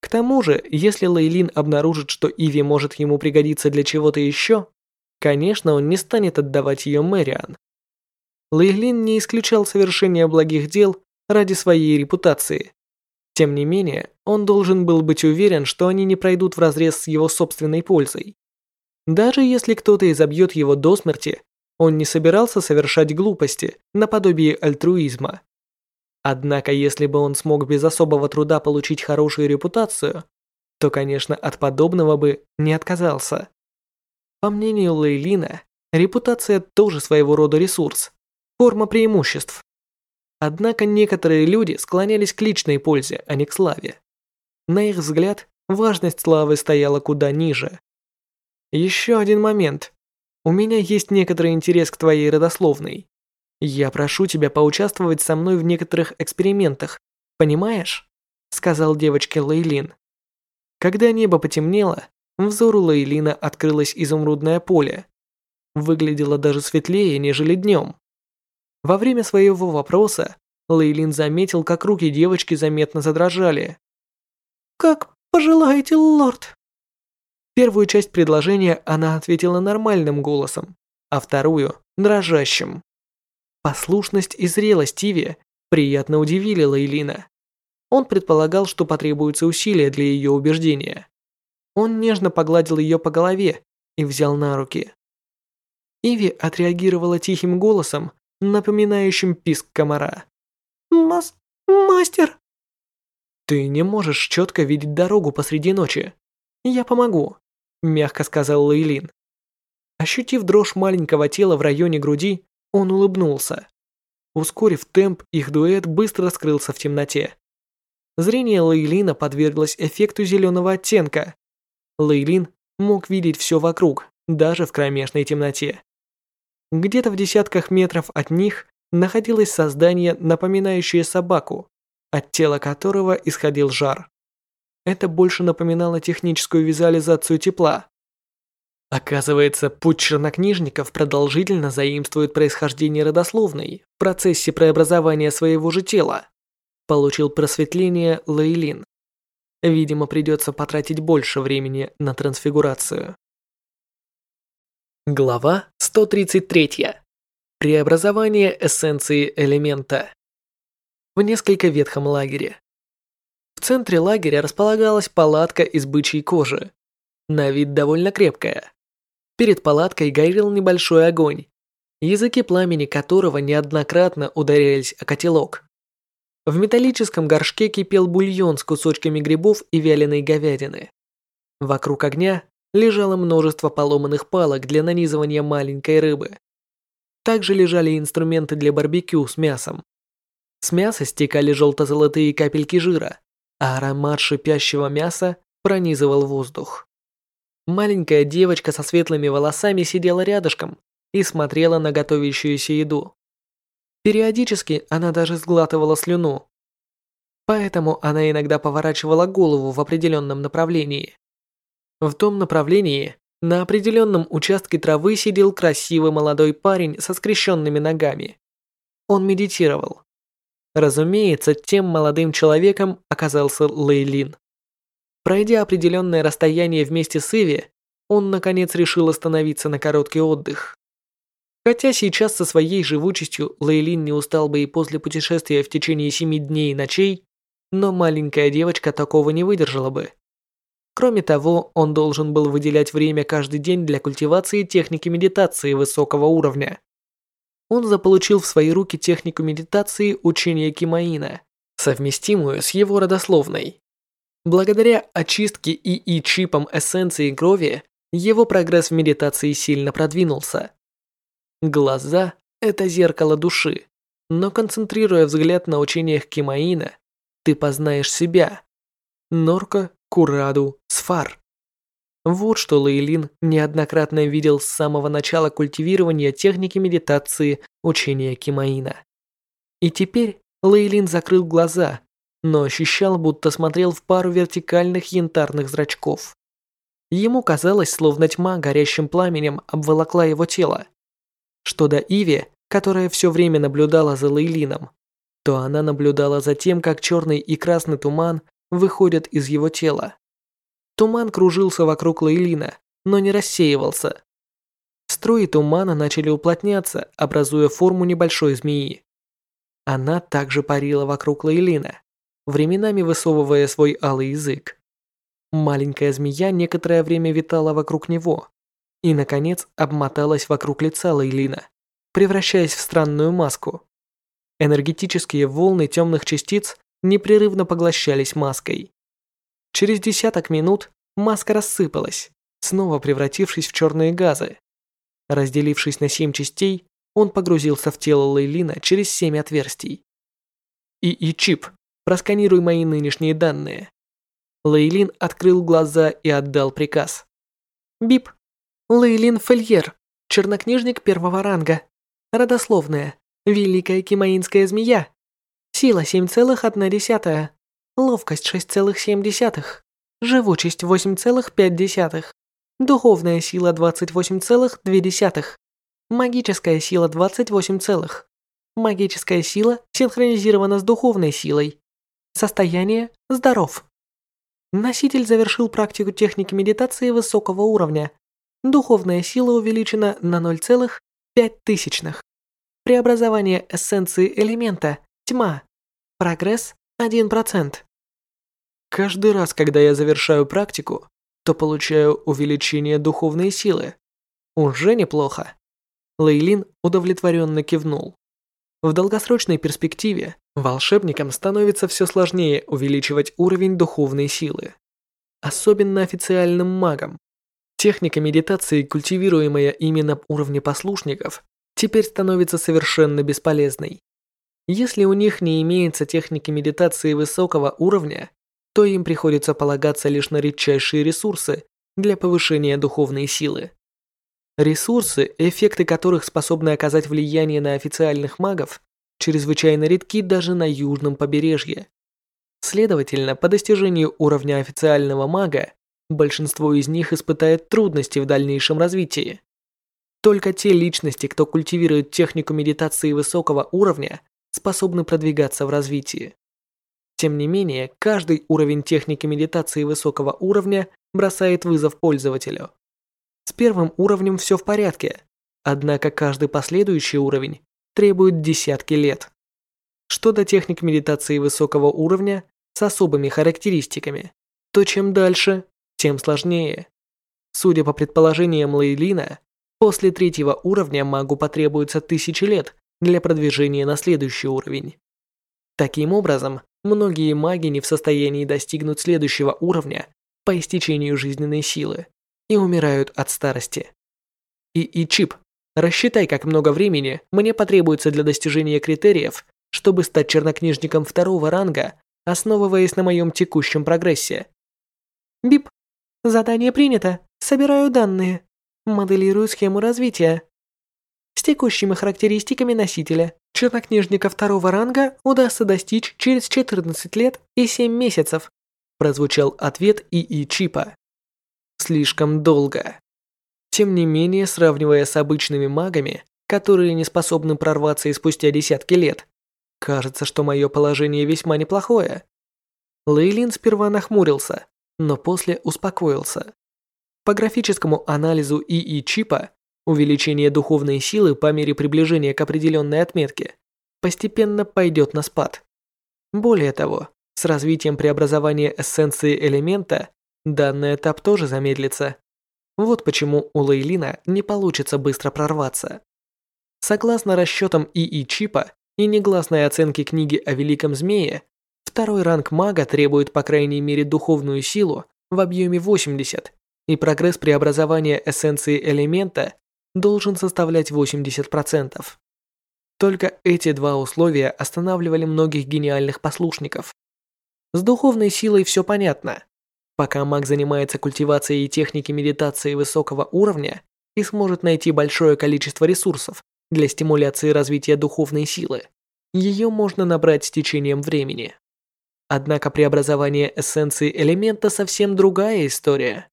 К тому же, если Лейлин обнаружит, что Иви может ему пригодиться для чего-то еще, конечно, он не станет отдавать ее Мэриан. Лейлин не исключал совершения благих дел ради своей репутации. Тем не менее, он должен был быть уверен, что они не пройдут вразрез с его собственной пользой. Даже если кто-то изобьет его до смерти, он не собирался совершать глупости наподобие альтруизма. Однако, если бы он смог без особого труда получить хорошую репутацию, то, конечно, от подобного бы не отказался. По мнению Лейлина, репутация тоже своего рода ресурс, форма преимуществ. Однако некоторые люди склонялись к личной пользе, а не к славе. На их взгляд, важность славы стояла куда ниже. Еще один момент. У меня есть некоторый интерес к твоей родословной. «Я прошу тебя поучаствовать со мной в некоторых экспериментах, понимаешь?» сказал девочке Лейлин. Когда небо потемнело, взору Лейлина открылось изумрудное поле. Выглядело даже светлее, нежели днем. Во время своего вопроса Лейлин заметил, как руки девочки заметно задрожали. «Как пожелаете, лорд?» Первую часть предложения она ответила нормальным голосом, а вторую – дрожащим. Послушность и зрелость Иви приятно удивили Лейлина. Он предполагал, что потребуются усилия для ее убеждения. Он нежно погладил ее по голове и взял на руки. Иви отреагировала тихим голосом, напоминающим писк комара. «Мас... мастер!» «Ты не можешь четко видеть дорогу посреди ночи. Я помогу», – мягко сказал Лейлин. Ощутив дрожь маленького тела в районе груди, он улыбнулся. Ускорив темп, их дуэт быстро скрылся в темноте. Зрение Лейлина подверглось эффекту зеленого оттенка. Лейлин мог видеть все вокруг, даже в кромешной темноте. Где-то в десятках метров от них находилось создание, напоминающее собаку, от тела которого исходил жар. Это больше напоминало техническую визуализацию тепла. Оказывается, путь чернокнижников продолжительно заимствует происхождение родословной в процессе преобразования своего же тела. Получил просветление Лейлин. Видимо, придется потратить больше времени на трансфигурацию. Глава 133. Преобразование эссенции элемента. В несколько ветхом лагере. В центре лагеря располагалась палатка из бычьей кожи. На вид довольно крепкая. Перед палаткой горел небольшой огонь, языки пламени которого неоднократно ударялись о котелок. В металлическом горшке кипел бульон с кусочками грибов и вяленой говядины. Вокруг огня лежало множество поломанных палок для нанизывания маленькой рыбы. Также лежали инструменты для барбекю с мясом. С мяса стекали желто-золотые капельки жира, а аромат шипящего мяса пронизывал воздух. Маленькая девочка со светлыми волосами сидела рядышком и смотрела на готовящуюся еду. Периодически она даже сглатывала слюну. Поэтому она иногда поворачивала голову в определенном направлении. В том направлении на определенном участке травы сидел красивый молодой парень со скрещенными ногами. Он медитировал. Разумеется, тем молодым человеком оказался Лейлин. Пройдя определенное расстояние вместе с Иви, он наконец решил остановиться на короткий отдых. Хотя сейчас со своей живучестью Лейлин не устал бы и после путешествия в течение семи дней и ночей, но маленькая девочка такого не выдержала бы. Кроме того, он должен был выделять время каждый день для культивации техники медитации высокого уровня. Он заполучил в свои руки технику медитации учения Кимаина, совместимую с его родословной. Благодаря очистке ИИ чипом эссенции крови, его прогресс в медитации сильно продвинулся. Глаза – это зеркало души, но концентрируя взгляд на учениях Кимаина, ты познаешь себя. Норка, Кураду, Сфар. Вот что Лейлин неоднократно видел с самого начала культивирования техники медитации учения Кимаина. И теперь Лейлин закрыл глаза, но ощущал, будто смотрел в пару вертикальных янтарных зрачков. Ему казалось, словно тьма горящим пламенем обволокла его тело. Что до Иви, которая все время наблюдала за Лейлином, то она наблюдала за тем, как черный и красный туман выходят из его тела. Туман кружился вокруг Лейлина, но не рассеивался. Струи тумана начали уплотняться, образуя форму небольшой змеи. Она также парила вокруг Лейлина, временами высовывая свой алый язык. Маленькая змея некоторое время витала вокруг него, и, наконец, обмоталась вокруг лица Лейлина, превращаясь в странную маску. Энергетические волны темных частиц непрерывно поглощались маской. Через десяток минут маска рассыпалась, снова превратившись в черные газы. Разделившись на семь частей, он погрузился в тело Лейлина через семь отверстий. ИИ-чип, просканируй мои нынешние данные. Лейлин открыл глаза и отдал приказ. Бип. Лейлин Фельер, чернокнижник первого ранга. Родословная. Великая кимаинская змея. Сила 7,1. Ловкость 6,7. Живучесть 8,5. Духовная сила 28,2. Магическая сила 28, магическая сила синхронизирована с духовной силой. Состояние – здоров. Носитель завершил практику техники медитации высокого уровня. Духовная сила увеличена на 0,5 тысячных. Преобразование эссенции элемента – тьма. Прогресс – 1%. Каждый раз, когда я завершаю практику, то получаю увеличение духовной силы. Уже неплохо. Лейлин удовлетворенно кивнул. В долгосрочной перспективе волшебникам становится все сложнее увеличивать уровень духовной силы. Особенно официальным магам. Техника медитации, культивируемая именно на уровне послушников, теперь становится совершенно бесполезной. Если у них не имеется техники медитации высокого уровня, то им приходится полагаться лишь на редчайшие ресурсы для повышения духовной силы. Ресурсы, эффекты которых способны оказать влияние на официальных магов, чрезвычайно редки даже на южном побережье. Следовательно, по достижению уровня официального мага, большинство из них испытает трудности в дальнейшем развитии. Только те личности, кто культивирует технику медитации высокого уровня, способны продвигаться в развитии. Тем не менее, каждый уровень техники медитации высокого уровня бросает вызов пользователю. С первым уровнем все в порядке, однако каждый последующий уровень требует десятки лет. Что до техник медитации высокого уровня с особыми характеристиками, то чем дальше, тем сложнее. Судя по предположениям Лейлина, после третьего уровня магу потребуется тысячи лет для продвижения на следующий уровень. Таким образом, многие маги не в состоянии достигнуть следующего уровня по истечению жизненной силы и умирают от старости. И, и чип, рассчитай, как много времени мне потребуется для достижения критериев, чтобы стать чернокнижником второго ранга, основываясь на моем текущем прогрессе. Бип, задание принято. Собираю данные. Моделирую схему развития. С текущими характеристиками носителя чернокнижника второго ранга удастся достичь через 14 лет и 7 месяцев. Прозвучал ответ ИИ Чипа. Слишком долго. Тем не менее, сравнивая с обычными магами, которые не способны прорваться и спустя десятки лет, кажется, что мое положение весьма неплохое. Лейлин сперва нахмурился, но после успокоился. По графическому анализу ИИ чипа, увеличение духовной силы по мере приближения к определенной отметке постепенно пойдет на спад. Более того, с развитием преобразования эссенции элемента данный этап тоже замедлится. Вот почему у Лейлина не получится быстро прорваться. Согласно расчетам ИИ чипа и негласной оценке книги о Великом Змее, второй ранг мага требует по крайней мере духовную силу в объеме 80, и прогресс преобразования эссенции элемента должен составлять 80%. Только эти два условия останавливали многих гениальных послушников. С духовной силой все понятно. Пока маг занимается культивацией техники медитации высокого уровня и сможет найти большое количество ресурсов для стимуляции развития духовной силы, ее можно набрать с течением времени. Однако преобразование эссенции элемента совсем другая история.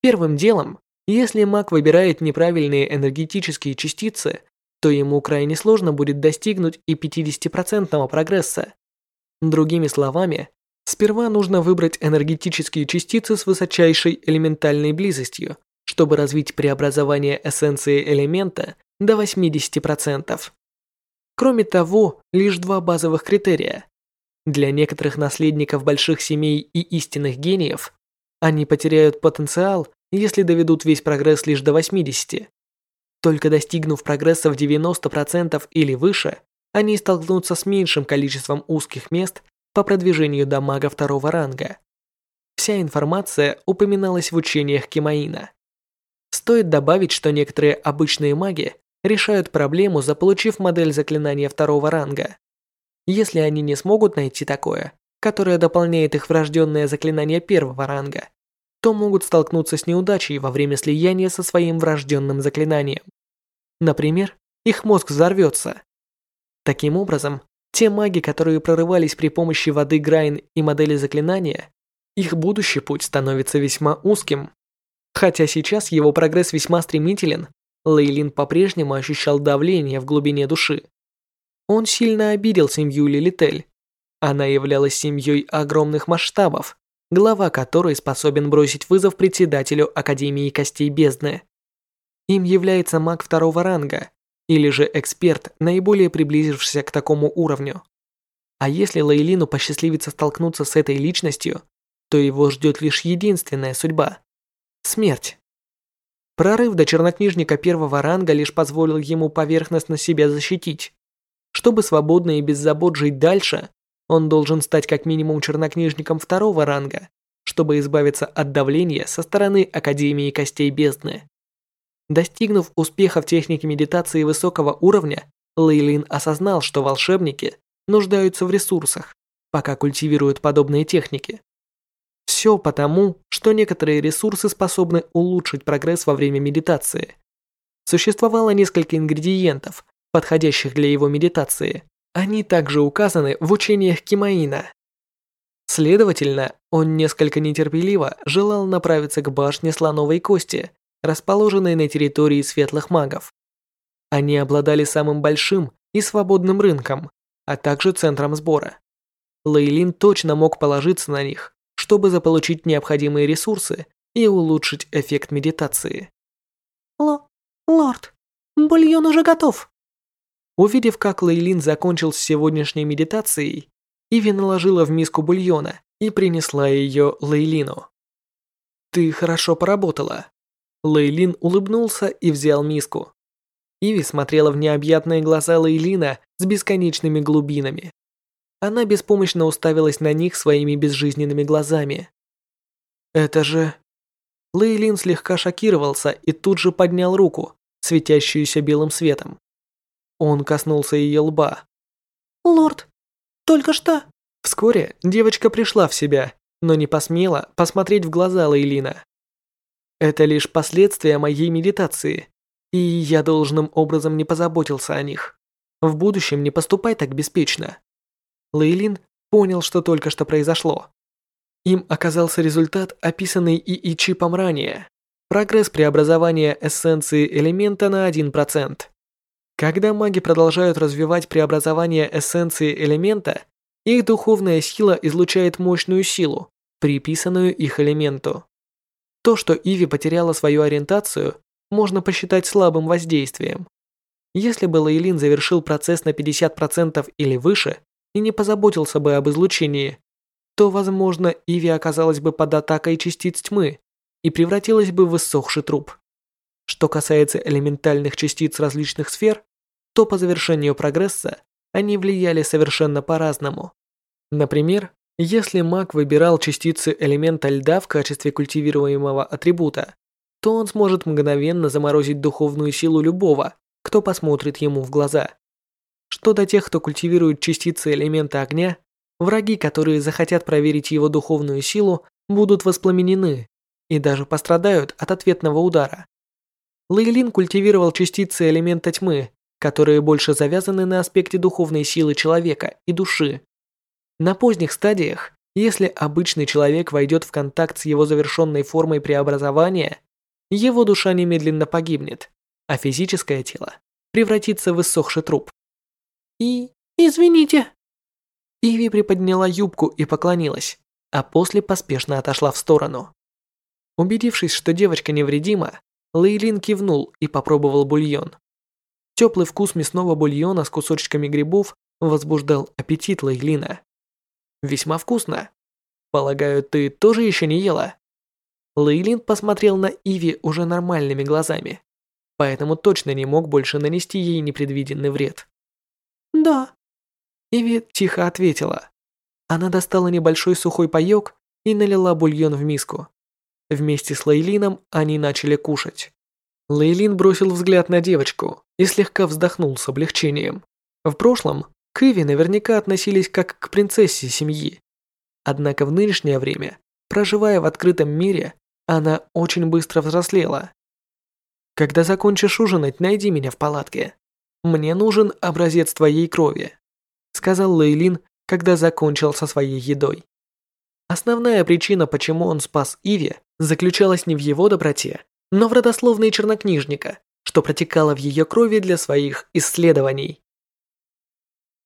Первым делом, если маг выбирает неправильные энергетические частицы, то ему крайне сложно будет достигнуть и 50% прогресса. Другими словами, Сперва нужно выбрать энергетические частицы с высочайшей элементальной близостью, чтобы развить преобразование эссенции элемента до 80%. Кроме того, лишь два базовых критерия. Для некоторых наследников больших семей и истинных гениев они потеряют потенциал, если доведут весь прогресс лишь до 80. Только достигнув прогресса в 90% или выше, они столкнутся с меньшим количеством узких мест по продвижению до мага второго ранга. Вся информация упоминалась в учениях Кимаина. Стоит добавить, что некоторые обычные маги решают проблему, заполучив модель заклинания второго ранга. Если они не смогут найти такое, которое дополняет их врожденное заклинание первого ранга, то могут столкнуться с неудачей во время слияния со своим врожденным заклинанием. Например, их мозг взорвется. Таким образом, те маги, которые прорывались при помощи воды Грайн и модели заклинания, их будущий путь становится весьма узким. Хотя сейчас его прогресс весьма стремителен, Лейлин по-прежнему ощущал давление в глубине души. Он сильно обидел семью Лилитель. Она являлась семьей огромных масштабов, глава которой способен бросить вызов председателю Академии Костей Бездны. Им является маг второго ранга, или же эксперт, наиболее приблизившийся к такому уровню. А если Лейлину посчастливится столкнуться с этой личностью, то его ждет лишь единственная судьба – смерть. Прорыв до чернокнижника первого ранга лишь позволил ему поверхностно себя защитить. Чтобы свободно и без забот жить дальше, он должен стать как минимум чернокнижником второго ранга, чтобы избавиться от давления со стороны Академии Костей Бездны. Достигнув успеха в технике медитации высокого уровня, Лейлин осознал, что волшебники нуждаются в ресурсах, пока культивируют подобные техники. Все потому, что некоторые ресурсы способны улучшить прогресс во время медитации. Существовало несколько ингредиентов, подходящих для его медитации. Они также указаны в учениях Кимаина. Следовательно, он несколько нетерпеливо желал направиться к башне слоновой кости, расположенные на территории светлых магов. Они обладали самым большим и свободным рынком, а также центром сбора. Лейлин точно мог положиться на них, чтобы заполучить необходимые ресурсы и улучшить эффект медитации. Ло, лорд, бульон уже готов. Увидев, как Лейлин закончил с сегодняшней медитацией, Иви наложила в миску бульона и принесла ее Лейлину. «Ты хорошо поработала. Лейлин улыбнулся и взял миску. Иви смотрела в необъятные глаза Лейлина с бесконечными глубинами. Она беспомощно уставилась на них своими безжизненными глазами. «Это же...» Лейлин слегка шокировался и тут же поднял руку, светящуюся белым светом. Он коснулся ее лба. «Лорд, только что...» Вскоре девочка пришла в себя, но не посмела посмотреть в глаза Лейлина. «Это лишь последствия моей медитации, и я должным образом не позаботился о них. В будущем не поступай так беспечно». Лейлин понял, что только что произошло. Им оказался результат, описанный ИИ чипом ранее. Прогресс преобразования эссенции элемента на 1%. Когда маги продолжают развивать преобразование эссенции элемента, их духовная сила излучает мощную силу, приписанную их элементу. То, что Иви потеряла свою ориентацию, можно посчитать слабым воздействием. Если бы Лейлин завершил процесс на 50% или выше и не позаботился бы об излучении, то, возможно, Иви оказалась бы под атакой частиц тьмы и превратилась бы в иссохший труп. Что касается элементальных частиц различных сфер, то по завершению прогресса они влияли совершенно по-разному. Например, если маг выбирал частицы элемента льда в качестве культивируемого атрибута, то он сможет мгновенно заморозить духовную силу любого, кто посмотрит ему в глаза. Что до тех, кто культивирует частицы элемента огня, враги, которые захотят проверить его духовную силу, будут воспламенены и даже пострадают от ответного удара. Лейлин культивировал частицы элемента тьмы, которые больше завязаны на аспекте духовной силы человека и души. На поздних стадиях, если обычный человек войдет в контакт с его завершенной формой преобразования, его душа немедленно погибнет, а физическое тело превратится в иссохший труп. И... извините. Иви приподняла юбку и поклонилась, а после поспешно отошла в сторону. Убедившись, что девочка невредима, Лейлин кивнул и попробовал бульон. Теплый вкус мясного бульона с кусочками грибов возбуждал аппетит Лейлина. Весьма вкусно. Полагаю, ты тоже еще не ела? Лейлин посмотрел на Иви уже нормальными глазами, поэтому точно не мог больше нанести ей непредвиденный вред. Да. Иви тихо ответила. Она достала небольшой сухой паёк и налила бульон в миску. Вместе с Лейлином они начали кушать. Лейлин бросил взгляд на девочку и слегка вздохнул с облегчением. В прошлом к Иви наверняка относились как к принцессе семьи. Однако в нынешнее время, проживая в открытом мире, она очень быстро взрослела. Когда закончишь ужинать, найди меня в палатке. Мне нужен образец твоей крови, сказал Лейлин, когда закончил со своей едой. Основная причина, почему он спас Иви, заключалась не в его доброте, но в родословной чернокнижника, что протекало в ее крови для своих исследований.